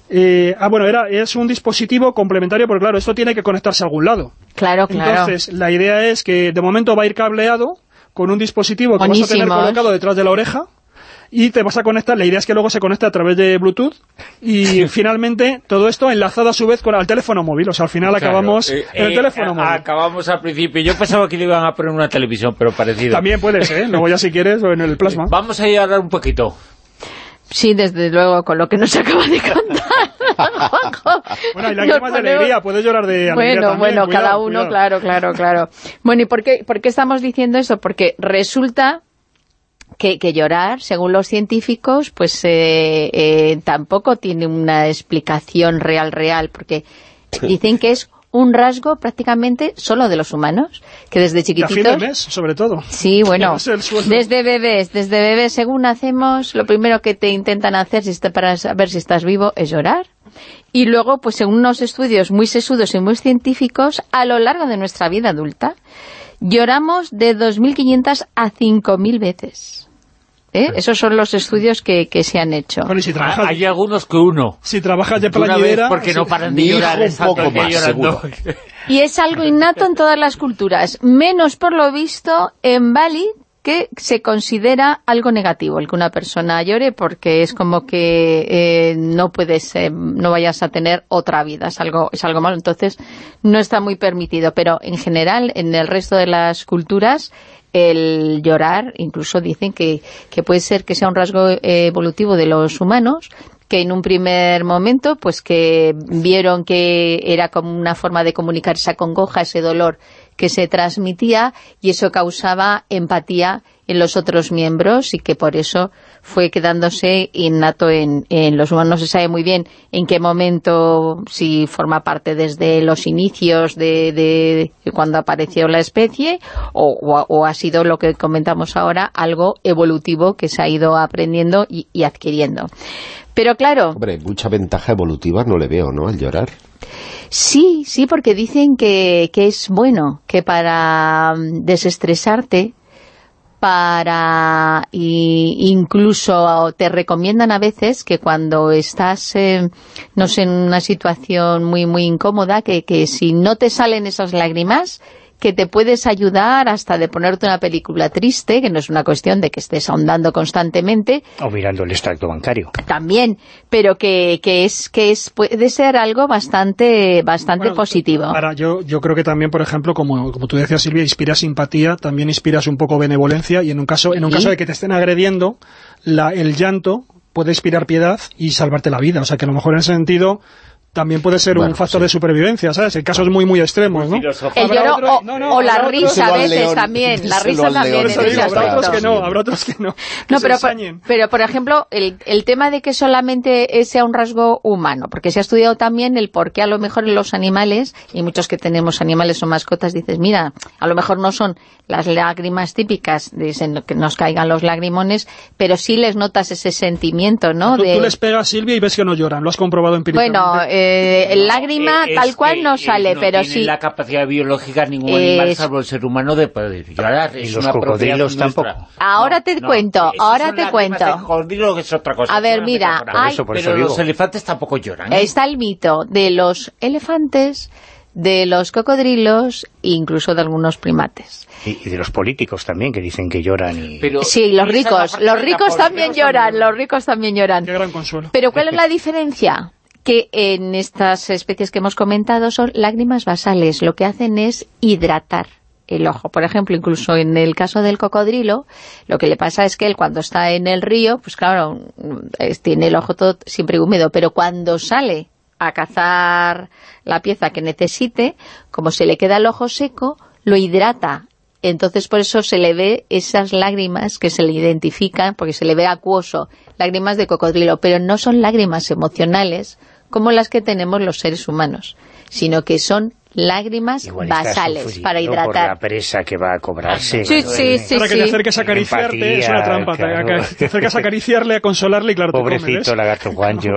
Eh, ah, bueno, era, es un dispositivo complementario, porque claro, esto tiene que conectarse a algún lado. Claro, claro. Entonces, la idea es que de momento va a ir cableado con un dispositivo que vas a tener colocado detrás de la oreja y te vas a conectar, la idea es que luego se conecte a través de Bluetooth y finalmente todo esto enlazado a su vez con el teléfono móvil, o sea, al final acabamos eh, en el eh, teléfono móvil. Acabamos al principio, yo pensaba que le iban a poner una televisión, pero parecido. También puede ser, luego ya si quieres, o en el plasma. Vamos a ir a hablar un poquito. Sí, desde luego, con lo que nos acaba de contar. Bueno, hay lágrimas de alegría, puedes llorar de alegría Bueno, bueno, cada uno, claro, claro, claro. Bueno, ¿y por qué, por qué estamos diciendo eso? Porque resulta que, que, llorar, según los científicos, pues eh, eh, tampoco tiene una explicación real, real, porque dicen que es un rasgo prácticamente solo de los humanos, que desde chiquititos... mes, sobre todo. Sí, bueno, desde bebés, desde bebés, según nacemos, lo primero que te intentan hacer si para saber si estás vivo es llorar. Y luego, pues según unos estudios muy sesudos y muy científicos, a lo largo de nuestra vida adulta, lloramos de 2.500 a 5.000 veces. ¿Eh? Esos son los estudios que, que se han hecho. Hay algunos que uno. Si trabajas de plañidera... porque no paran de llorar. Un poco más, Y es algo innato en todas las culturas. Menos, por lo visto, en Bali, que se considera algo negativo el que una persona llore porque es como que eh, no puedes no vayas a tener otra vida es algo es algo malo. Entonces no está muy permitido. Pero en general en el resto de las culturas el llorar, incluso dicen que, que puede ser que sea un rasgo eh, evolutivo de los humanos, que en un primer momento, pues que vieron que era como una forma de comunicar esa congoja, ese dolor que se transmitía y eso causaba empatía en los otros miembros y que por eso fue quedándose innato en, los humanos. No se sabe muy bien en qué momento, si forma parte desde los inicios de, de cuando apareció la especie o, o, ha sido lo que comentamos ahora, algo evolutivo que se ha ido aprendiendo y, y adquiriendo. Pero claro... Hombre, mucha ventaja evolutiva no le veo, ¿no?, al llorar. Sí, sí, porque dicen que, que es bueno, que para mm, desestresarte para y incluso te recomiendan a veces que cuando estás eh, no sé, en una situación muy muy incómoda que, que si no te salen esas lágrimas que te puedes ayudar hasta de ponerte una película triste, que no es una cuestión de que estés ahondando constantemente. O mirando el extracto bancario. También, pero que, que es que es puede ser algo bastante bastante positivo. Ahora, yo, yo creo que también, por ejemplo, como, como tú decías, Silvia, inspira simpatía, también inspiras un poco benevolencia, y en un caso en un caso de que te estén agrediendo, la, el llanto puede inspirar piedad y salvarte la vida. O sea, que a lo mejor en ese sentido también puede ser un factor de supervivencia, ¿sabes? En casos muy, muy extremos, ¿no? El lloro o, la risa a veces también, la risa también Habrá otros que no, habrá otros que no. no, pero, pero por ejemplo, el, el tema de que solamente sea un rasgo humano, porque se ha estudiado también el por qué a lo mejor en los animales, y muchos que tenemos animales o mascotas, dices, mira, a lo mejor no son las lágrimas típicas, dicen que nos caigan los lagrimones, pero sí les notas ese sentimiento, ¿no? Tú, tú les pegas, Silvia, y ves que no lloran, lo has comprobado empíricamente. Bueno, eh, el lágrima tal cual no sale, no pero tiene sí... la capacidad biológica ningún animal, salvo el ser humano, de poder llorar. y los cocodrilos tampoco. Ahora te cuento, ahora te cuento. es otra cosa. A ver, mira, hay, pero los elefantes tampoco lloran. ¿eh? Está el mito de los elefantes de los cocodrilos e incluso de algunos primates. Y, de los políticos también, que dicen que lloran. Y... sí, los ricos. Los ricos también lloran, los ricos también lloran. Qué gran consuelo. Pero ¿cuál es la diferencia? Que en estas especies que hemos comentado son lágrimas basales. Lo que hacen es hidratar el ojo. Por ejemplo, incluso en el caso del cocodrilo, lo que le pasa es que él cuando está en el río, pues claro, tiene el ojo todo siempre húmedo, pero cuando sale a cazar la pieza que necesite, como se le queda el ojo seco, lo hidrata. Entonces por eso se le ve esas lágrimas que se le identifican, porque se le ve acuoso, lágrimas de cocodrilo, pero no son lágrimas emocionales como las que tenemos los seres humanos, sino que son lágrimas basales para hidratar. por la presa que va a cobrarse. Sí, sí, sí. Para que te acerques a acariciarte, es una trampa. Te acercas a acariciarle, a consolarle y claro, Pobrecito te lagarto Juancho.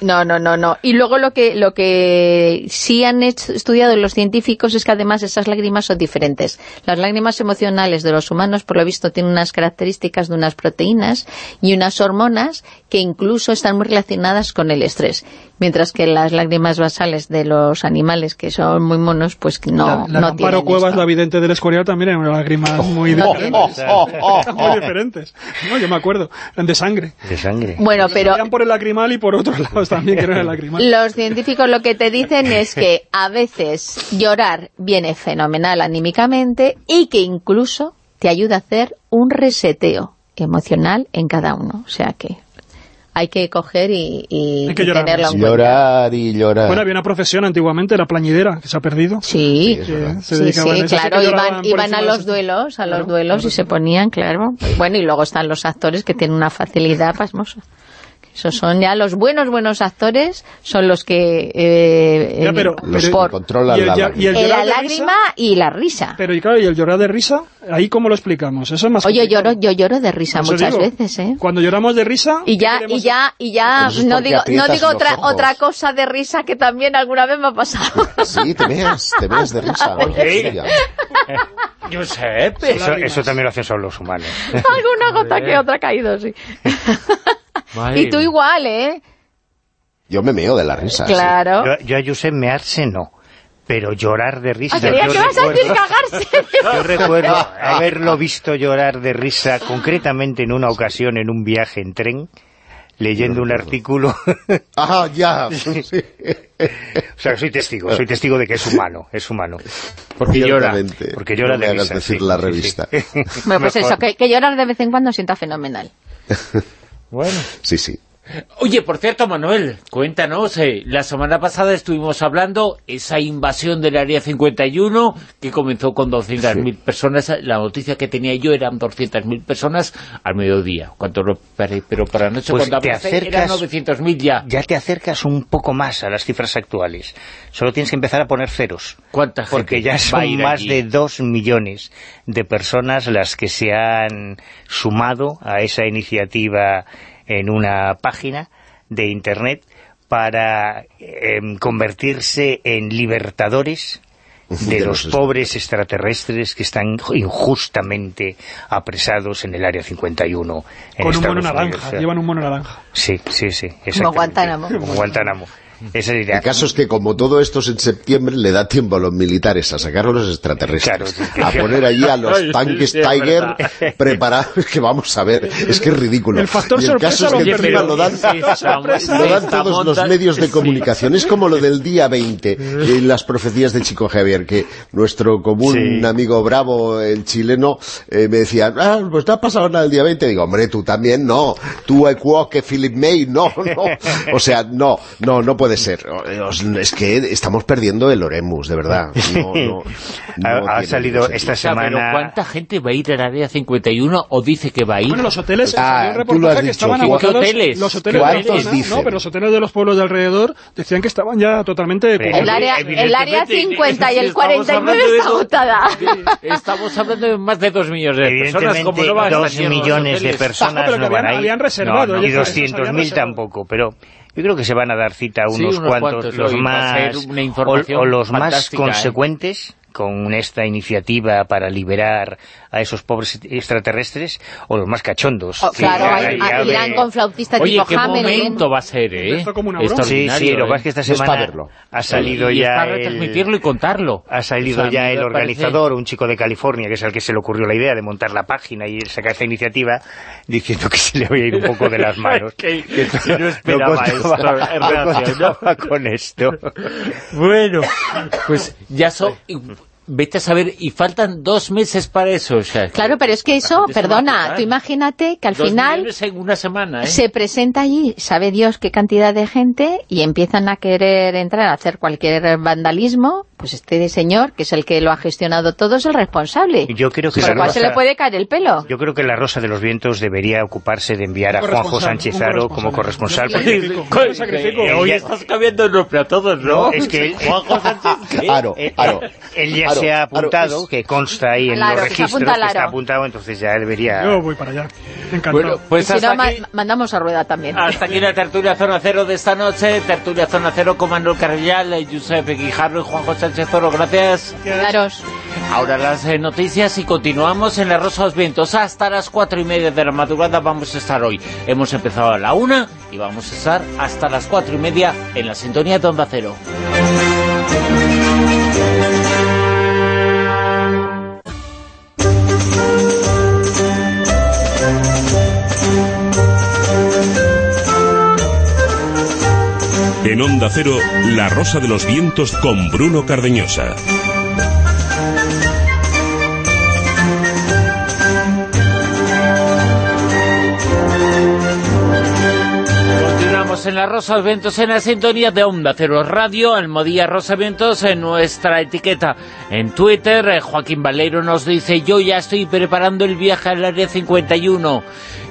No, no, no, no. Y luego lo que lo que sí han estudiado los científicos es que además esas lágrimas son diferentes. Las lágrimas emocionales de los humanos, por lo visto, tienen unas características de unas proteínas y unas hormonas que incluso están muy relacionadas con el estrés. Mientras que las lágrimas basales de los animales, que son muy monos, pues no, la, no tienen Cuevas, la vidente del Escorial, también eran lágrimas muy diferentes. muy diferentes. No, yo me acuerdo, eran de sangre. De sangre. Bueno, pero... por el lagrimal y por otros lados también, que no era el lagrimal. Los científicos lo que te dicen es que a veces llorar viene fenomenal anímicamente y que incluso te ayuda a hacer un reseteo emocional en cada uno. O sea que hay que coger y, y, llorar. tenerlo en Llorar y llorar. Bueno, había una profesión antiguamente, la plañidera, que se ha perdido. Sí, sí, sí, claro, iban, iban a los duelos, a los duelos y se ponían, claro. Bueno, y luego están los actores que tienen una facilidad pasmosa. Esos son ya los buenos, buenos actores, son los que... Eh, ya, pero, los por, controlan la, la lágrima y la risa. Pero y claro, y el llorar de risa, ¿ahí cómo lo explicamos? Eso es más Oye, lloro, yo lloro de risa muchas veces, ¿eh? Cuando lloramos de risa... Y ya, y ya, y ya, no digo, no digo otra, otra cosa de risa que también alguna vez me ha pasado. Sí, te veas, te veas de risa. Yo sé, pero... Eso, también lo hacen solo los humanos. Alguna gota que otra ha caído, sí. Y tú igual, ¿eh? Yo me meo de la risa. Claro. Yo, a Josep mearse no, pero llorar de risa... Ah, yo, vas a decir cagarse. yo recuerdo haberlo visto llorar de risa concretamente en una ocasión en un viaje en tren leyendo un artículo. ah, ya. o sea, soy testigo, soy testigo de que es humano, es humano. Porque llora, porque llora de risa. decir la revista. bueno, pues eso, que, que llorar de vez en cuando sienta fenomenal. Bueno. Sí, sí. Oye, por cierto, Manuel, cuéntanos, eh, la semana pasada estuvimos hablando esa invasión del Área 51 que comenzó con 200.000 personas, la noticia que tenía yo eran 200.000 personas al mediodía, cuando pero para la noche pues cuando te acercas, eran 900.000 ya. Ya te acercas un poco más a las cifras actuales, solo tienes que empezar a poner ceros. ¿Cuántas Porque ya son más de 2 millones de personas las que se han sumado a esa iniciativa en una página de Internet para em, convertirse en libertadores de, los, pobres extraterrestres que están injustamente apresados en el Área 51 en Con un mono naranja, llevan un mono naranja. Sí, sí, sí. Como Guantánamo. Como Guantánamo. El caso es que como todo esto es en septiembre, le da tiempo a los militares a sacar a los extraterrestres, a poner allí a los tanques Tiger preparados, que vamos a ver, es que es ridículo. El factor y el caso es que encima lo dan, lo dan todos los medios de comunicación. Es como lo del día 20, en las profecías de Chico Javier, que nuestro común amigo bravo, el chileno, eh, me decía, ah, pues no ha pasado nada el día 20. Digo, hombre, tú también no. Tú, que Philip May, no, no. O sea, no, no, no puede ser. Es que estamos perdiendo el Oremus, de verdad. ha, salido esta semana... Pero ¿cuánta gente va a ir al Área 51 o dice que va a ir? Bueno, los hoteles, ah, que estaban agotados. hoteles? Los hoteles, no, pero los hoteles de los pueblos de alrededor decían que estaban ya totalmente... El área, el área 50 y el 49 está agotada. Estamos hablando de más de 2 millones de personas. ¿Cómo no va dos millones de personas no, van a ir. Habían reservado. No, y 200.000 tampoco, pero yo creo que se van a dar cita a unos, cuantos, los más, o, los más consecuentes con esta iniciativa para liberar a esos pobres extraterrestres o los más cachondos. Oh, claro, irán con flautistas Oye, tipo ¿qué momento va a ser, eh? Sí, sí, lo que es que esta semana ha salido y ya para retransmitirlo y contarlo. Ha salido ya el organizador, un chico de California, que es el que se le ocurrió la idea de montar la página y sacar esta iniciativa, diciendo que se le voy a ir un poco de las manos. que, no esperaba esto. con esto. bueno, pues ya son Vete a saber, y faltan dos meses para eso. O sea, claro, pero es que eso, perdona, tú imagínate que al final en una semana, ¿eh? se presenta allí, sabe Dios qué cantidad de gente, y empiezan a querer entrar a hacer cualquier vandalismo, pues este señor, que es el que lo ha gestionado todo, es el responsable. Yo creo que Por cual se le puede caer el pelo. Yo creo que la Rosa de los Vientos debería ocuparse de enviar a Juanjo Sánchez Aro como corresponsal. Hoy estás cambiando el nombre a todos, ¿no? es que Juanjo Sánchez... Aro, Aro. Él ya se ha apuntado, que consta ahí en los registros, que está apuntado, entonces ya debería... Yo voy para allá, encantado. pues si no, mandamos a rueda también. Hasta aquí la tertulia Zona Cero de esta noche, tertulia Zona Cero con Manuel Carrillal, Josep Guijarro y Juanjo Sánchez gracias. Ahora las eh, noticias y continuamos en la Rosa Vientos. Hasta las cuatro y media de la madrugada vamos a estar hoy. Hemos empezado a la una y vamos a estar hasta las cuatro y media en la sintonía de Onda Cero. En Onda Cero, La Rosa de los Vientos con Bruno Cardeñosa. Continuamos en La Rosa de los Vientos en la sintonía de Onda Cero Radio, Almodía Rosa Vientos en nuestra etiqueta en Twitter. Eh, Joaquín Valero nos dice, yo ya estoy preparando el viaje al Área 51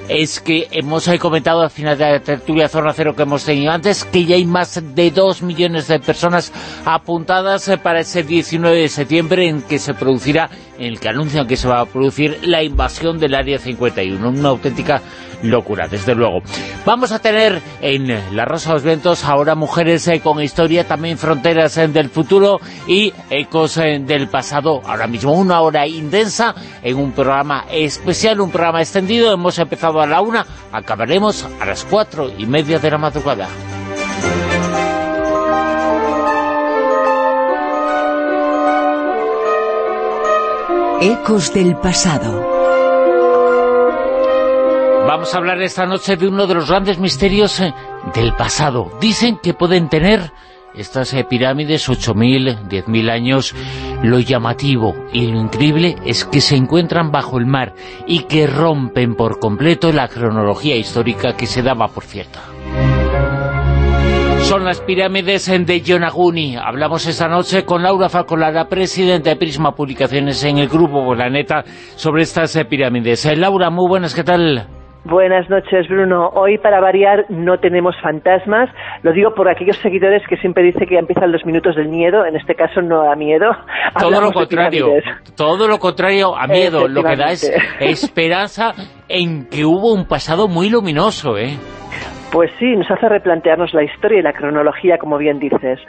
es que hemos comentado al final de la tertulia Zona Cero que hemos tenido antes, que ya hay más de dos millones de personas apuntadas eh, para ese 19 de septiembre en que se producirá, en el que anuncian que se va a producir la invasión del Área 51, una auténtica locura, desde luego. Vamos a tener en La Rosa de los Vientos ahora mujeres eh, con historia, también fronteras eh, del futuro y ecos del pasado. Ahora mismo una hora intensa en un programa especial, un programa extendido. Hemos empezado a la una, acabaremos a las cuatro y media de la madrugada. Ecos del pasado. Vamos a hablar esta noche de uno de los grandes misterios eh, del pasado. Dicen que pueden tener estas eh, pirámides, 8.000, 10.000 años, lo llamativo y lo increíble es que se encuentran bajo el mar y que rompen por completo la cronología histórica que se daba por cierta. Son las pirámides de Yonaguni. Hablamos esta noche con Laura Falcolara, presidenta de Prisma Publicaciones en el Grupo Planeta, sobre estas eh, pirámides. Eh, Laura, muy buenas, ¿qué tal? Buenas noches, Bruno. Hoy, para variar, no tenemos fantasmas. Lo digo por aquellos seguidores que siempre dicen que empiezan los minutos del miedo. En este caso, no da miedo. Todo lo contrario. Todo lo contrario a miedo. Lo que da es esperanza en que hubo un pasado muy luminoso, ¿eh? Pues sí, nos hace replantearnos la historia y la cronología, como bien dices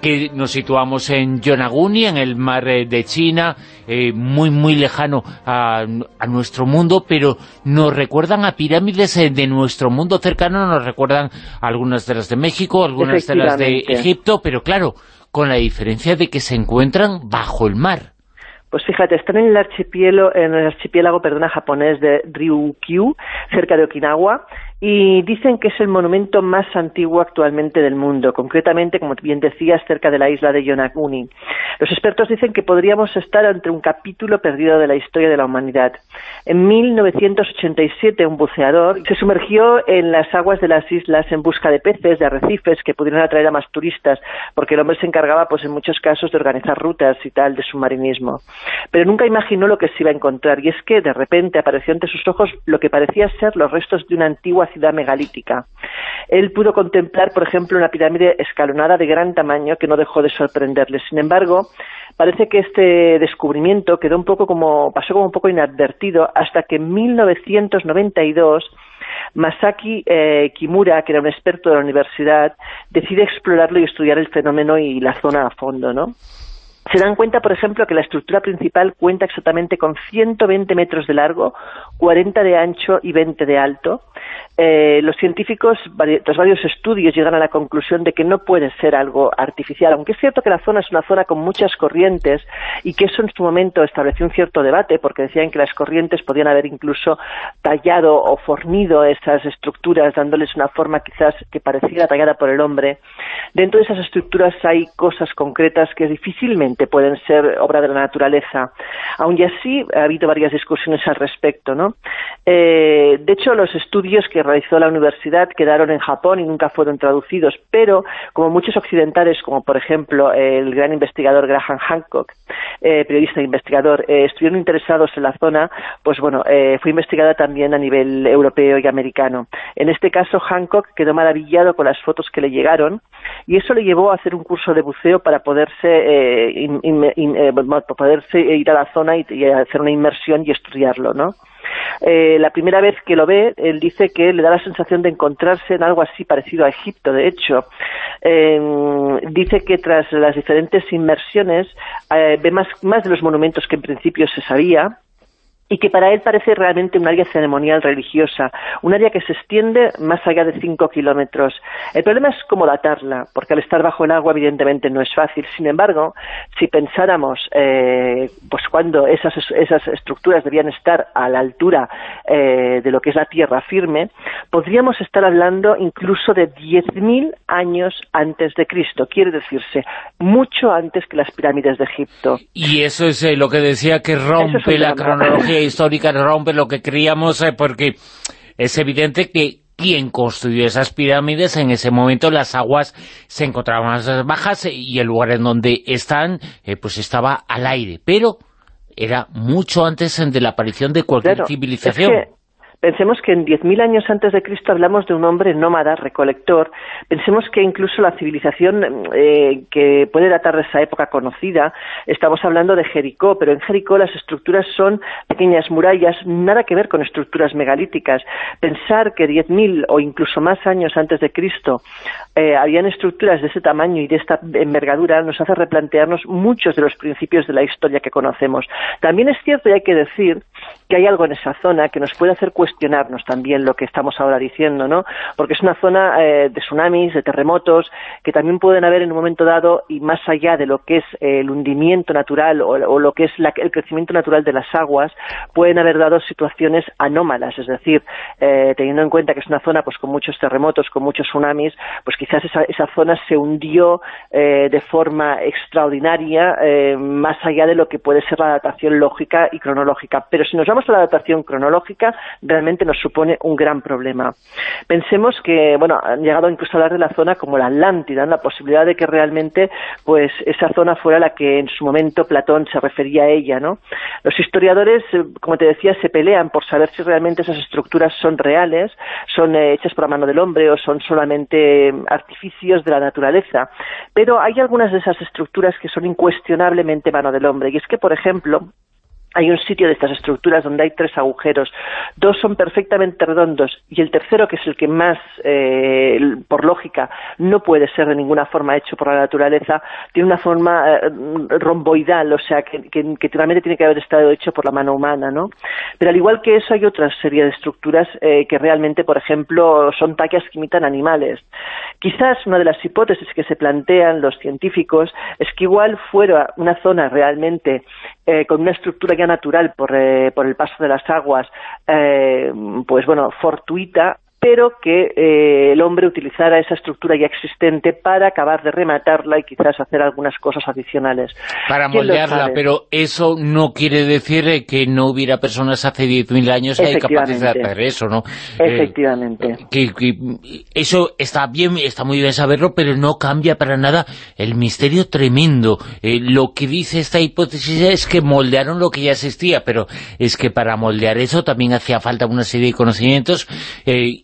que nos situamos en Yonaguni, en el mar eh, de China, eh, muy, muy lejano a, nuestro mundo, pero nos recuerdan a pirámides eh, de nuestro mundo cercano, nos recuerdan algunas de las de México, algunas de las de Egipto, pero claro, con la diferencia de que se encuentran bajo el mar. Pues fíjate, están en el archipiélago, en el archipiélago perdona, japonés de Ryukyu, cerca de Okinawa, y dicen que es el monumento más antiguo actualmente del mundo, concretamente, como bien decías, cerca de la isla de Yonaguni. Los expertos dicen que podríamos estar ante un capítulo perdido de la historia de la humanidad. En 1987, un buceador se sumergió en las aguas de las islas en busca de peces, de arrecifes, que pudieran atraer a más turistas, porque el hombre se encargaba, pues en muchos casos, de organizar rutas y tal, de submarinismo. Pero nunca imaginó lo que se iba a encontrar, y es que, de repente, apareció ante sus ojos lo que parecía ser los restos de una antigua ciudad megalítica. Él pudo contemplar, por ejemplo, una pirámide escalonada de gran tamaño que no dejó de sorprenderle. Sin embargo, parece que este descubrimiento quedó un poco como, pasó como un poco inadvertido hasta que en 1992 Masaki eh, Kimura, que era un experto de la universidad, decide explorarlo y estudiar el fenómeno y la zona a fondo, ¿no? Se dan cuenta, por ejemplo, que la estructura principal cuenta exactamente con 120 metros de largo, 40 de ancho y 20 de alto. Eh, los científicos, tras varios estudios, llegan a la conclusión de que no puede ser algo artificial, aunque es cierto que la zona es una zona con muchas corrientes y que eso en su momento estableció un cierto debate, porque decían que las corrientes podían haber incluso tallado o fornido esas estructuras, dándoles una forma quizás que pareciera tallada por el hombre. Dentro de esas estructuras hay cosas concretas que difícilmente pueden ser obra de la naturaleza. Aun y así, ha habido varias discusiones al respecto. ¿no? Eh, de hecho, los estudios que realizó la universidad quedaron en Japón y nunca fueron traducidos, pero como muchos occidentales, como por ejemplo el gran investigador Graham Hancock, eh, periodista e investigador, eh, estuvieron interesados en la zona, pues bueno, fue investigada también a nivel europeo y americano. En este caso, Hancock quedó maravillado con las fotos que le llegaron y eso le llevó a hacer un curso de buceo para poderse, poderse ir a la zona y hacer una inmersión y estudiarlo, ¿no? Eh, la primera vez que lo ve, él dice que le da la sensación de encontrarse en algo así parecido a Egipto, de hecho. Em, dice que tras las diferentes inmersiones eh, ve más, más de los monumentos que en principio se sabía, y que para él parece realmente un área ceremonial religiosa, un área que se extiende más allá de cinco kilómetros. El problema es cómo datarla, porque al estar bajo el agua evidentemente no es fácil. Sin embargo, si pensáramos eh, pues cuando esas, esas estructuras debían estar a la altura eh, de lo que es la tierra firme, podríamos estar hablando incluso de 10.000 años antes de Cristo, quiere decirse, mucho antes que las pirámides de Egipto. Y eso es eh, lo que decía que rompe la cronología histórica rompe lo que creíamos, eh, porque es evidente que quien construyó esas pirámides, en ese momento las aguas se encontraban más bajas y el lugar en donde están, eh, pues estaba al aire, pero era mucho antes de la aparición de cualquier civilización. Pensemos que en 10.000 años antes de Cristo hablamos de un hombre nómada, recolector. Pensemos que incluso la civilización eh, que puede datar de esa época conocida, estamos hablando de Jericó, pero en Jericó las estructuras son pequeñas murallas, nada que ver con estructuras megalíticas. Pensar que 10.000 o incluso más años antes de Cristo eh, habían estructuras de ese tamaño y de esta envergadura nos hace replantearnos muchos de los principios de la historia que conocemos. También es cierto y hay que decir que hay algo en esa zona que nos puede hacer cuestionarnos también lo que estamos ahora diciendo, ¿no? Porque es una zona eh, de tsunamis, de terremotos, que también pueden haber en un momento dado y más allá de lo que es el hundimiento natural o, lo que es el crecimiento natural de las aguas, pueden haber dado situaciones anómalas, es decir, eh, teniendo en cuenta que es una zona pues con muchos terremotos, con muchos tsunamis, pues quizás esa, esa zona se hundió eh, de forma extraordinaria más allá de lo que puede ser la datación lógica y cronológica. Pero si nos vamos a la datación cronológica, nos supone un gran problema. Pensemos que, bueno, han llegado incluso a hablar de la zona como la Atlántida, la posibilidad de que realmente pues esa zona fuera la que en su momento Platón se refería a ella, ¿no? Los historiadores, eh, como te decía, se pelean por saber si realmente esas estructuras son reales, son eh, hechas por la mano del hombre o son solamente eh, artificios de la naturaleza. Pero hay algunas de esas estructuras que son incuestionablemente mano del hombre, y es que, por ejemplo, hay un sitio de estas estructuras donde hay tres agujeros, dos son perfectamente redondos y el tercero, que es el que más, eh, por lógica, no puede ser de ninguna forma hecho por la naturaleza, tiene una forma eh, romboidal, o sea, que, que, realmente tiene que haber estado hecho por la mano humana, ¿no? Pero al igual que eso hay otra serie de estructuras eh, que realmente, por ejemplo, son taquias que imitan animales. Quizás una de las hipótesis que se plantean los científicos es que igual fuera una zona realmente eh, con una estructura ya natural por, eh, por el paso de las aguas, eh, pues bueno, fortuita, pero que eh, el hombre utilizara esa estructura ya existente para acabar de rematarla y quizás hacer algunas cosas adicionales. Para moldearla, pero eso no quiere decir eh, que no hubiera personas hace 10.000 años capaces de hacer eso, ¿no? Eh, Efectivamente. que, eso está bien, está muy bien saberlo, pero no cambia para nada el misterio tremendo. lo que dice esta hipótesis es que moldearon lo que ya existía, pero es que para moldear eso también hacía falta una serie de conocimientos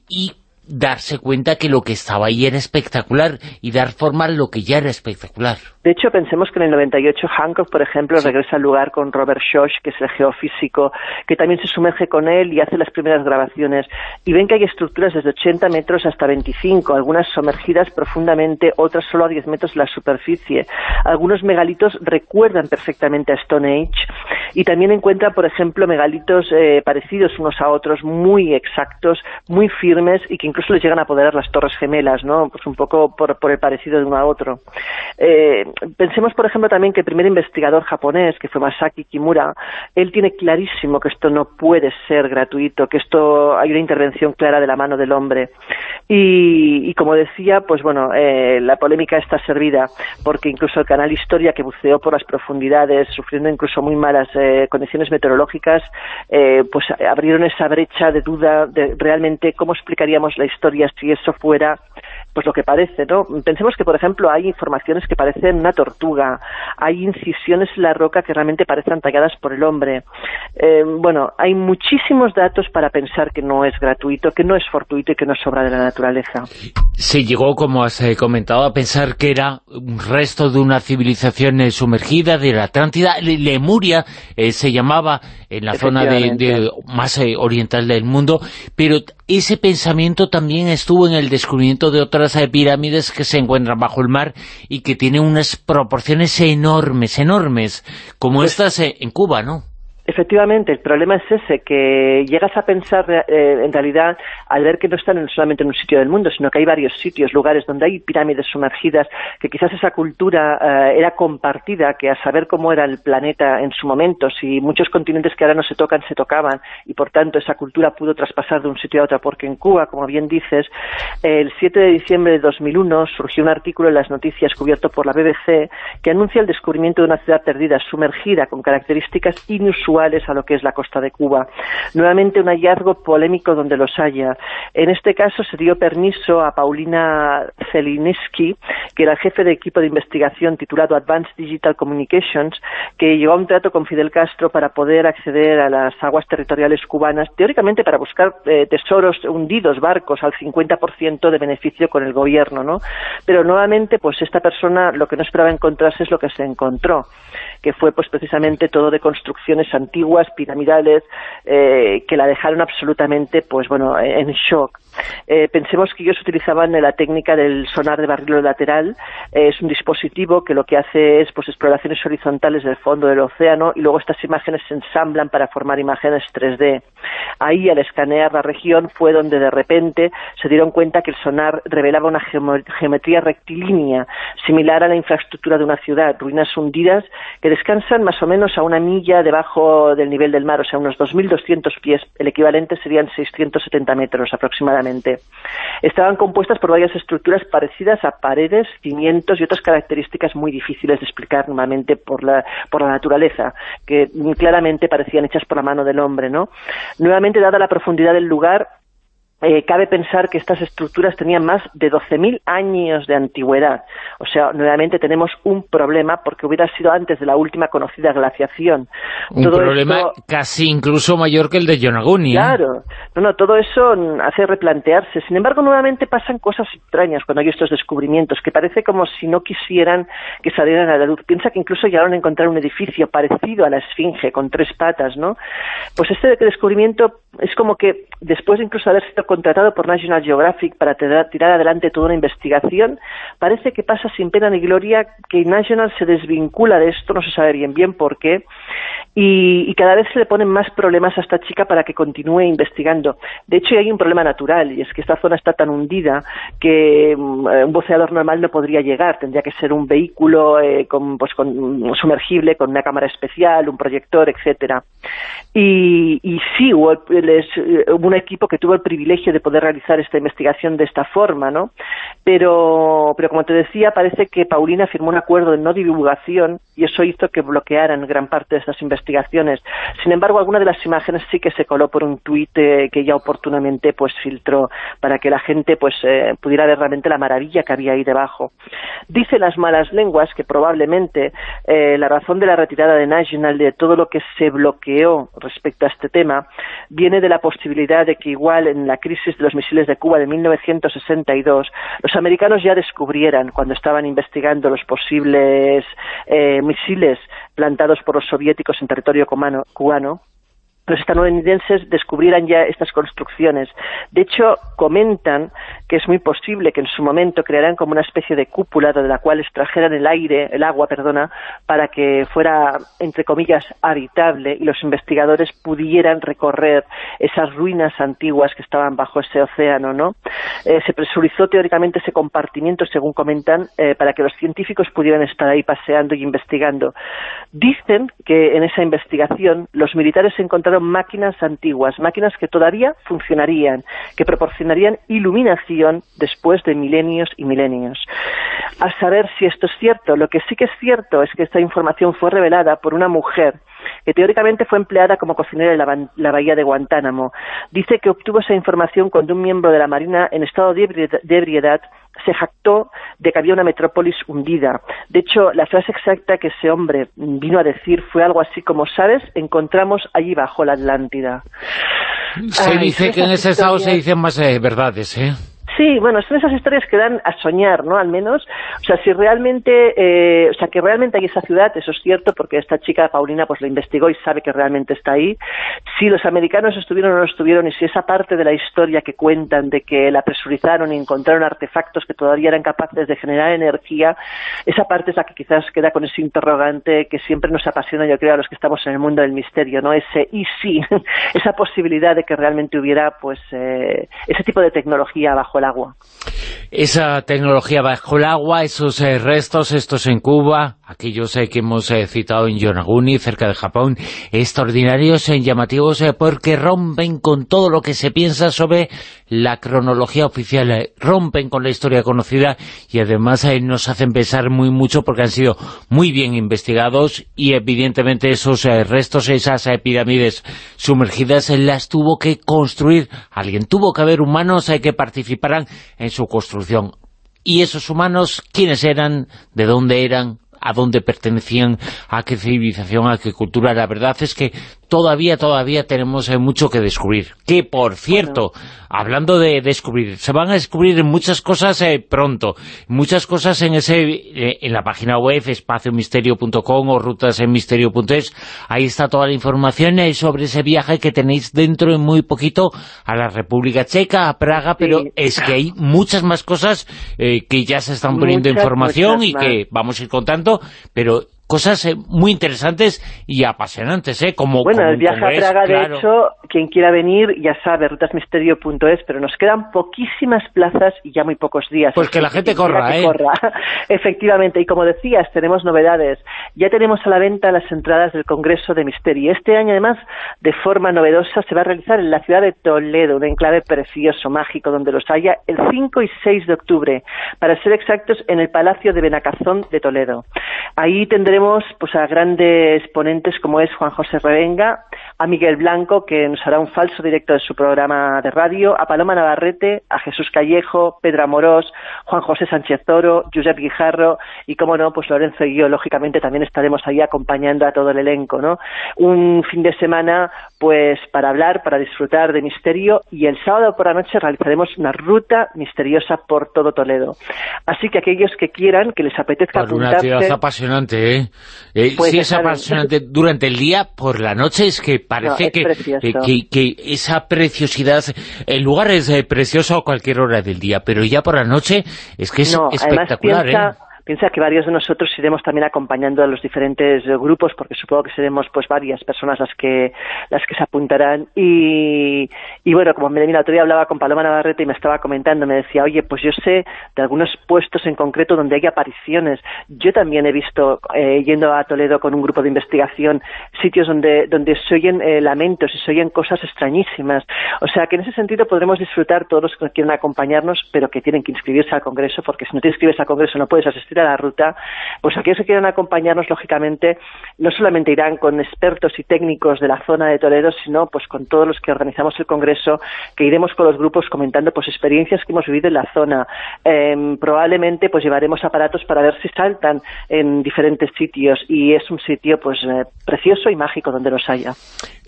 y darse cuenta que lo que estaba ahí era espectacular y dar forma a lo que ya era espectacular. De hecho, pensemos que en el 98 Hancock, por ejemplo, regresa al lugar con Robert Schoch, que es el geofísico, que también se sumerge con él y hace las primeras grabaciones. Y ven que hay estructuras desde 80 metros hasta 25, algunas sumergidas profundamente, otras solo a 10 metros de la superficie. Algunos megalitos recuerdan perfectamente a Stone Age y también encuentran, por ejemplo, megalitos eh, parecidos unos a otros, muy exactos, muy firmes y que incluso les llegan a apoderar las torres gemelas, ¿no? Pues un poco por, por el parecido de uno a otro. Eh, pensemos, por ejemplo, también que el primer investigador japonés, que fue Masaki Kimura, él tiene clarísimo que esto no puede ser gratuito, que esto hay una intervención clara de la mano del hombre. Y, como decía, pues bueno, eh, la polémica está servida, porque incluso el canal Historia, que buceó por las profundidades, sufriendo incluso muy malas eh, condiciones meteorológicas, pues abrieron esa brecha de duda de realmente cómo explicaríamos la historia si eso fuera pues lo que parece, ¿no? Pensemos que, por ejemplo, hay informaciones que parecen una tortuga, hay incisiones en la roca que realmente parecen talladas por el hombre. Eh, bueno, hay muchísimos datos para pensar que no es gratuito, que no es fortuito y que no es obra de la naturaleza. Se llegó, como has eh, comentado, a pensar que era un resto de una civilización eh, sumergida de la Atlántida. Lemuria se llamaba en la zona de, más oriental del mundo, pero ese pensamiento también estuvo en el descubrimiento de otras de pirámides que se encuentran bajo el mar y que tienen unas proporciones enormes, enormes, como pues estas eh, en Cuba, ¿no? Efectivamente, el problema es ese, que llegas a pensar eh, en realidad al ver que no están solamente en un sitio del mundo, sino que hay varios sitios, lugares donde hay pirámides sumergidas, que quizás esa cultura eh, era compartida, que a saber cómo era el planeta en su momento, si muchos continentes que ahora no se tocan, se tocaban, y por tanto esa cultura pudo traspasar de un sitio a otro, porque en Cuba, como bien dices, el 7 de diciembre de 2001 surgió un artículo en las noticias cubierto por la BBC que anuncia el descubrimiento de una ciudad perdida, sumergida, con características inusuales a lo que es la costa de Cuba. Nuevamente un hallazgo polémico donde los haya. En este caso se dio permiso a Paulina Zelineski, que era jefe de equipo de investigación titulado Advanced Digital Communications, que llegó a un trato con Fidel Castro para poder acceder a las aguas territoriales cubanas, teóricamente para buscar eh, tesoros hundidos, barcos, al 50% de beneficio con el gobierno, ¿no? Pero nuevamente, pues esta persona lo que no esperaba encontrarse es lo que se encontró, que fue pues precisamente todo de construcciones antiguas, piramidales, eh, que la dejaron absolutamente, pues bueno, en shock. Eh, pensemos que ellos utilizaban la técnica del sonar de barrilo lateral, eh, es un dispositivo que lo que hace es pues exploraciones horizontales del fondo del océano y luego estas imágenes se ensamblan para formar imágenes 3D. Ahí, al escanear la región, fue donde de repente se dieron cuenta que el sonar revelaba una geometría rectilínea, similar a la infraestructura de una ciudad, ruinas hundidas que descansan más o menos a una milla debajo del nivel del mar, o sea, unos 2.200 pies, el equivalente serían 670 metros aproximadamente. Estaban compuestas por varias estructuras parecidas a paredes, cimientos y otras características muy difíciles de explicar normalmente por la, por la naturaleza, que claramente parecían hechas por la mano del hombre, ¿no? Nuevamente, dada la profundidad del lugar, eh, cabe pensar que estas estructuras tenían más de 12.000 años de antigüedad. O sea, nuevamente tenemos un problema porque hubiera sido antes de la última conocida glaciación. Un problema casi incluso mayor que el de Yonaguni. ¿eh? Claro. No, no, todo eso hace replantearse. Sin embargo, nuevamente pasan cosas extrañas cuando hay estos descubrimientos, que parece como si no quisieran que salieran a la luz. Piensa que incluso llegaron a encontrar un edificio parecido a la Esfinge, con tres patas, ¿no? Pues este descubrimiento es como que después incluso de haber sido contratado por National Geographic para tirar adelante toda una investigación, parece que pasa sin pena ni gloria que National se desvincula de esto, no se sabe bien bien por qué, y, cada vez se le ponen más problemas a esta chica para que continúe investigando. De hecho, hay un problema natural, y es que esta zona está tan hundida que mm, un buceador normal no podría llegar, tendría que ser un vehículo eh, con, pues, con, sumergible, con una cámara especial, un proyector, etcétera. Y, sí, hubo, hubo un equipo que tuvo el privilegio de poder realizar esta investigación de esta forma, ¿no? Pero, pero como te decía, parece que Paulina firmó un acuerdo de no divulgación y eso hizo que bloquearan gran parte de estas investigaciones. Sin embargo, alguna de las imágenes sí que se coló por un tuit eh, que ella oportunamente pues filtró para que la gente pues eh, pudiera ver realmente la maravilla que había ahí debajo. Dice las malas lenguas que probablemente eh, la razón de la retirada de National de todo lo que se bloqueó respecto a este tema viene de la posibilidad de que igual en la crisis de los misiles de Cuba de 1962 los americanos ya descubrieran cuando estaban investigando los posibles eh, misiles plantados por los soviéticos en territorio cubano los estadounidenses descubrieran ya estas construcciones. De hecho, comentan que es muy posible que en su momento crearan como una especie de cúpula de la cual extrajeran el aire, el agua, perdona, para que fuera, entre comillas, habitable y los investigadores pudieran recorrer esas ruinas antiguas que estaban bajo ese océano, ¿no? Eh, se presurizó teóricamente ese compartimiento, según comentan, eh, para que los científicos pudieran estar ahí paseando y investigando. Dicen que en esa investigación los militares encontraron máquinas antiguas, máquinas que todavía funcionarían, que proporcionarían iluminación después de milenios y milenios. A saber si esto es cierto, lo que sí que es cierto es que esta información fue revelada por una mujer que teóricamente fue empleada como cocinera en la, bahía de Guantánamo. Dice que obtuvo esa información cuando un miembro de la Marina en estado de ebriedad se jactó de que había una metrópolis hundida. De hecho, la frase exacta que ese hombre vino a decir fue algo así como, ¿sabes? Encontramos allí bajo la Atlántida. Se dice que en ese estado se dicen más eh, verdades, ¿eh? Sí, bueno, son esas historias que dan a soñar, ¿no? Al menos, o sea, si realmente, eh, o sea, que realmente hay esa ciudad, eso es cierto, porque esta chica, Paulina, pues la investigó y sabe que realmente está ahí. Si los americanos estuvieron o no estuvieron, y si esa parte de la historia que cuentan de que la presurizaron y encontraron artefactos que todavía eran capaces de generar energía, esa parte es la que quizás queda con ese interrogante que siempre nos apasiona, yo creo, a los que estamos en el mundo del misterio, ¿no? Ese y sí, esa posibilidad de que realmente hubiera, pues, eh, ese tipo de tecnología bajo el agua. Esa tecnología bajo el agua, esos eh, restos, estos en Cuba, aquellos eh, que hemos eh, citado en Yonaguni, cerca de Japón, extraordinarios, y llamativos, porque rompen con todo lo que se piensa sobre la cronología oficial, rompen con la historia conocida y además nos hacen pensar muy mucho porque han sido muy bien investigados y evidentemente esos restos, esas pirámides sumergidas, las tuvo que construir alguien, tuvo que haber humanos que participaran en su construcción. ¿Y esos humanos quiénes eran? ¿De dónde eran? a dónde pertenecían, a qué civilización, a qué cultura. La verdad es que todavía, todavía tenemos eh, mucho que descubrir. Que, por cierto, hablando de descubrir, se van a descubrir muchas cosas eh, pronto, muchas cosas en ese eh, en la página web espaciomisterio.com o rutasenmisterio.es, ahí está toda la información sobre ese viaje que tenéis dentro de muy poquito a la República Checa, a Praga, pero es que hay muchas más cosas que ya se están poniendo información y que vamos a ir contando, pero cosas eh, muy interesantes y apasionantes, ¿eh? Como, bueno, el viaje a Praga, de hecho, quien quiera venir ya sabe, rutasmisterio.es, pero nos quedan poquísimas plazas y ya muy pocos días. Pues que la gente corra, ¿eh? Corra. Efectivamente, y como decías, tenemos novedades. Ya tenemos a la venta las entradas del Congreso de Misterio. Este año, además, de forma novedosa, se va a realizar en la ciudad de Toledo, un enclave precioso, mágico, donde los haya el 5 y 6 de octubre, para ser exactos, en el Palacio de Benacazón de Toledo. Ahí tendremos pues a grandes ponentes como es Juan José Revenga, a Miguel Blanco, que nos hará un falso directo de su programa de radio, a Paloma Navarrete, a Jesús Callejo, Pedro Amorós, Juan José Sánchez Toro, Josep Guijarro y, como no, pues Lorenzo y yo, lógicamente, también estaremos ahí acompañando a todo el elenco, ¿no? Un fin de semana, pues, para hablar, para disfrutar de misterio y el sábado por la noche realizaremos una ruta misteriosa por todo Toledo. Así que aquellos que quieran, que les apetezca por una ciudad apasionante, ¿eh? eh pues sí es apasionante durante el día, por la noche es que parece que, que, esa preciosidad, el lugar es eh, precioso a cualquier hora del día, pero ya por la noche es que es espectacular, ¿eh? Piensa que varios de nosotros iremos también acompañando a los diferentes grupos, porque supongo que seremos pues varias personas las que las que se apuntarán. Y, y bueno, como me el otro día hablaba con Paloma Navarrete y me estaba comentando, me decía, oye, pues yo sé de algunos puestos en concreto donde hay apariciones. Yo también he visto, eh, yendo a Toledo con un grupo de investigación, sitios donde, donde se oyen eh, lamentos y se oyen cosas extrañísimas. O sea que en ese sentido podremos disfrutar todos los que quieran acompañarnos, pero que tienen que inscribirse al Congreso, porque si no te inscribes al Congreso no puedes asistir a la ruta, pues aquellos que quieran acompañarnos, lógicamente, no solamente irán con expertos y técnicos de la zona de Toledo, sino pues con todos los que organizamos el Congreso, que iremos con los grupos comentando pues experiencias que hemos vivido en la zona. Em, probablemente pues llevaremos aparatos para ver si saltan en diferentes sitios y es un sitio pues eh, precioso y mágico donde los haya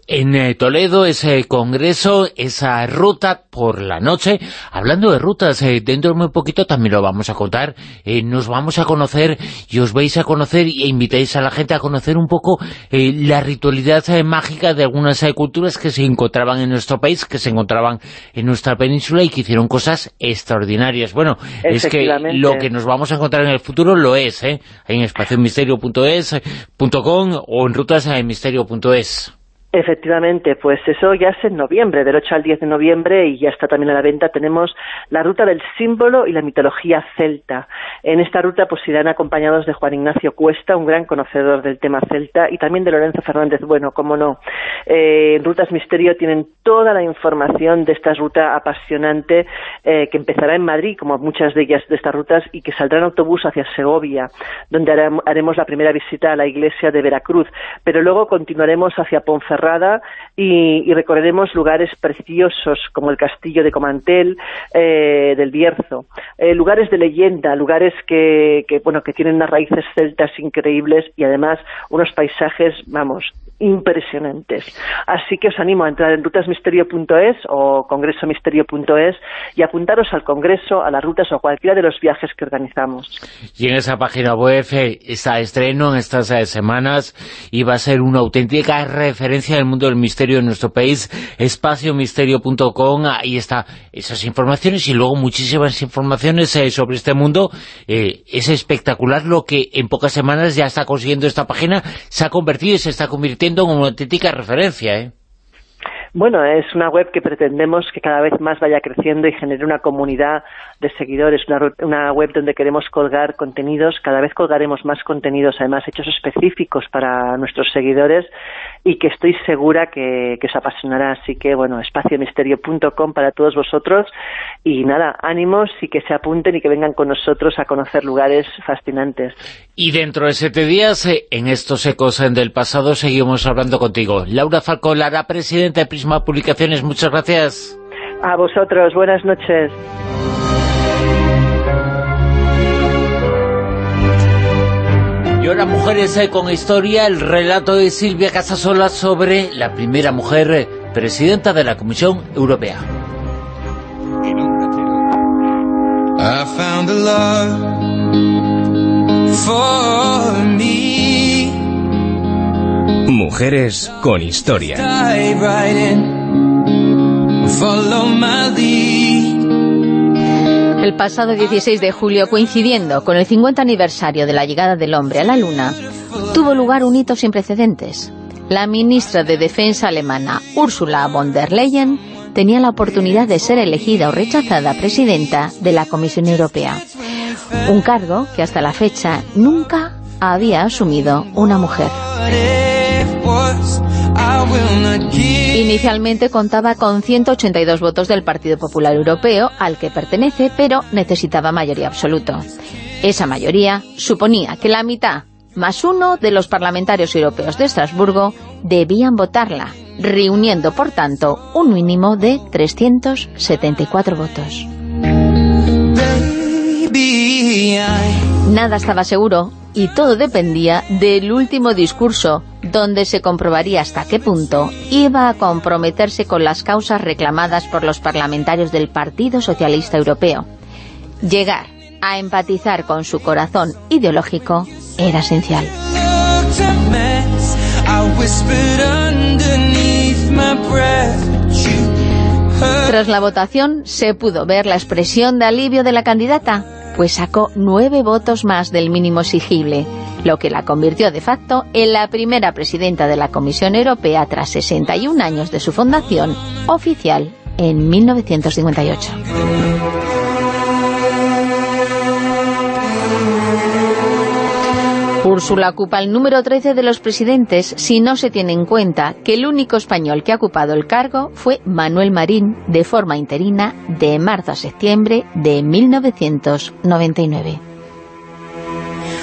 en eh, Toledo, ese congreso, esa ruta por la noche. Hablando de rutas, eh, dentro de muy poquito también lo vamos a contar. Eh, nos vamos a conocer y os vais a conocer e invitáis a la gente a conocer un poco la ritualidad mágica de algunas culturas que se encontraban en nuestro país, que se encontraban en nuestra península y que hicieron cosas extraordinarias. Bueno, es que lo que nos vamos a encontrar en el futuro lo es, ¿eh? en espaciomisterio.es.com o en rutasmisterio.es. Efectivamente, pues eso ya es en noviembre, del 8 al 10 de noviembre, y ya está también a la venta, tenemos la ruta del símbolo y la mitología celta. En esta ruta pues irán acompañados de Juan Ignacio Cuesta, un gran conocedor del tema celta, y también de Lorenzo Fernández, bueno, cómo no. Eh, Rutas Misterio tienen toda la información de esta ruta apasionante eh, que empezará en Madrid, como muchas de ellas de estas rutas, y que saldrá en autobús hacia Segovia, donde haremos la primera visita a la iglesia de Veracruz, pero luego continuaremos hacia Ponferrada y, recorreremos lugares preciosos como el castillo de Comantel, eh, del Bierzo, eh, lugares de leyenda, lugares que, bueno, que tienen unas raíces celtas increíbles y además unos paisajes, vamos, impresionantes. Así que os animo a entrar en rutasmisterio.es o congresomisterio.es y apuntaros al congreso, a las rutas o a cualquiera de los viajes que organizamos. Y en esa página web eh, está estreno en estas semanas y va a ser una auténtica referencia del mundo del misterio en nuestro país, espaciomisterio.com, ahí está esas informaciones y luego muchísimas informaciones eh, sobre este mundo. Eh, es espectacular lo que en pocas semanas ya está consiguiendo esta página, se ha convertido y se está convirtiendo en una auténtica referencia, ¿eh? Bueno, es una web que pretendemos que cada vez más vaya creciendo y genere una comunidad de seguidores, una, web donde queremos colgar contenidos, cada vez colgaremos más contenidos, además hechos específicos para nuestros seguidores y que estoy segura que, que os apasionará. Así que, bueno, espaciomisterio.com para todos vosotros y nada, ánimos y que se apunten y que vengan con nosotros a conocer lugares fascinantes. Y dentro de siete días, eh, en estos ecos del pasado, seguimos hablando contigo. Laura Falcón, la presidenta de Prisma Publicaciones, muchas gracias. A vosotros, buenas noches. Y ahora Mujeres con Historia, el relato de Silvia Casasola sobre la primera mujer eh, presidenta de la Comisión Europea. Mujeres con Historia. El pasado 16 de julio, coincidiendo con el 50 aniversario de la llegada del hombre a la Luna, tuvo lugar un hito sin precedentes. La ministra de Defensa alemana, Ursula von der Leyen, tenía la oportunidad de ser elegida o rechazada presidenta de la Comisión Europea. Un cargo que hasta la fecha nunca había asumido una mujer. Inicialmente contaba con 182 votos del Partido Popular Europeo, al que pertenece, pero necesitaba mayoría absoluta. Esa mayoría suponía que la mitad más uno de los parlamentarios europeos de Estrasburgo debían votarla, reuniendo, por tanto, un mínimo de 374 votos. Nada estaba seguro y todo dependía del último discurso, donde se comprobaría hasta qué punto iba a comprometerse con las causas reclamadas por los parlamentarios del Partido Socialista Europeo. Llegar a empatizar con su corazón ideológico era esencial. Tras la votación se pudo ver la expresión de alivio de la candidata, pues sacó nueve votos más del mínimo exigible, lo que la convirtió de facto en la primera presidenta de la Comisión Europea tras 61 años de su fundación oficial en 1958. Úrsula ocupa el número 13 de los presidentes si no se tiene en cuenta que el único español que ha ocupado el cargo fue Manuel Marín de forma interina de marzo a septiembre de 1999.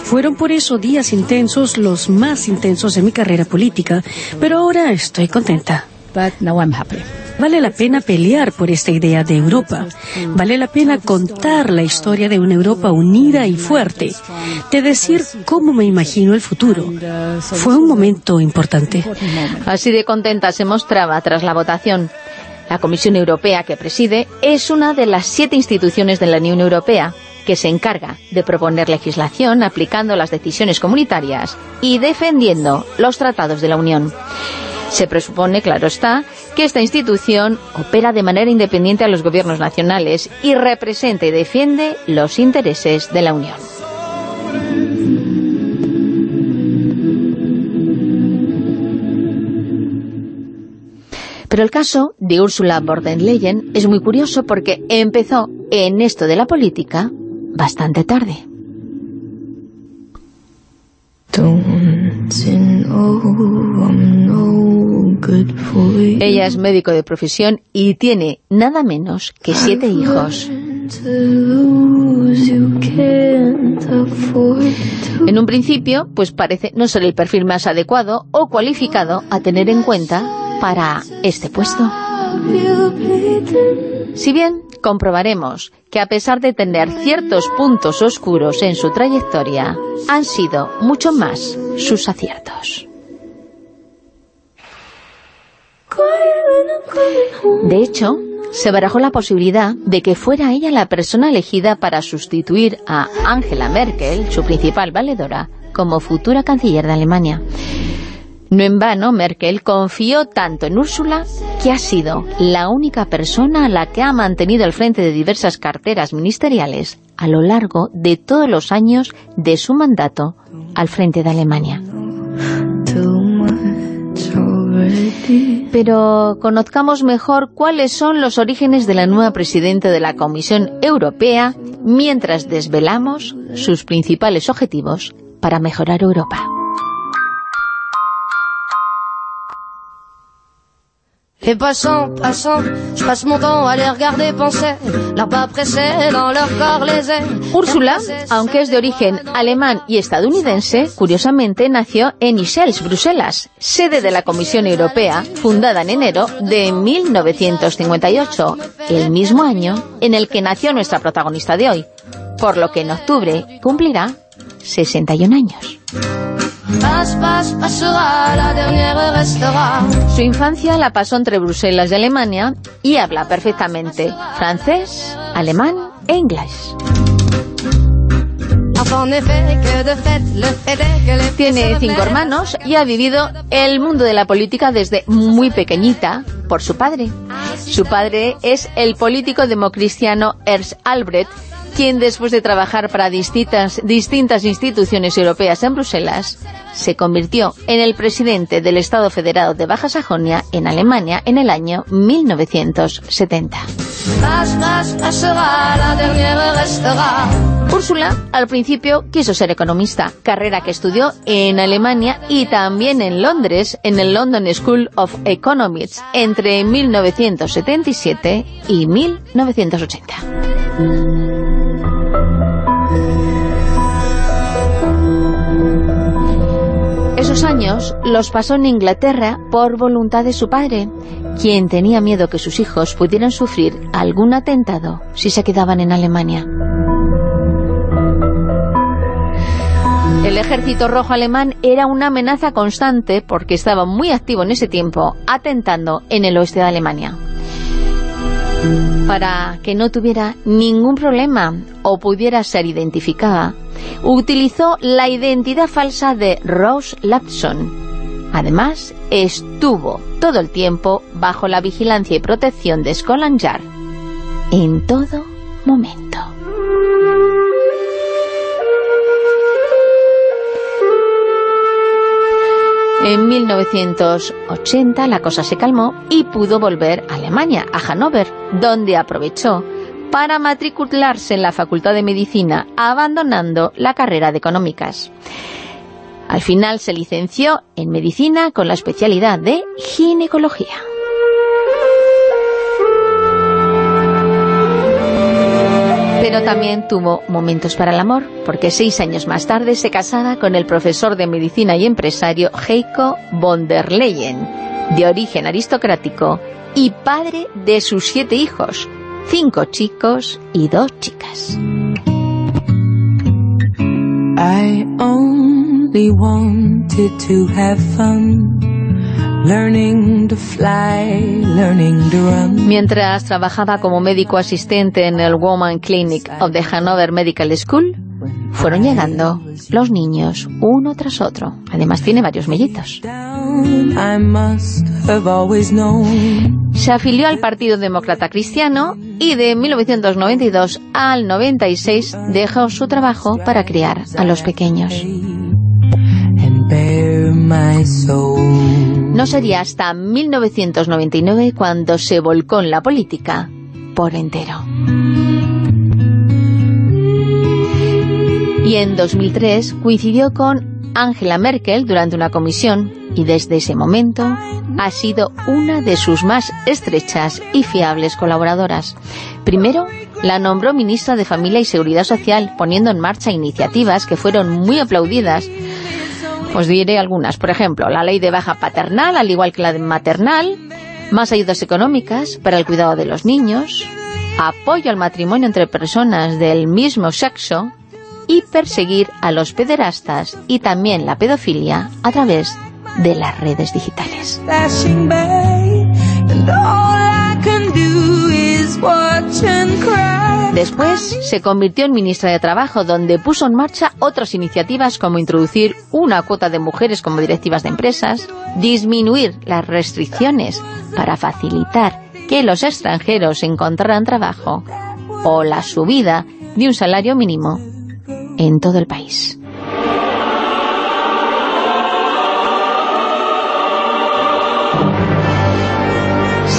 Fueron por eso días intensos, los más intensos de mi carrera política, pero ahora estoy contenta. But now I'm happy. Vale la pena pelear por esta idea de Europa. Vale la pena contar la historia de una Europa unida y fuerte. De decir cómo me imagino el futuro. Fue un momento importante. Así de contenta se mostraba tras la votación. La Comisión Europea que preside es una de las siete instituciones de la Unión Europea que se encarga de proponer legislación aplicando las decisiones comunitarias y defendiendo los tratados de la Unión. Se presupone, claro está, que esta institución opera de manera independiente a los gobiernos nacionales y representa y defiende los intereses de la Unión. Pero el caso de Ursula von der Leyen es muy curioso porque empezó en esto de la política bastante tarde. Ella es médico de profesión y tiene nada menos que siete hijos. En un principio, pues parece no ser el perfil más adecuado o cualificado a tener en cuenta para este puesto. Si bien comprobaremos que a pesar de tener ciertos puntos oscuros en su trayectoria, han sido mucho más sus aciertos. De hecho, se barajó la posibilidad de que fuera ella la persona elegida para sustituir a Angela Merkel, su principal valedora, como futura canciller de Alemania. No en vano, Merkel confió tanto en Úrsula que ha sido la única persona a la que ha mantenido al frente de diversas carteras ministeriales a lo largo de todos los años de su mandato al frente de Alemania. Pero conozcamos mejor cuáles son los orígenes de la nueva presidenta de la Comisión Europea mientras desvelamos sus principales objetivos para mejorar Europa. Passant, je passe mon temps à les regarder penser, leur pas pressés dans leur corps les Úrsula, aunque es de origen alemán y estadounidense, curiosamente nació en Ixelles, Bruselas, sede de la Comisión Europea, fundada en enero de 1958, el mismo año en el que nació nuestra protagonista de hoy, por lo que en octubre cumplirá 61 años. Su infancia la pasó entre Bruselas y Alemania y habla perfectamente francés, alemán e inglés. Tiene cinco hermanos y ha vivido el mundo de la política desde muy pequeñita por su padre. Su padre es el político democristiano Ernst Albrecht, quien después de trabajar para distintas, distintas instituciones europeas en Bruselas, se convirtió en el presidente del Estado Federado de Baja Sajonia en Alemania en el año 1970. Úrsula al principio quiso ser economista, carrera que estudió en Alemania y también en Londres, en el London School of Economics, entre 1977 y 1980. Esos años los pasó en Inglaterra por voluntad de su padre, quien tenía miedo que sus hijos pudieran sufrir algún atentado si se quedaban en Alemania. El ejército rojo alemán era una amenaza constante porque estaba muy activo en ese tiempo, atentando en el oeste de Alemania. Para que no tuviera ningún problema o pudiera ser identificada, utilizó la identidad falsa de Rose Lapson. Además, estuvo todo el tiempo bajo la vigilancia y protección de Scotland Yard en todo momento. En 1980 la cosa se calmó y pudo volver a Alemania, a Hannover, donde aprovechó para matricularse en la Facultad de Medicina, abandonando la carrera de Económicas. Al final se licenció en Medicina con la especialidad de Ginecología. También tuvo momentos para el amor, porque seis años más tarde se casaba con el profesor de medicina y empresario Heiko von der Leyen, de origen aristocrático y padre de sus siete hijos, cinco chicos y dos chicas. Mientras trabajaba como médico asistente en el Woman Clinic of the Hanover Medical School, fueron llegando los niños uno tras otro. Además tiene varios mellitos. Se afilió al Partido Demócrata Cristiano y de 1992 al 96 dejó su trabajo para criar a los pequeños. No sería hasta 1999 cuando se volcó en la política por entero. Y en 2003 coincidió con Angela Merkel durante una comisión y desde ese momento ha sido una de sus más estrechas y fiables colaboradoras. Primero, la nombró ministra de Familia y Seguridad Social, poniendo en marcha iniciativas que fueron muy aplaudidas os diré algunas. Por ejemplo, la ley de baja paternal, al igual que la de maternal, más ayudas económicas para el cuidado de los niños, apoyo al matrimonio entre personas del mismo sexo y perseguir a los pederastas y también la pedofilia a través de las redes digitales. Después se convirtió en ministra de Trabajo, donde puso en marcha otras iniciativas como introducir una cuota de mujeres como directivas de empresas, disminuir las restricciones para facilitar que los extranjeros encontraran trabajo o la subida de un salario mínimo en todo el país.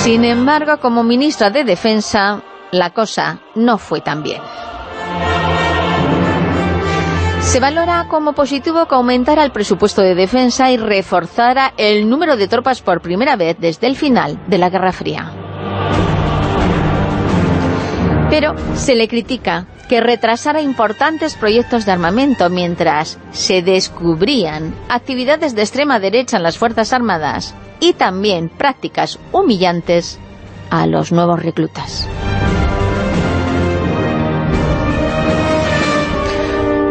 Sin embargo, como ministra de Defensa, la cosa no fue tan bien. Se valora como positivo que aumentara el presupuesto de defensa y reforzara el número de tropas por primera vez desde el final de la Guerra Fría. Pero se le critica que retrasara importantes proyectos de armamento mientras se descubrían actividades de extrema derecha en las Fuerzas Armadas y también prácticas humillantes a los nuevos reclutas.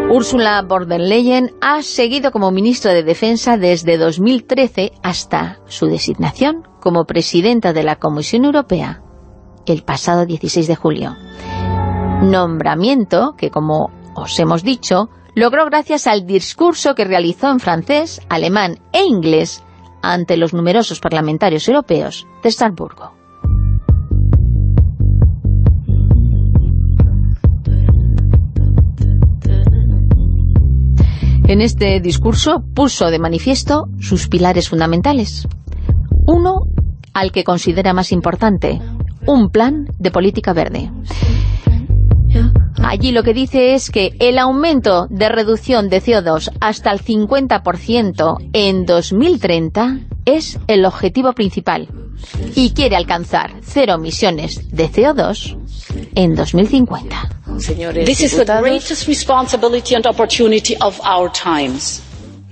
Úrsula von der Leyen ha seguido como ministra de Defensa desde 2013 hasta su designación como presidenta de la Comisión Europea el pasado 16 de julio. Nombramiento que, como os hemos dicho, logró gracias al discurso que realizó en francés, alemán e inglés ante los numerosos parlamentarios europeos de Estrasburgo. En este discurso puso de manifiesto sus pilares fundamentales. Uno, al que considera más importante, un plan de política verde. Allí lo que dice es que el aumento de reducción de CO2 hasta el 50% en 2030 es el objetivo principal y quiere alcanzar cero emisiones de CO2 en 2050. Señores This is the greatest responsibility and opportunity of our times.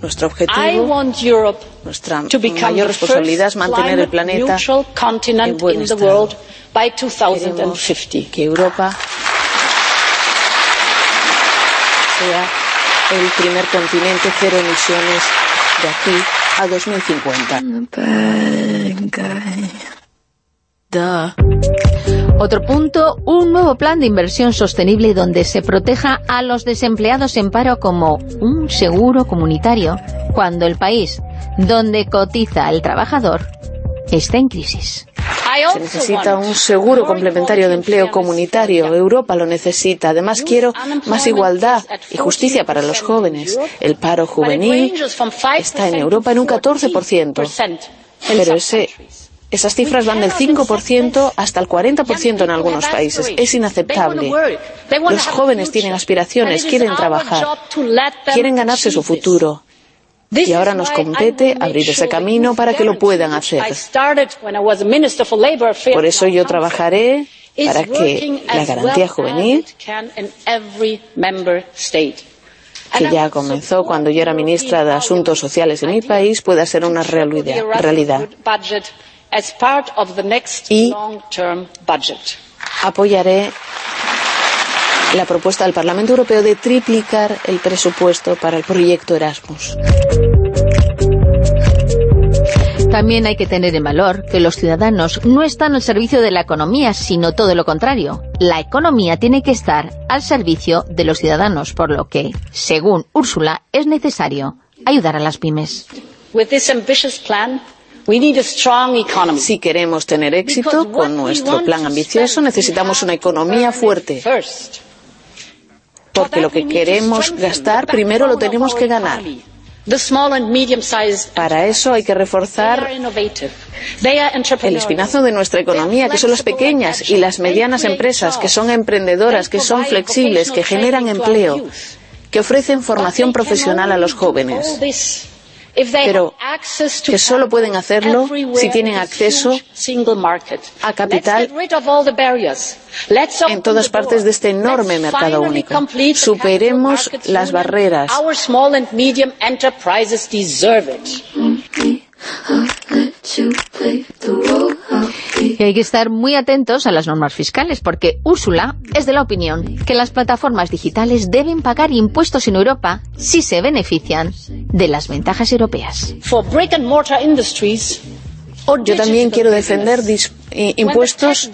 Nuestro objetivo, nuestra mayor responsabilidad es mantener el planeta en buen estado. Queremos que Europa sea el primer continente cero emisiones de aquí a 2050. Otro punto, un nuevo plan de inversión sostenible donde se proteja a los desempleados en paro como un seguro comunitario cuando el país donde cotiza el trabajador está en crisis. Se necesita un seguro complementario de empleo comunitario. Europa lo necesita. Además, quiero más igualdad y justicia para los jóvenes. El paro juvenil está en Europa en un 14%. Pero ese, esas cifras van del 5% hasta el 40% en algunos países. Es inaceptable. Los jóvenes tienen aspiraciones, quieren trabajar, quieren ganarse su futuro. Y ahora nos compete abrir ese camino para que lo puedan hacer. Por eso yo trabajaré para que la garantía juvenil, que ya comenzó cuando yo era ministra de Asuntos Sociales en mi país, pueda ser una realidad. Y apoyaré la propuesta del Parlamento Europeo de triplicar el presupuesto para el proyecto Erasmus. También hay que tener en valor que los ciudadanos no están al servicio de la economía, sino todo lo contrario. La economía tiene que estar al servicio de los ciudadanos, por lo que, según Úrsula, es necesario ayudar a las pymes. Si queremos tener éxito con nuestro plan ambicioso, necesitamos una economía fuerte. Porque lo que queremos gastar, primero lo tenemos que ganar. Para eso hay que reforzar el espinazo de nuestra economía, que son las pequeñas y las medianas empresas, que son emprendedoras, que son flexibles, que generan empleo, que ofrecen formación profesional a los jóvenes pero que solo pueden hacerlo si tienen acceso a capital en todas partes de este enorme mercado único. Superemos las barreras. Y hay que estar muy atentos a las normas fiscales, porque Úrsula es de la opinión que las plataformas digitales deben pagar impuestos en Europa si se benefician de las ventajas europeas. Yo también quiero defender impuestos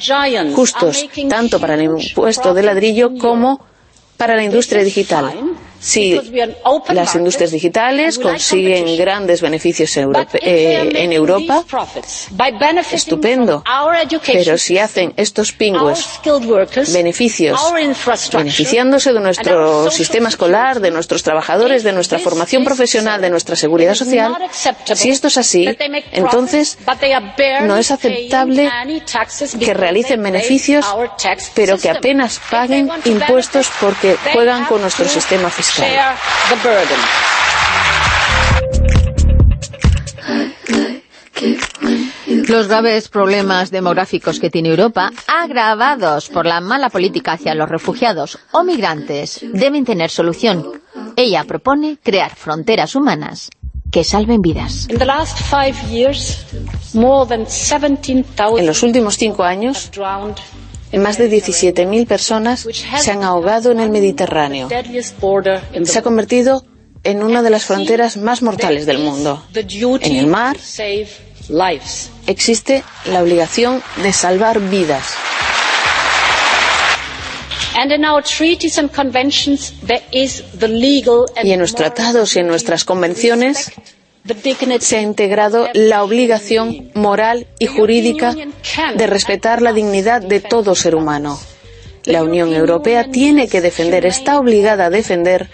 justos, tanto para el impuesto de ladrillo como para la industria digital. Si las industrias digitales consiguen grandes beneficios eh, en Europa, estupendo. Pero si hacen estos pingües beneficios, beneficiándose de nuestro sistema escolar, de nuestros trabajadores, de nuestra formación profesional, de nuestra seguridad social, si esto es así, entonces no es aceptable que realicen beneficios, pero que apenas paguen impuestos porque juegan con nuestro sistema fiscal. Los graves problemas demográficos que tiene Europa, agravados por la mala política hacia los refugiados o migrantes, deben tener solución. Ella propone crear fronteras humanas que salven vidas. En los últimos cinco años, más de 17.000 personas se han ahogado en el Mediterráneo. Se ha convertido en una de las fronteras más mortales del mundo. En el mar existe la obligación de salvar vidas. Y en los tratados y en nuestras convenciones se ha integrado la obligación moral y jurídica de respetar la dignidad de todo ser humano. La Unión Europea tiene que defender, está obligada a defender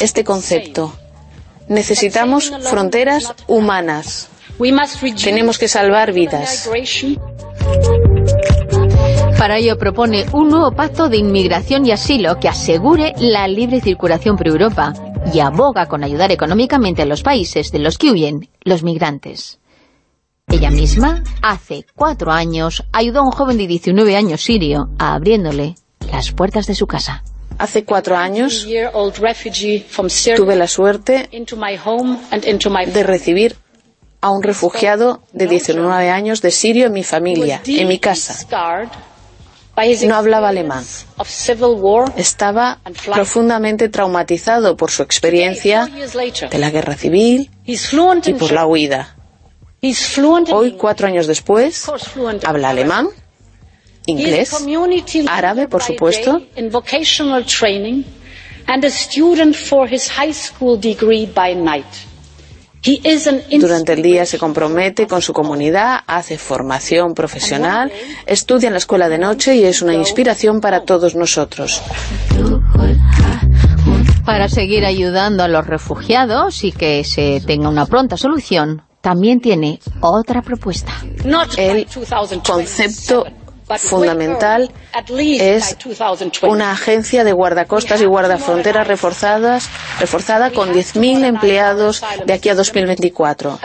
este concepto. Necesitamos fronteras humanas. Tenemos que salvar vidas. Para ello propone un nuevo pacto de inmigración y asilo que asegure la libre circulación por Europa y aboga con ayudar económicamente a los países de los que huyen los migrantes. Ella misma, hace cuatro años, ayudó a un joven de 19 años sirio a abriéndole las puertas de su casa. Hace cuatro años tuve la suerte de recibir a un refugiado de 19 años de Sirio en mi familia, en mi casa. No hablaba alemán. Estaba profundamente traumatizado por su experiencia de la guerra civil y por la huida. Hoy, cuatro años después, habla alemán, inglés, árabe, por supuesto, durante el día se compromete con su comunidad, hace formación profesional, estudia en la escuela de noche y es una inspiración para todos nosotros. Para seguir ayudando a los refugiados y que se tenga una pronta solución, también tiene otra propuesta. El concepto fundamental es una agencia de guardacostas y guardafronteras reforzadas, reforzada con 10.000 empleados de aquí a 2024.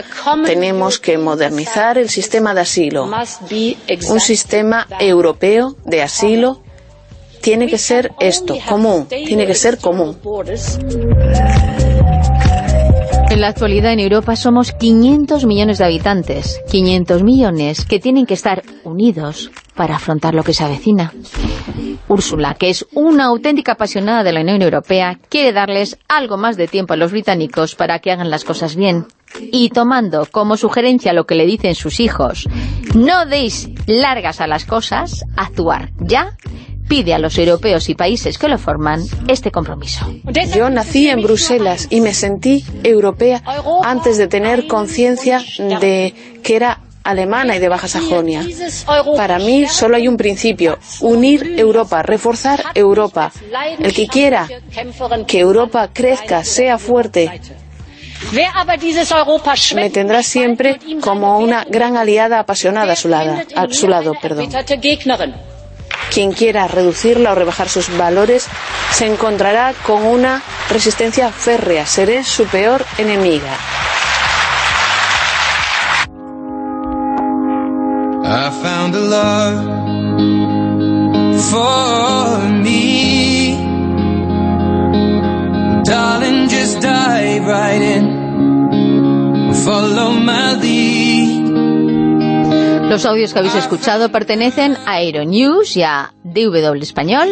Tenemos que modernizar el sistema de asilo. Un sistema europeo de asilo tiene que ser esto, común, tiene que ser común. En la actualidad en Europa somos 500 millones de habitantes, 500 millones que tienen que estar unidos para afrontar lo que se avecina. Úrsula, que es una auténtica apasionada de la Unión Europea, quiere darles algo más de tiempo a los británicos para que hagan las cosas bien. Y tomando como sugerencia lo que le dicen sus hijos, no deis largas a las cosas, actuar ya pide a los europeos y países que lo forman este compromiso. Yo nací en Bruselas y me sentí europea antes de tener conciencia de que era alemana y de Baja Sajonia. Para mí solo hay un principio, unir Europa, reforzar Europa. El que quiera que Europa crezca, sea fuerte, me tendrá siempre como una gran aliada apasionada a su lado. A su lado perdón. Quien quiera reducirla o rebajar sus valores se encontrará con una resistencia férrea. Seré su peor enemiga. For me. Follow my lead. Los audios que habéis escuchado pertenecen a Aeronews y a DW Español.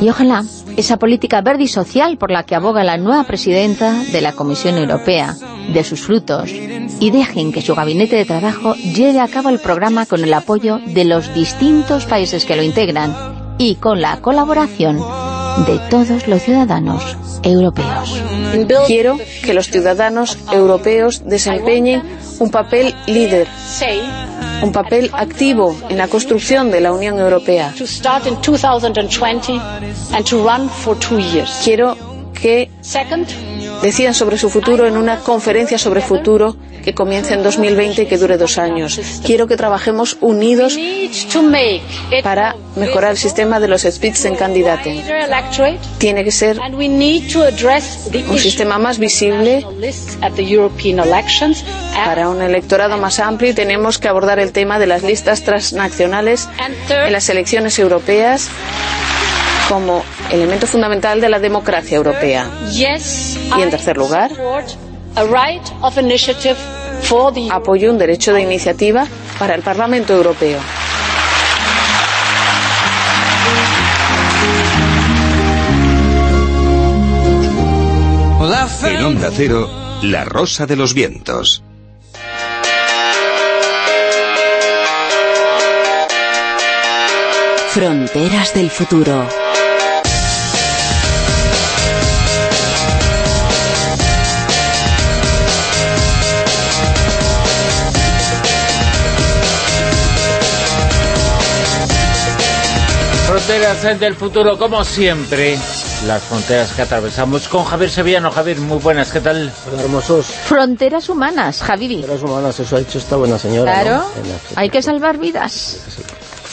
Y ojalá esa política verde y social por la que aboga la nueva presidenta de la Comisión Europea, de sus frutos, y dejen que su gabinete de trabajo lleve a cabo el programa con el apoyo de los distintos países que lo integran y con la colaboración de todos los ciudadanos europeos. Quiero que los ciudadanos europeos desempeñen un papel líder, un papel activo en la construcción de la Unión Europea. Quiero que decidan sobre su futuro en una conferencia sobre futuro que comience en 2020 y que dure dos años. Quiero que trabajemos unidos para mejorar el sistema de los Spitzenkandidaten. Tiene que ser un sistema más visible para un electorado más amplio y tenemos que abordar el tema de las listas transnacionales en las elecciones europeas como elemento fundamental de la democracia europea. Y en tercer lugar, apoyo un derecho de iniciativa para el Parlamento Europeo. En Onda Cero, La Rosa de los Vientos. Fronteras del futuro. Fronteras del futuro, como siempre. Las fronteras que atravesamos con Javier Sevillano. Javier, muy buenas, ¿qué tal? Hola, hermosos. Fronteras humanas, Javi. Fronteras humanas, eso ha dicho esta buena señora. Claro, hay que salvar vidas.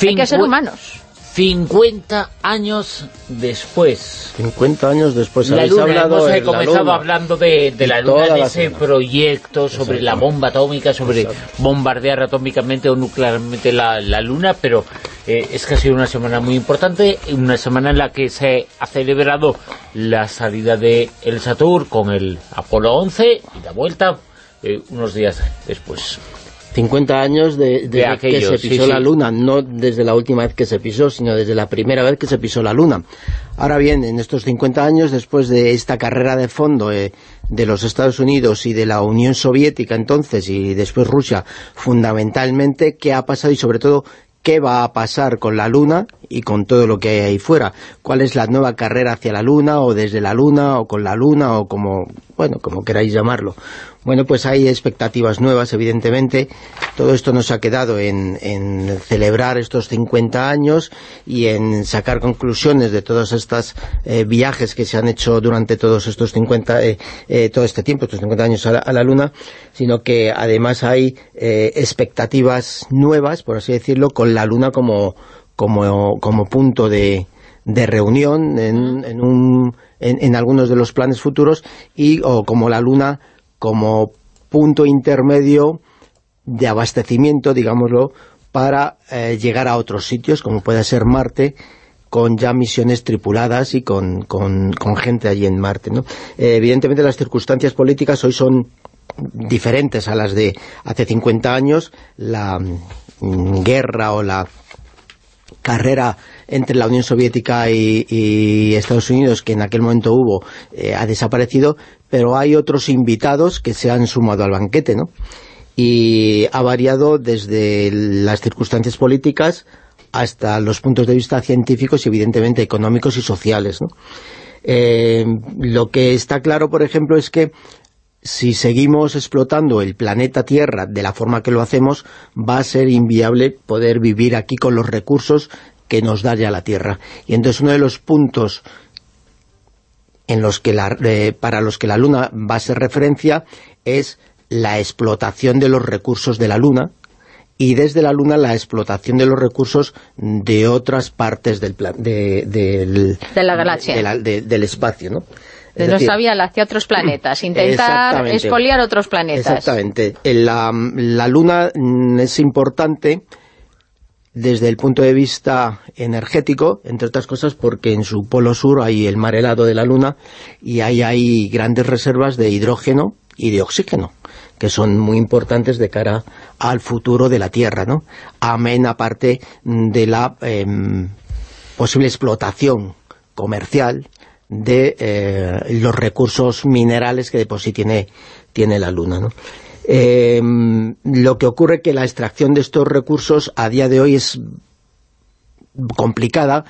Hay que ser humanos. 50 años después. 50 años después. La Luna, hablado hemos de comenzado Luna. hablando de, de la Luna, de ese proyecto sobre la bomba atómica, sobre bombardear atómicamente o nuclearmente la, la Luna, pero eh, es que ha sido una semana muy importante, una semana en la que se ha celebrado la salida de el Saturn con el Apolo 11 y la vuelta eh, unos días después. 50 años de, que se pisó la Luna, no desde la última vez que se pisó, sino desde la primera vez que se pisó la Luna. Ahora bien, en estos 50 años, después de esta carrera de fondo eh, de los Estados Unidos y de la Unión Soviética entonces, y después Rusia, fundamentalmente, ¿qué ha pasado y sobre todo qué va a pasar con la Luna y con todo lo que hay ahí fuera. ¿Cuál es la nueva carrera hacia la Luna, o desde la Luna, o con la Luna, o como, bueno, como queráis llamarlo? Bueno, pues hay expectativas nuevas, evidentemente. Todo esto nos ha quedado en, celebrar estos 50 años y en sacar conclusiones de todos estos eh, viajes que se han hecho durante todos estos 50, eh, eh, todo este tiempo, estos 50 años a la, Luna, sino que además hay expectativas nuevas, por así decirlo, con la Luna como, como, como punto de, de reunión en, en, un, en, algunos de los planes futuros y o como la Luna como punto intermedio de abastecimiento, digámoslo, para eh, llegar a otros sitios, como puede ser Marte, con ya misiones tripuladas y con, con, gente allí en Marte. ¿no? Eh, evidentemente las circunstancias políticas hoy son diferentes a las de hace 50 años. La mm, guerra o la carrera entre la Unión Soviética y, Estados Unidos, que en aquel momento hubo, eh, ha desaparecido, pero hay otros invitados que se han sumado al banquete, ¿no? Y ha variado desde las circunstancias políticas hasta los puntos de vista científicos y evidentemente económicos y sociales, ¿no? Eh, lo que está claro, por ejemplo, es que si seguimos explotando el planeta Tierra de la forma que lo hacemos, va a ser inviable poder vivir aquí con los recursos que nos da ya la Tierra. Y entonces uno de los puntos en los que la, eh, para los que la Luna va a ser referencia es la explotación de los recursos de la Luna y desde la Luna la explotación de los recursos de otras partes del, de, de la galaxia. del espacio, ¿no? de nuestra Vía hacia otros planetas, intentar expoliar otros planetas. Exactamente. La, la Luna mm, es importante desde el punto de vista energético, entre otras cosas porque en su polo sur hay el mar helado de la Luna y ahí hay grandes reservas de hidrógeno y de oxígeno, que son muy importantes de cara al futuro de la Tierra, ¿no? Amén aparte de la em, posible explotación comercial de eh, los recursos minerales que de por sí tiene, tiene la Luna, ¿no? Eh, lo que ocurre que la extracción de estos recursos a día de hoy es complicada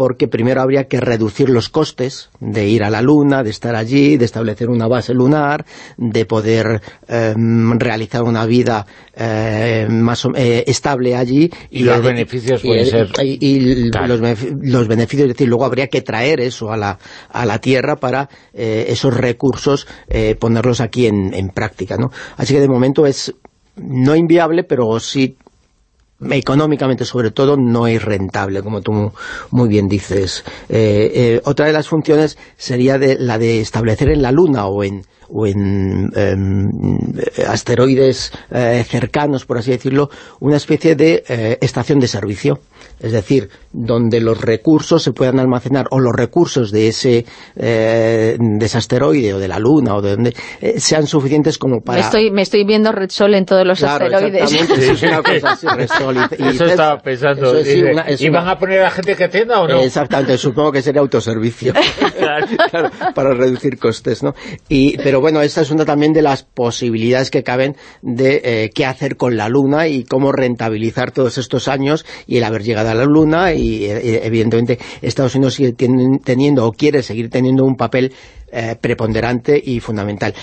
porque primero habría que reducir los costes de ir a la Luna, de estar allí, de establecer una base lunar, de poder em, realizar una vida eh, más eh, estable allí. Y, los beneficios pueden ser... Y, los, beneficios, es decir, luego habría que traer eso a la, a la Tierra para eh, esos recursos ponerlos aquí en, en práctica, ¿no? Así que de momento es no inviable, pero sí económicamente sobre todo no es rentable, como tú muy bien dices. Eh, eh, otra de las funciones sería de, la de establecer en la Luna o en, o en em, asteroides eh, cercanos, por así decirlo, una especie de estación de servicio es decir, donde los recursos se puedan almacenar, o los recursos de ese, eh, de ese asteroide, o de la Luna, o de donde, eh, sean suficientes como para... Me estoy, me estoy viendo Red Sol en todos los asteroides. es una cosa así, Red Sol. Y, eso estaba pensando. ¿Y van a poner a gente que atienda o no? Exactamente, supongo que sería autoservicio. claro. para reducir costes, ¿no? Y, pero bueno, esta es una también de las posibilidades que caben de eh, qué hacer con la Luna y cómo rentabilizar todos estos años y el haber llegado a la Luna y eh, evidentemente Estados Unidos sigue teniendo o quiere seguir teniendo un papel eh, preponderante y fundamental.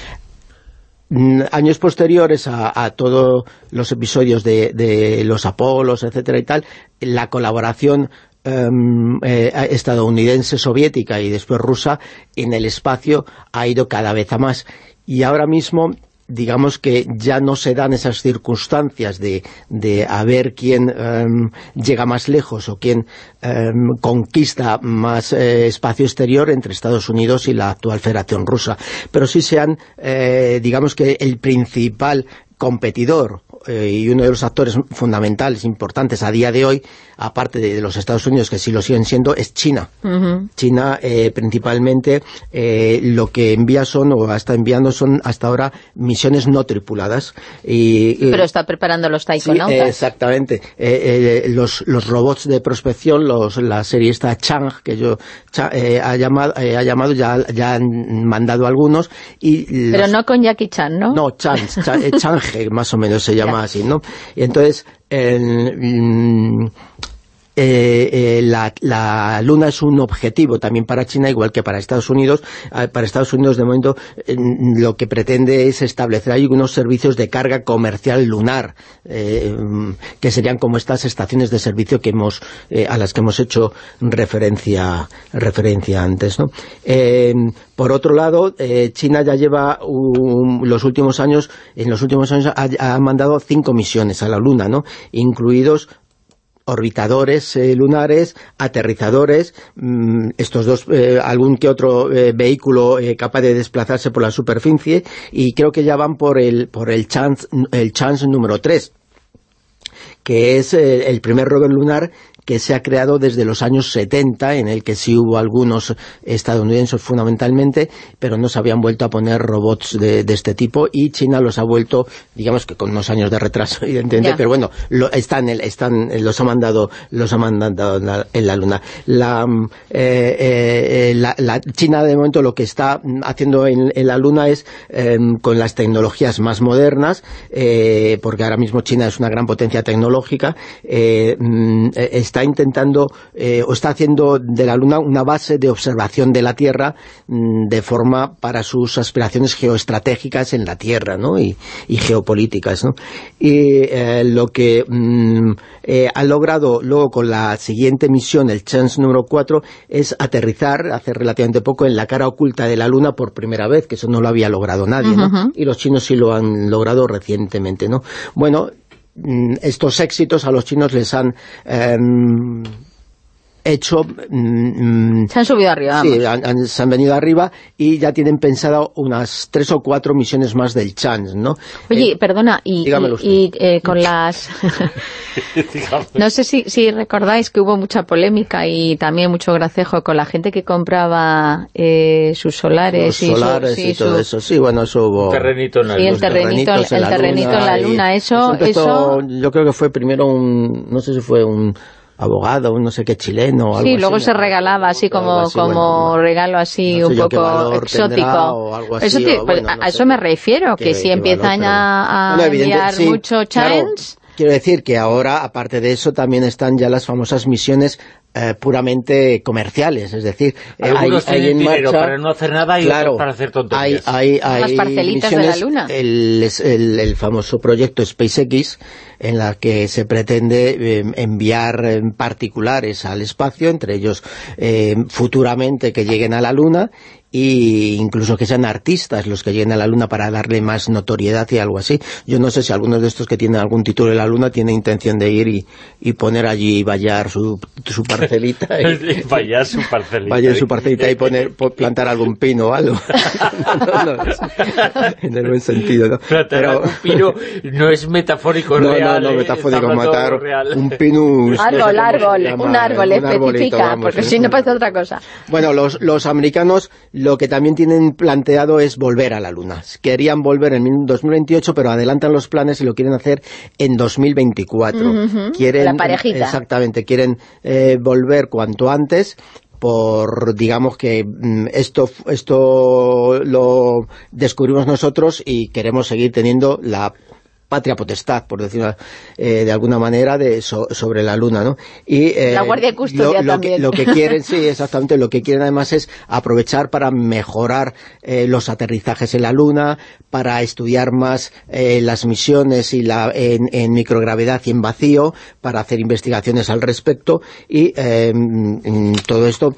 Mm, años posteriores a, todos los episodios de, los Apolos, etcétera y tal, la colaboración eh, estadounidense, soviética y después rusa en el espacio ha ido cada vez a más. Y ahora mismo digamos que ya no se dan esas circunstancias de, de a ver quién em, llega más lejos o quién em, conquista más eh, espacio exterior entre Estados Unidos y la actual Federación Rusa. Pero sí sean, eh, digamos que el principal competidor eh, y uno de los actores fundamentales, importantes a día de hoy, aparte de los Estados Unidos, que sí lo siguen siendo, es China. China, eh, principalmente, eh, lo que envía son, o está enviando son hasta ahora misiones no tripuladas. Y, Pero está preparando los taikonautas. exactamente. los, los robots de prospección, los, la serie esta Chang, que yo ha, llamado, ha llamado, ya, ya han mandado algunos. Y Pero no con Jackie Chan, ¿no? No, Chang, Change, más o menos se llama así, ¿no? Y entonces, el, eh, eh, la, Luna es un objetivo también para China, igual que para Estados Unidos. Ah, para Estados Unidos, de momento, lo que pretende es establecer ahí unos servicios de carga comercial lunar, eh, que serían como estas estaciones de servicio que hemos a las que hemos hecho referencia referencia antes. ¿no? por otro lado, China ya lleva los últimos años, en los últimos años ha, ha mandado cinco misiones a la Luna, ¿no? incluidos orbitadores eh, lunares, aterrizadores, mm, estos dos, eh, algún que otro eh, vehículo capaz de desplazarse por la superficie, y creo que ya van por el, por el chance, el chance número 3 que es el primer rover lunar que se ha creado desde los años 70, en el que sí hubo algunos estadounidenses fundamentalmente, pero no se habían vuelto a poner robots de, este tipo, y China los ha vuelto, digamos que con unos años de retraso, evidentemente, pero bueno, están, están, los ha mandado los ha mandado en la, Luna. Eh, eh, la, la, China, de momento, lo que está haciendo en, la Luna es, em, con las tecnologías más modernas, eh, porque ahora mismo China es una gran potencia tecnológica, mm, está está intentando eh, o está haciendo de la Luna una base de observación de la Tierra mm, de forma para sus aspiraciones geoestratégicas en la Tierra ¿no? y, geopolíticas. ¿no? Y eh, lo que mm, eh, ha logrado luego con la siguiente misión, el Chance número 4, es aterrizar hace relativamente poco en la cara oculta de la Luna por primera vez, que eso no lo había logrado nadie, ¿no? y los chinos sí lo han logrado recientemente. ¿no? Bueno, estos éxitos a los chinos les han em, hecho... Mm, mm, se han subido arriba. Sí, se han venido arriba y ya tienen pensado unas tres o cuatro misiones más del Chance, ¿no? Oye, eh, perdona, y, eh, con las... no sé si, si, recordáis que hubo mucha polémica y también mucho gracejo con la gente que compraba eh, sus solares. y solares y, todo eso, sí, bueno, eso hubo... Terrenito en la luna. el terrenito, el terrenito en la luna, eso, eso... Yo creo que fue primero un... no sé si fue un abogado, no sé qué chileno o algo Sí, luego se regalaba así como, como regalo así un poco exótico. eso pues, a eso me refiero, que si empiezan a, enviar mucho chance... Quiero decir que ahora, aparte de eso, también están ya las famosas misiones eh, puramente comerciales, es decir, eh, hay, en dinero para no hacer nada y para hacer tonterías. Hay, hay, Las parcelitas de la Luna. El, el, famoso proyecto SpaceX, en la que se pretende eh, enviar particulares al espacio, entre ellos futuramente que lleguen a la Luna, y incluso que sean artistas los que lleguen a la Luna para darle más notoriedad y algo así. Yo no sé si algunos de estos que tienen algún título de la Luna tienen intención de ir y, y poner allí y vallar su, su parcelita. Y, vallar su parcelita. Vallar su parcelita y poner, plantar algún pino o algo. en el buen sentido, ¿no? Pero, un pino no es metafórico no, real. No, no, metafórico, matar un pinus. Árbol, árbol, un árbol especifica, porque si no pasa otra cosa. Bueno, los, los americanos lo que también tienen planteado es volver a la Luna. Querían volver en 2028, pero adelantan los planes y lo quieren hacer en 2024. quieren, la parejita. Exactamente, quieren eh, volver cuanto antes por, digamos que mm, esto, esto lo descubrimos nosotros y queremos seguir teniendo la patria potestad, por decirlo eh, de alguna manera, de sobre la Luna, ¿no? Y, eh, la Guardia Custodia lo, también. Que, lo que quieren, sí, exactamente, lo que quieren además es aprovechar para mejorar eh, los aterrizajes en la Luna, para estudiar más las misiones y la, en, microgravedad y en vacío, para hacer investigaciones al respecto, y em, todo esto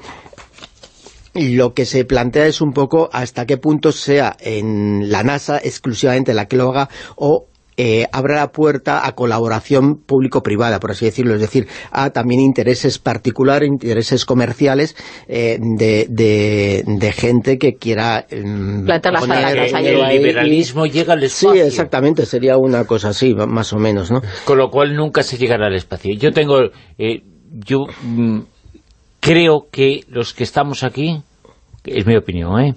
lo que se plantea es un poco hasta qué punto sea en la NASA exclusivamente la que lo haga o eh, abra la puerta a colaboración público-privada, por así decirlo, es decir, a también intereses particulares, intereses comerciales eh, de, gente que quiera mm, plantar las El liberalismo llega al espacio. Sí, exactamente, sería una cosa así, más o menos, ¿no? Con lo cual nunca se llegará al espacio. Yo tengo... Eh, yo mm, creo que los que estamos aquí, es mi opinión, ¿eh?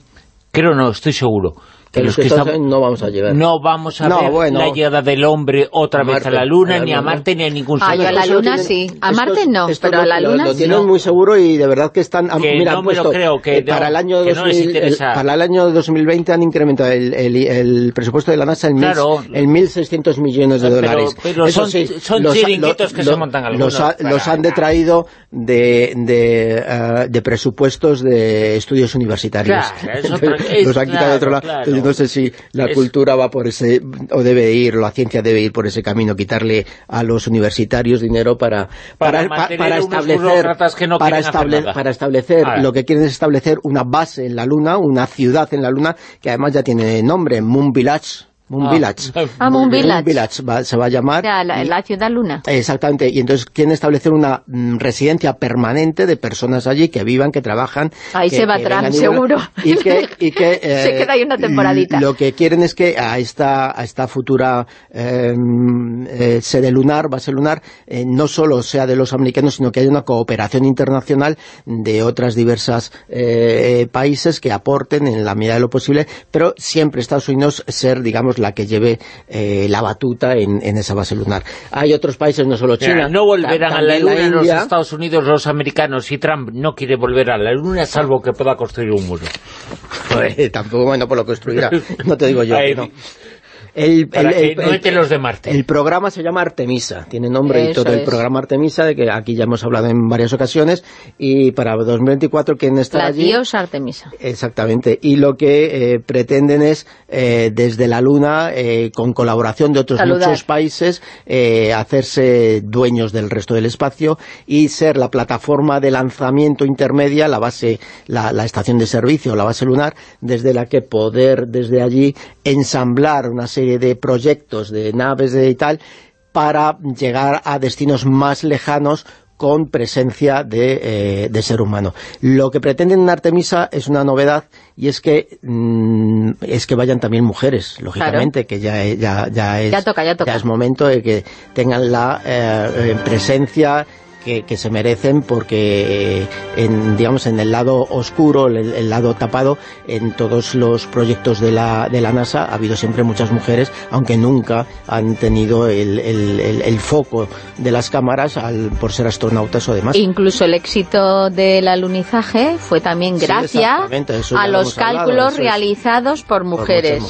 Creo no, estoy seguro los que, no vamos a llegar. No vamos a ver la llegada del hombre otra vez a la Luna, ni a Marte, ni a ningún sitio. A la Luna sí. A Marte no, pero a la Luna lo, tienen muy seguro y de verdad que están... Que mira, no me lo creo, que, eh, para, el año 2000, para el año 2020 han incrementado el, el, presupuesto de la NASA en, claro, en 1.600 millones de dólares. Pero son, son chiringuitos que se montan algunos. Los, han detraído de, de, uh, de, presupuestos de estudios universitarios. los han quitado de otro lado no sé si la cultura va por ese, o debe ir, la ciencia debe ir por ese camino, quitarle a los universitarios dinero para, para, para, establecer, para, establecer lo que quieren es establecer una base en la Luna, una ciudad en la Luna, que además ya tiene nombre, Moon Village, Moon ah, Village. Ah, Moon Village. se va a llamar. la, ciudad luna. Exactamente, y entonces quieren establecer una mm, residencia permanente de personas allí que vivan, que trabajan. Ahí se va Trump, seguro. Y que, y que se queda ahí una temporadita. Lo que quieren es que a esta, a esta futura em, eh, sede lunar, base lunar, eh, no solo sea de los americanos, sino que haya una cooperación internacional de otras diversas eh, países que aporten en la medida de lo posible, pero siempre Estados Unidos ser, digamos, la que lleve eh, la batuta en, esa base lunar. Hay otros países, no solo China. no volverán a la Luna los Estados Unidos, los americanos, y Trump no quiere volver a la Luna, salvo que pueda construir un muro. Pues, tampoco, bueno, por lo construirá, no te digo yo. El, los de Marte. El programa se llama Artemisa, tiene nombre y todo el programa Artemisa, de que aquí ya hemos hablado en varias ocasiones, y para 2024 quieren estar la allí... La Artemisa. Exactamente, y lo que eh, pretenden es, eh, desde la Luna, eh, con colaboración de otros muchos países, hacerse dueños del resto del espacio y ser la plataforma de lanzamiento intermedia, la base, la, la estación de servicio, la base lunar, desde la que poder desde allí ensamblar una serie de proyectos, de naves de y tal, para llegar a destinos más lejanos con presencia de, eh, ser humano. Lo que pretenden en Artemisa es una novedad y es que mm, es que vayan también mujeres, lógicamente, que ya, ya, ya, es, ya, es momento de que tengan la eh, presencia que, se merecen porque eh, en, digamos en el lado oscuro, el, lado tapado, en todos los proyectos de la, de la NASA ha habido siempre muchas mujeres, aunque nunca han tenido el, el foco de las cámaras al, por ser astronautas o demás. Incluso el éxito del alunizaje fue también gracias a los cálculos realizados por mujeres.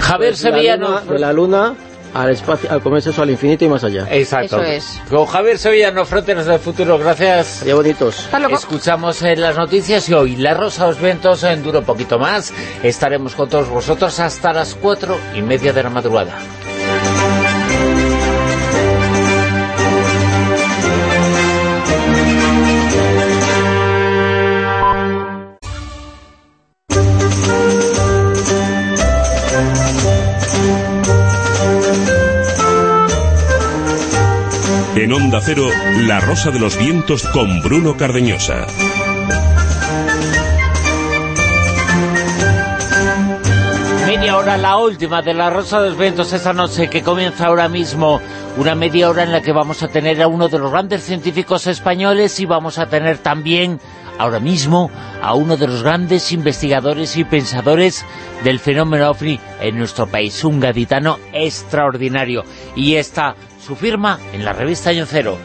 Javier Sevillano. De la Luna al espacio, al comercio al infinito y más allá. Exacto. Eso es. Con Javier Sevillano, Fronteras del Futuro, gracias. Ya bonitos. Escuchamos en las noticias y hoy La Rosa de los Vientos en duro un poquito más. Estaremos con todos vosotros hasta las cuatro y media de la madrugada. En Onda Cero, La Rosa de los Vientos con Bruno Cardeñosa. Media hora, la última de La Rosa de los Vientos esta noche que comienza ahora mismo. Una media hora en la que vamos a tener a uno de los grandes científicos españoles y vamos a tener también ahora mismo a uno de los grandes investigadores y pensadores del fenómeno OVNI en nuestro país, un gaditano extraordinario. Y esta su firma en la revista Año Cero.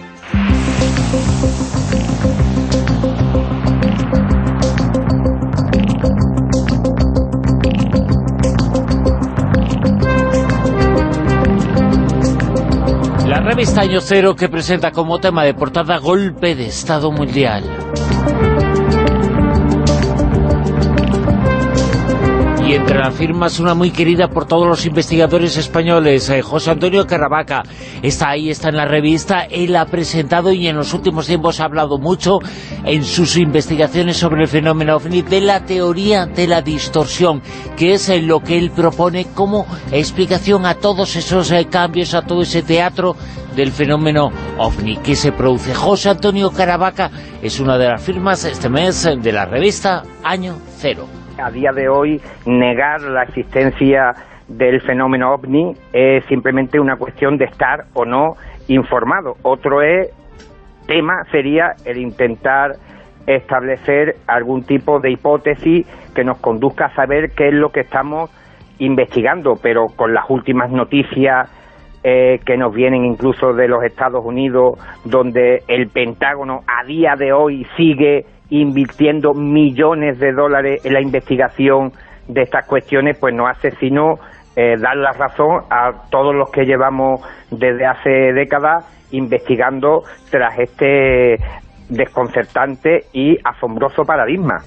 La revista Año Cero que presenta como tema de portada Golpe de Estado Mundial. Entre las firmas, una muy querida por todos los investigadores españoles, eh, José Antonio Caravaca. Está ahí, está en la revista, él ha presentado y en los últimos tiempos ha hablado mucho en sus investigaciones sobre el fenómeno OVNI de la teoría de la distorsión, que es eh, lo que él propone como explicación a todos esos eh, cambios, a todo ese teatro del fenómeno OVNI que se produce. José Antonio Caravaca es una de las firmas este mes de la revista Año Cero. A día de hoy, negar la existencia del fenómeno OVNI es simplemente una cuestión de estar o no informado. Otro es, tema sería el intentar establecer algún tipo de hipótesis que nos conduzca a saber qué es lo que estamos investigando, pero con las últimas noticias eh, que nos vienen incluso de los Estados Unidos, donde el Pentágono a día de hoy sigue invirtiendo millones de dólares en la investigación de estas cuestiones, pues no hace sino eh, dar la razón a todos los que llevamos desde hace décadas investigando tras este desconcertante y asombroso paradigma.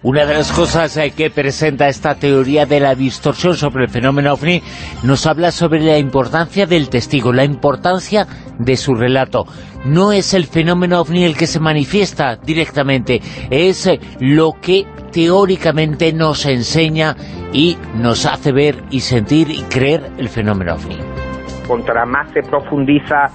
Una de las cosas eh, que presenta esta teoría de la distorsión sobre el fenómeno OVNI nos habla sobre la importancia del testigo, la importancia de su relato. No es el fenómeno OVNI el que se manifiesta directamente, es eh, lo que teóricamente nos enseña y nos hace ver y sentir y creer el fenómeno OVNI. Contra más se profundiza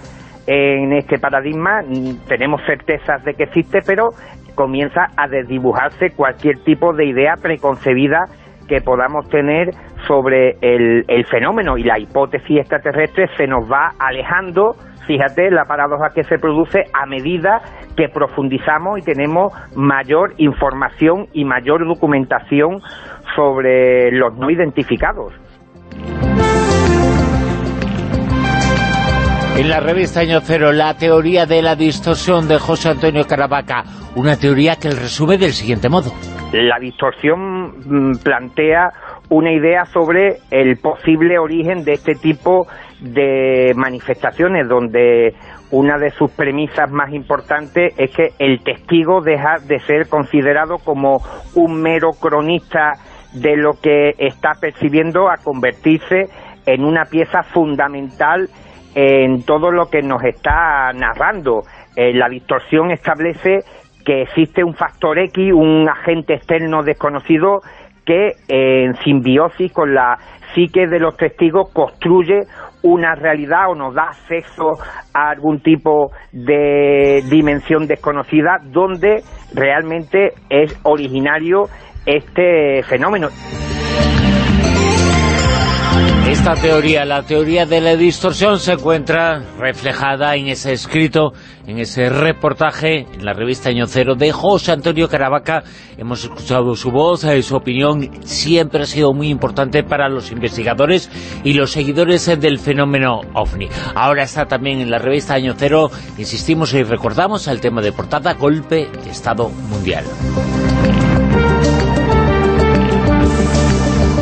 en este paradigma, tenemos certezas de que existe, pero comienza a desdibujarse cualquier tipo de idea preconcebida que podamos tener sobre el, fenómeno y la hipótesis extraterrestre se nos va alejando, fíjate la paradoja que se produce a medida que profundizamos y tenemos mayor información y mayor documentación sobre los no identificados. En la revista Año Cero, la teoría de la distorsión de José Antonio Caravaca, una teoría que él resume del siguiente modo. La distorsión mm, plantea una idea sobre el posible origen de este tipo de manifestaciones, donde una de sus premisas más importantes es que el testigo deja de ser considerado como un mero cronista de lo que está percibiendo a convertirse en una pieza fundamental en todo lo que nos está narrando. Eh, la distorsión establece que existe un factor X, un agente externo desconocido que en simbiosis con la psique de los testigos construye una realidad o nos da acceso a algún tipo de dimensión desconocida donde realmente es originario este fenómeno. Esta teoría, la teoría de la distorsión, se encuentra reflejada en ese escrito, en ese reportaje, en la revista Año Cero de José Antonio Caravaca. Hemos escuchado su voz, eh, su opinión siempre ha sido muy importante para los investigadores y los seguidores del fenómeno OVNI. Ahora está también en la revista Año Cero, insistimos y recordamos el tema de portada, golpe de Estado Mundial.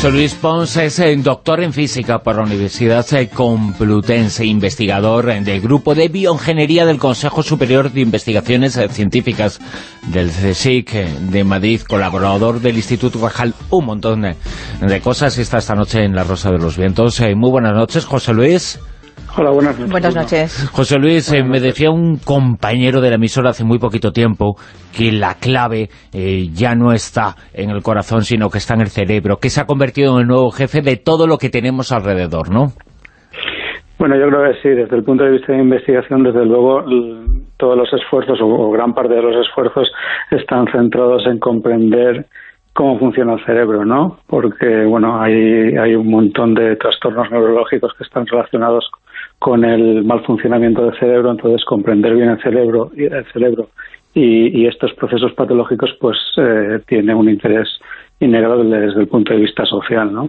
José Luis Pons es eh, doctor en física por la Universidad eh, Complutense, investigador eh, del Grupo de Bioingeniería del Consejo Superior de Investigaciones Científicas del CSIC de Madrid, colaborador del Instituto Cajal, un montón de cosas. Está esta noche en La Rosa de los Vientos. Muy buenas noches, José Luis. Hola, buenas noches. Buenas noches. José Luis, eh, me decía un compañero de la emisora hace muy poquito tiempo que la clave eh, ya no está en el corazón, sino que está en el cerebro, que se ha convertido en el nuevo jefe de todo lo que tenemos alrededor, ¿no? Bueno, yo creo que sí, desde el punto de vista de investigación, desde luego, todos los esfuerzos, o gran parte de los esfuerzos, están centrados en comprender cómo funciona el cerebro, ¿no? Porque, bueno, hay, hay un montón de trastornos neurológicos que están relacionados con el mal funcionamiento del cerebro, entonces comprender bien el cerebro, el cerebro y, estos procesos patológicos pues eh, tiene un interés innegable desde el punto de vista social, ¿no?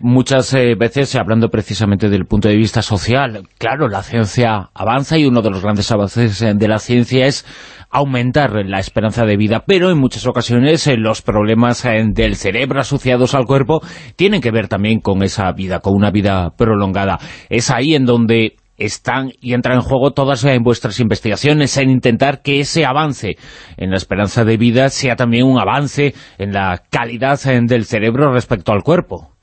Muchas eh, veces, hablando precisamente del punto de vista social, claro, la ciencia avanza y uno de los grandes avances eh, de la ciencia es aumentar la esperanza de vida, pero en muchas ocasiones eh, los problemas del cerebro asociados al cuerpo tienen que ver también con esa vida, con una vida prolongada. Es ahí en donde están y entran en juego todas en vuestras investigaciones en intentar que ese avance en la esperanza de vida sea también un avance en la calidad del cerebro respecto al cuerpo.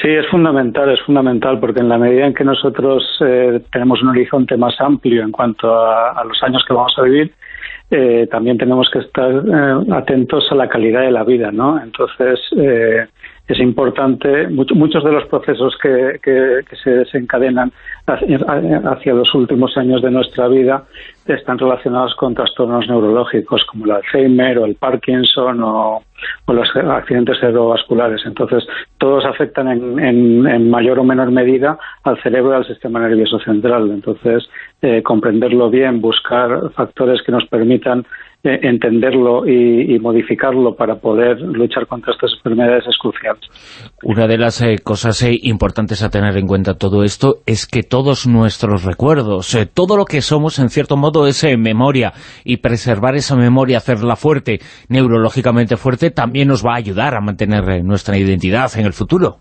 Sí, es fundamental, es fundamental, porque en la medida en que nosotros eh, tenemos un horizonte más amplio en cuanto a, los años que vamos a vivir, eh, también tenemos que estar eh, atentos a la calidad de la vida, ¿no? Entonces, es importante, muchos de los procesos que, se desencadenan hacia, los últimos años de nuestra vida están relacionados con trastornos neurológicos como el Alzheimer o el Parkinson o, los accidentes cerebrovasculares. Entonces, todos afectan en, mayor o menor medida al cerebro y al sistema nervioso central. Entonces, eh, comprenderlo bien, buscar factores que nos permitan eh, entenderlo y, modificarlo para poder luchar contra estas enfermedades es crucial. Una de las eh, cosas eh, importantes a tener en cuenta todo esto es que todos nuestros recuerdos, todo lo que somos en cierto modo es memoria y preservar esa memoria, hacerla fuerte, neurológicamente fuerte, también nos va a ayudar a mantener nuestra identidad en el futuro.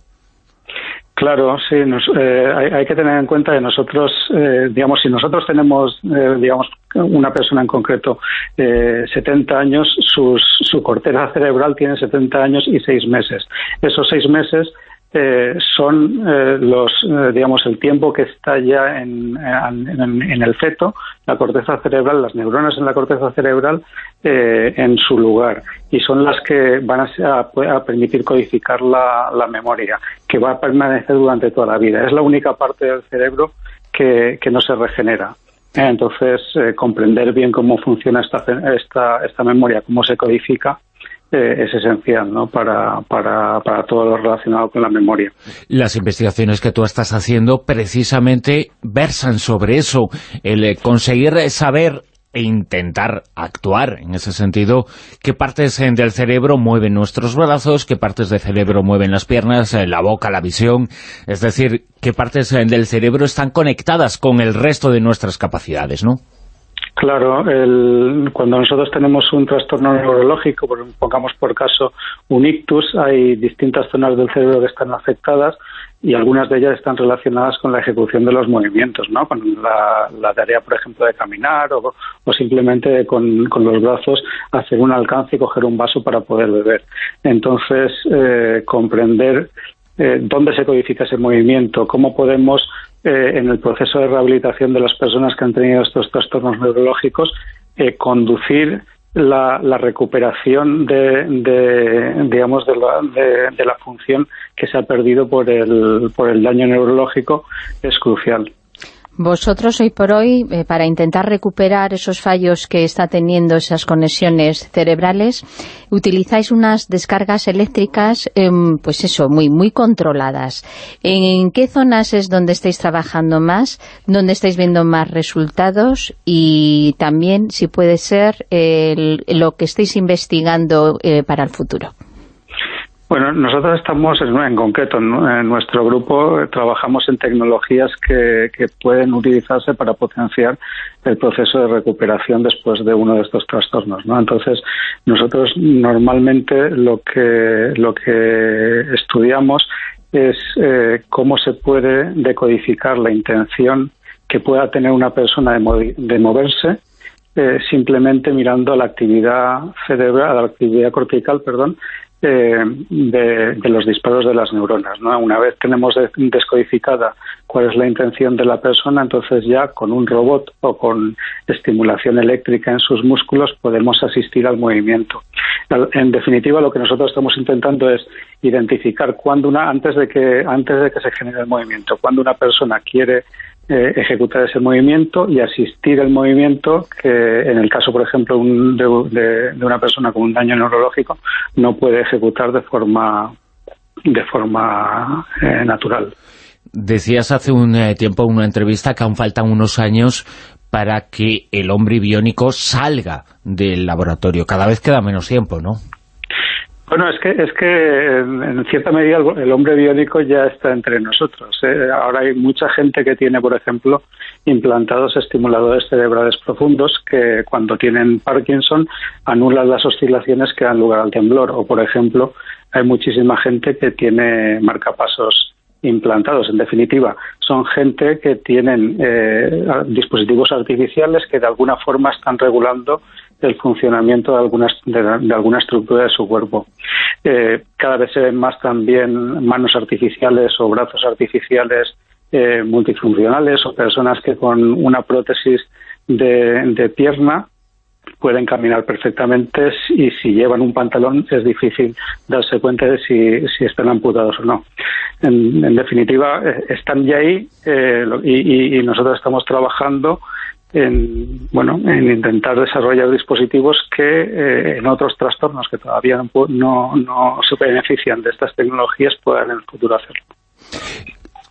Claro, sí, eh, hay, que tener en cuenta que nosotros, eh, digamos, si nosotros tenemos, eh, digamos, una persona en concreto 70 años, su corteza cerebral tiene 70 años y 6 meses. Esos 6 meses eh, son eh, los eh, digamos el tiempo que está ya en, el feto la corteza cerebral las neuronas en la corteza cerebral en su lugar. Y son las que van a, permitir codificar la, memoria que va a permanecer durante toda la vida. Es la única parte del cerebro que, no se regenera. Entonces comprender bien cómo funciona esta, esta, esta memoria cómo se codifica eh, es esencial ¿no? para, para, para todo lo relacionado con la memoria. Las investigaciones que tú estás haciendo precisamente versan sobre eso, el eh, conseguir saber e intentar actuar en ese sentido, qué partes eh, del cerebro mueven nuestros brazos, qué partes del cerebro mueven las piernas, la boca, la visión, es decir, qué partes del cerebro están conectadas con el resto de nuestras capacidades, ¿no? Claro, cuando nosotros tenemos un trastorno neurológico, pongamos por caso un ictus, hay distintas zonas del cerebro que están afectadas y algunas de ellas están relacionadas con la ejecución de los movimientos, ¿no? con la, tarea, por ejemplo, de caminar o, simplemente con, los brazos hacer un alcance y coger un vaso para poder beber. Entonces, eh, comprender eh, dónde se codifica ese movimiento, cómo podemos eh, en el proceso de rehabilitación de las personas que han tenido estos trastornos neurológicos eh, conducir la, recuperación de, digamos de la, de la, función que se ha perdido por el, por el daño neurológico es crucial. Vosotros hoy por hoy, eh, para intentar recuperar esos fallos que está teniendo esas conexiones cerebrales, utilizáis unas descargas eléctricas, em, pues eso, muy muy controladas. ¿En qué zonas es donde estáis trabajando más? ¿Dónde estáis viendo más resultados? Y también, si puede ser, lo que estáis investigando eh, para el futuro. Bueno, nosotros estamos, en, concreto, en, nuestro grupo, trabajamos en tecnologías que, pueden utilizarse para potenciar el proceso de recuperación después de uno de estos trastornos, ¿no? Entonces, nosotros normalmente lo que, lo que estudiamos es eh, cómo se puede decodificar la intención que pueda tener una persona de, moverse eh, simplemente mirando la actividad cerebral, la actividad cortical, perdón, eh, de, los disparos de las neuronas. ¿no? Una vez tenemos descodificada cuál es la intención de la persona, entonces ya con un robot o con estimulación eléctrica en sus músculos podemos asistir al movimiento. En definitiva, lo que nosotros estamos intentando es identificar cuando una, antes de que, antes de que se genere el movimiento, cuando una persona quiere eh, ejecutar ese movimiento y asistir el movimiento que en el caso, por ejemplo, de, una persona con un daño neurológico no puede ejecutar de forma de forma eh, natural. Decías hace un eh, tiempo en una entrevista que aún faltan unos años para que el hombre biónico salga del laboratorio. Cada vez queda menos tiempo, ¿no? Bueno, es que, es que en cierta medida el, hombre biónico ya está entre nosotros. ¿eh? Ahora hay mucha gente que tiene, por ejemplo, implantados estimuladores cerebrales profundos que cuando tienen Parkinson anulan las oscilaciones que dan lugar al temblor. O, por ejemplo, hay muchísima gente que tiene marcapasos implantados. En definitiva, son gente que tienen eh, dispositivos artificiales que de alguna forma están regulando el funcionamiento de, algunas, de, alguna estructura de su cuerpo. Eh, cada vez se ven más también manos artificiales o brazos artificiales eh, multifuncionales o personas que con una prótesis de pierna pueden caminar perfectamente y si llevan un pantalón es difícil darse cuenta de si, si están amputados o no. En, definitiva, eh, están ya ahí eh, y, nosotros estamos trabajando en, bueno, en intentar desarrollar dispositivos que eh, en otros trastornos que todavía no, no se benefician de estas tecnologías puedan en el futuro hacerlo.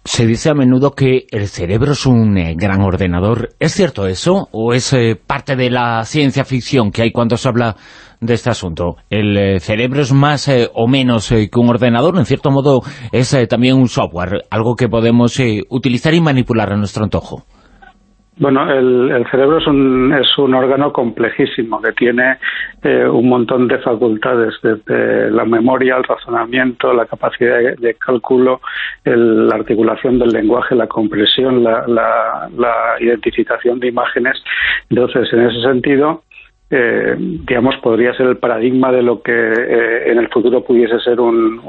Se dice a menudo que el cerebro es un eh, gran ordenador. ¿Es cierto eso? ¿O es eh, parte de la ciencia ficción que hay cuando se habla de este asunto? ¿El cerebro es más o menos que un ordenador? En cierto modo es también un software, algo que podemos utilizar y manipular a nuestro antojo. Bueno, el, cerebro es un, es un órgano complejísimo que tiene eh, un montón de facultades, desde la memoria, el razonamiento, la capacidad de, cálculo, la articulación del lenguaje, la compresión, la, la identificación de imágenes. Entonces, en ese sentido, eh, digamos, podría ser el paradigma de lo que eh, en el futuro pudiese ser un,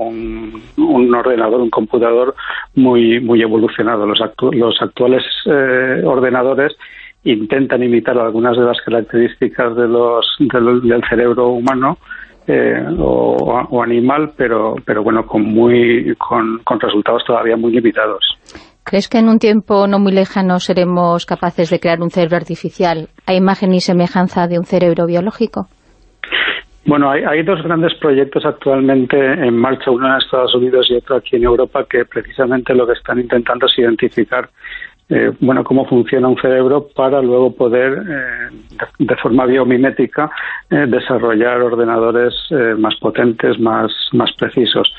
un, ordenador, un computador muy, muy evolucionado. Los, los actuales eh, ordenadores intentan imitar algunas de las características de los, del, cerebro humano o, o, animal, pero, pero bueno, con, muy, con, con resultados todavía muy limitados. ¿Crees que en un tiempo no muy lejano seremos capaces de crear un cerebro artificial a imagen y semejanza de un cerebro biológico? Bueno, hay, dos grandes proyectos actualmente en marcha, uno en Estados Unidos y otro aquí en Europa, que precisamente lo que están intentando es identificar eh, bueno, cómo funciona un cerebro para luego poder, eh, de, forma biomimética, eh, desarrollar ordenadores más potentes, más, más precisos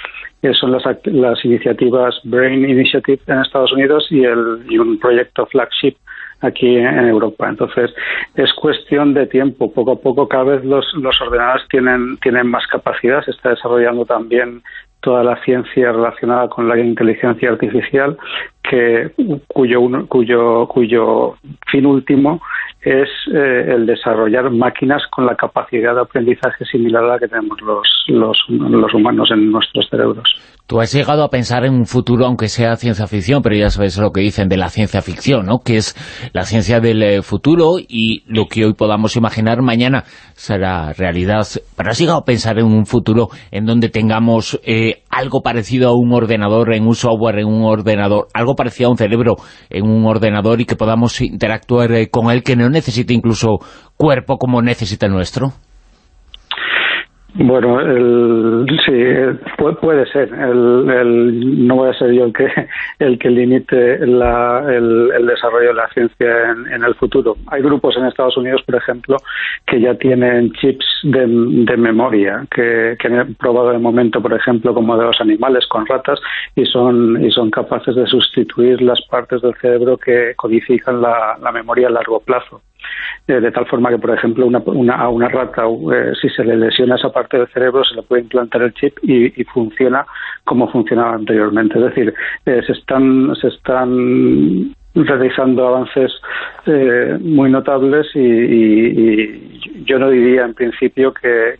son las, las iniciativas Brain Initiative en Estados Unidos y, el, y un proyecto flagship aquí en Europa. Entonces, es cuestión de tiempo. Poco a poco cada vez los, los ordenadores tienen, tienen más capacidad. Se está desarrollando también toda la ciencia relacionada con la inteligencia artificial, que, cuyo, cuyo, cuyo fin último es eh, el desarrollar máquinas con la capacidad de aprendizaje similar a la que tenemos los, los, los humanos en nuestros cerebros. Tú has llegado a pensar en un futuro, aunque sea ciencia ficción, pero ya sabes lo que dicen de la ciencia ficción, ¿no? Que es la ciencia del eh, futuro y lo que hoy podamos imaginar mañana será realidad. Pero has llegado a pensar en un futuro en donde tengamos eh, algo parecido a un ordenador, en un software, en un ordenador, algo parecido a un cerebro en un ordenador y que podamos interactuar eh, con él, que no necesite incluso cuerpo como necesita el nuestro. Bueno, el, sí, puede, ser. El, no voy a ser yo el que el que limite el, desarrollo de la ciencia en, el futuro. Hay grupos en Estados Unidos, por ejemplo, que ya tienen chips de, memoria que, han probado de momento, por ejemplo, como de los animales con ratas y son y son capaces de sustituir las partes del cerebro que codifican la memoria a largo plazo. Eh, de tal forma que, por ejemplo, una, a una rata, eh, si se le lesiona esa parte del cerebro, se le puede implantar el chip y, funciona como funcionaba anteriormente. Es decir, eh, se están se están realizando avances eh, muy notables y, yo no diría en principio que,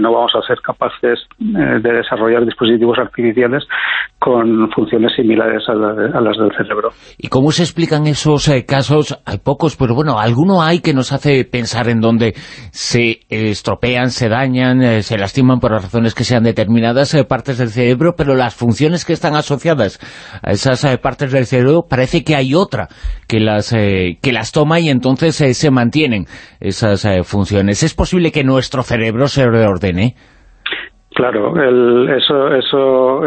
no vamos a ser capaces eh, de desarrollar dispositivos artificiales con funciones similares a, las del cerebro. ¿Y cómo se explican esos eh, casos? Hay pocos, pero bueno, alguno hay que nos hace pensar en donde se estropean, se dañan, se lastiman por razones que sean determinadas partes del cerebro, pero las funciones que están asociadas a esas partes del cerebro parece que hay otra que las, eh, que las toma y entonces eh, se mantienen esas eh, funciones. ¿Es posible que nuestro cerebro se reordene? Claro, eso, eso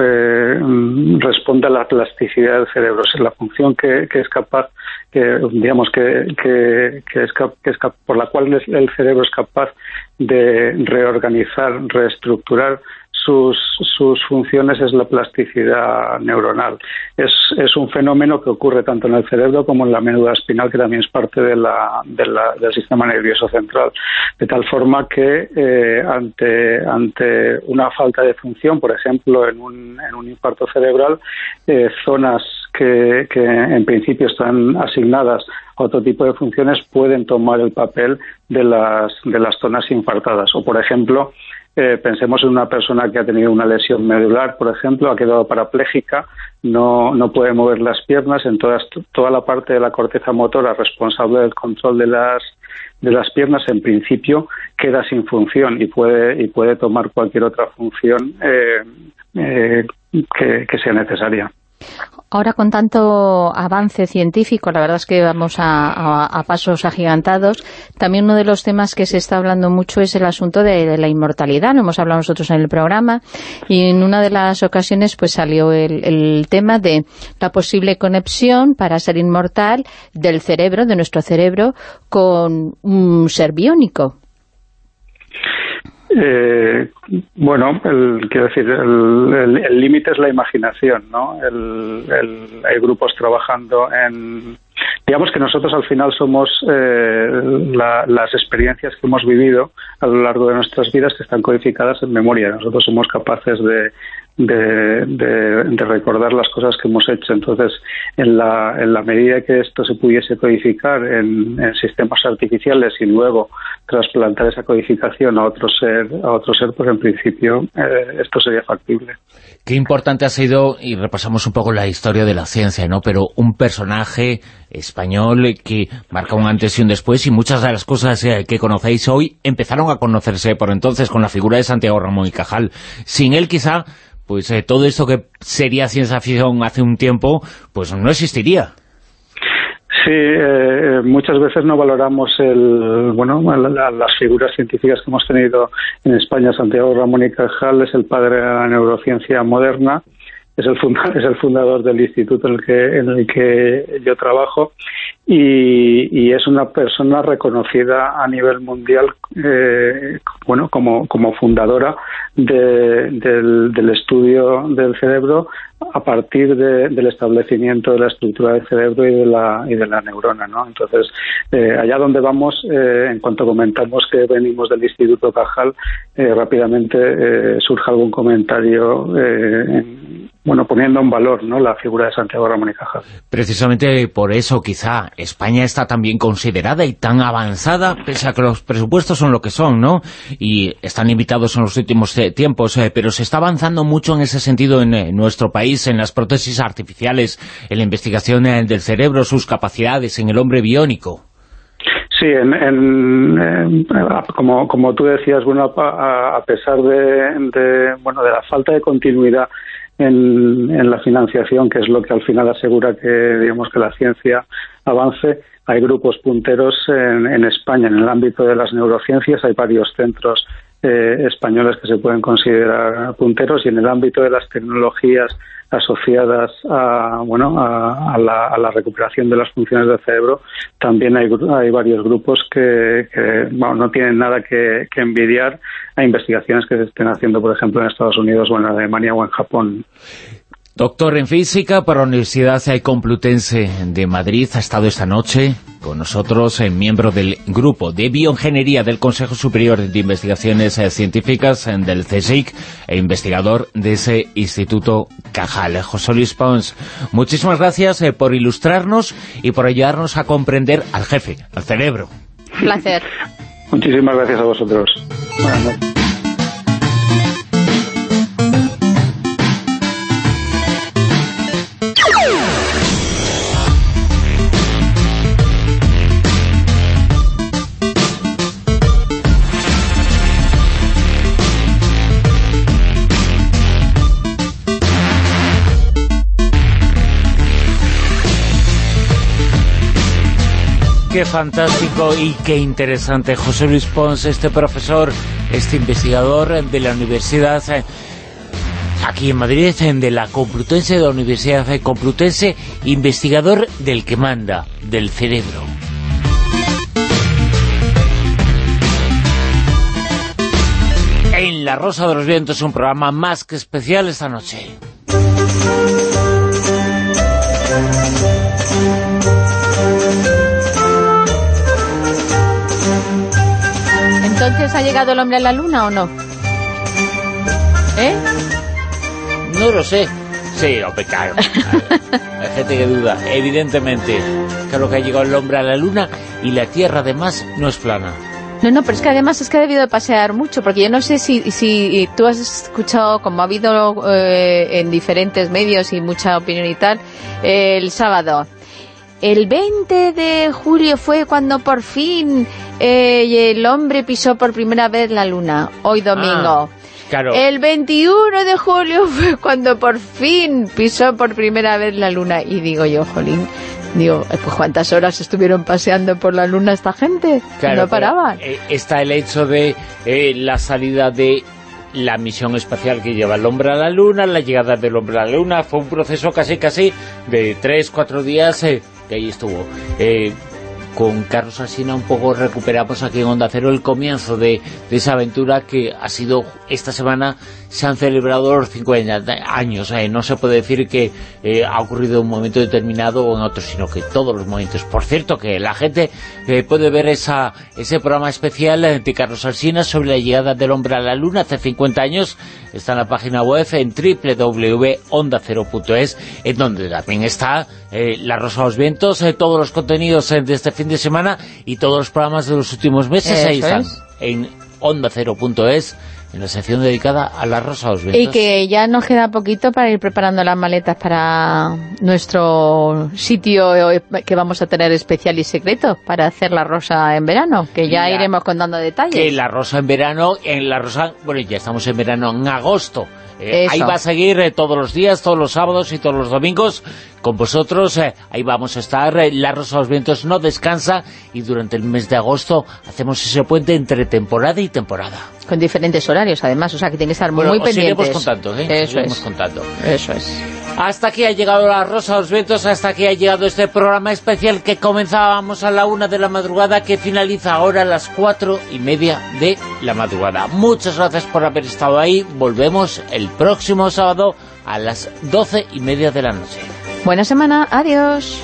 responde a la plasticidad del cerebro, es la función que, es capaz que digamos que, que, que, es, que es por la cual el cerebro es capaz de reorganizar, reestructurar sus, sus funciones es la plasticidad neuronal. Es, es, un fenómeno que ocurre tanto en el cerebro como en la médula espinal, que también es parte de la, de la, del sistema nervioso central. De tal forma que eh, ante, ante una falta de función, por ejemplo, en un, en un infarto cerebral, eh, zonas que, que en principio están asignadas a otro tipo de funciones pueden tomar el papel de las, de las zonas infartadas. O, por ejemplo, eh, pensemos en una persona que ha tenido una lesión medular, por ejemplo, ha quedado parapléjica, no, no puede mover las piernas, en toda la parte de la corteza motora responsable del control de las, de las piernas, en principio, queda sin función y puede, y puede tomar cualquier otra función eh, eh, que sea necesaria. Ahora con tanto avance científico, la verdad es que vamos a, pasos agigantados, también uno de los temas que se está hablando mucho es el asunto de, la inmortalidad, lo hemos hablado nosotros en el programa, y en una de las ocasiones pues salió el, el tema de la posible conexión para ser inmortal del cerebro, de nuestro cerebro, con un ser biónico. Eh, bueno, el, quiero decir, el límite es la imaginación, ¿no? hay grupos trabajando en... Digamos que nosotros al final somos eh, las experiencias que hemos vivido a lo largo de nuestras vidas que están codificadas en memoria. Nosotros somos capaces de, recordar las cosas que hemos hecho. Entonces, en la, en la medida que esto se pudiese codificar en, sistemas artificiales y luego trasplantar esa codificación a otro ser, a otro ser pues en principio eh, esto sería factible. Qué importante ha sido, y repasamos un poco la historia de la ciencia, ¿no? Pero un personaje español que marca un antes y un después, y muchas de las cosas eh, que conocéis hoy empezaron a conocerse por entonces con la figura de Santiago Ramón y Cajal. Sin él quizá pues eh, todo esto que sería ciencia ficción hace un tiempo, pues no existiría. Sí, eh, muchas veces no valoramos el, bueno, las figuras científicas que hemos tenido en España. Santiago Ramón y Cajal es el padre de la neurociencia moderna, es el, es el fundador del instituto en el que, en el que yo trabajo y, es una persona reconocida a nivel mundial eh, bueno como, como fundadora del, del, estudio del cerebro a partir del establecimiento de la estructura del cerebro y de la, y de la neurona. ¿no? Entonces, eh, allá donde vamos, eh, en cuanto comentamos que venimos del Instituto Cajal, rápidamente surge algún comentario bueno, poniendo en valor ¿no? la figura de Santiago Ramón y Cajal. Precisamente por eso quizá España está tan bien considerada y tan avanzada, pese a que los presupuestos son lo que son, ¿no? Y están limitados en los últimos eh, tiempos, eh, pero se está avanzando mucho en ese sentido en, eh, nuestro país, en las prótesis artificiales, en la investigación del cerebro, sus capacidades, en el hombre biónico. Sí, como, tú decías, a, pesar de, bueno, de la falta de continuidad en, la financiación, que es lo que al final asegura que, digamos, que la ciencia avance. Hay grupos punteros en, España en el ámbito de las neurociencias, hay varios centros eh, españoles que se pueden considerar punteros y en el ámbito de las tecnologías asociadas a, bueno, a, la, recuperación de las funciones del cerebro, también hay, hay varios grupos que, no tienen nada que, envidiar a investigaciones que se estén haciendo, por ejemplo, en Estados Unidos o en Alemania o en Japón. Doctor en Física por la Universidad Complutense de Madrid, ha estado esta noche con nosotros, eh, miembro del Grupo de Bioingeniería del Consejo Superior de Investigaciones eh, Científicas eh, del CSIC e investigador de ese Instituto Cajal, José Luis Pons. Muchísimas gracias por ilustrarnos y por ayudarnos a comprender al jefe, al cerebro. Un placer. Muchísimas gracias a vosotros. Qué fantástico y qué interesante. José Luis Pons, este profesor, este investigador de la Universidad aquí en Madrid, de la Complutense, de la Universidad Complutense, investigador del que manda, del cerebro. En La Rosa de los Vientos, un programa más que especial esta noche. ¿Entonces ha llegado el hombre a la luna o no? ¿Eh? No lo sé. Sí, o claro. Hay gente que duda. Evidentemente, claro que ha llegado el hombre a la luna y la Tierra además no es plana. No, no, pero es que además es que ha debido de pasear mucho, porque yo no sé si, si tú has escuchado, como ha habido eh, en diferentes medios y mucha opinión y tal, el sábado. El 20 de julio fue cuando por fin eh, el hombre pisó por primera vez la luna, hoy domingo. Ah, el 21 de julio fue cuando por fin pisó por primera vez la luna. Y digo yo, jolín, digo, eh, pues cuántas horas estuvieron paseando por la luna esta gente, no paraban. Eh, está el hecho de la salida de la misión espacial que lleva el hombre a la luna, la llegada del hombre a la luna, fue un proceso casi casi de tres, cuatro días que ahí estuvo. Con Carlos Alsina un poco recuperamos aquí en Onda Cero el comienzo de, esa aventura que ha sido esta semana se han celebrado los 50 años. Eh, no se puede decir que eh, ha ocurrido un momento determinado o en otro, sino que todos los momentos. Por cierto, que la gente eh, puede ver esa, ese programa especial de Carlos Alsina sobre la llegada del hombre a la luna hace 50 años. Está en la página web en www.ondacero.es, en donde también está La Rosa de los Vientos, todos los contenidos de este fin de semana y todos los programas de los últimos meses. ahí están, en ondacero.es en la sección dedicada a la Rosa de los Vientos. Y que ya nos queda poquito para ir preparando las maletas para nuestro sitio que vamos a tener especial y secreto para hacer la Rosa en verano, que ya, iremos contando detalles. Que la Rosa en verano, en la Rosa, bueno, ya estamos en verano, en agosto. Eh, ahí va a seguir eh, todos los días, todos los sábados y todos los domingos con vosotros. Eh, ahí vamos a estar. la Rosa de los Vientos no descansa y durante el mes de agosto hacemos ese puente entre temporada y temporada. Con diferentes horarios, además, o sea que tiene que estar muy, muy pendientes. contando, ¿eh? Eso es. contando. Eso es. Hasta aquí ha llegado la Rosa de los Vientos, hasta aquí ha llegado este programa especial que comenzábamos a la una de la madrugada, que finaliza ahora a las cuatro y media de la madrugada. Muchas gracias por haber estado ahí. Volvemos el próximo sábado a las doce y media de la noche. Buena semana, adiós.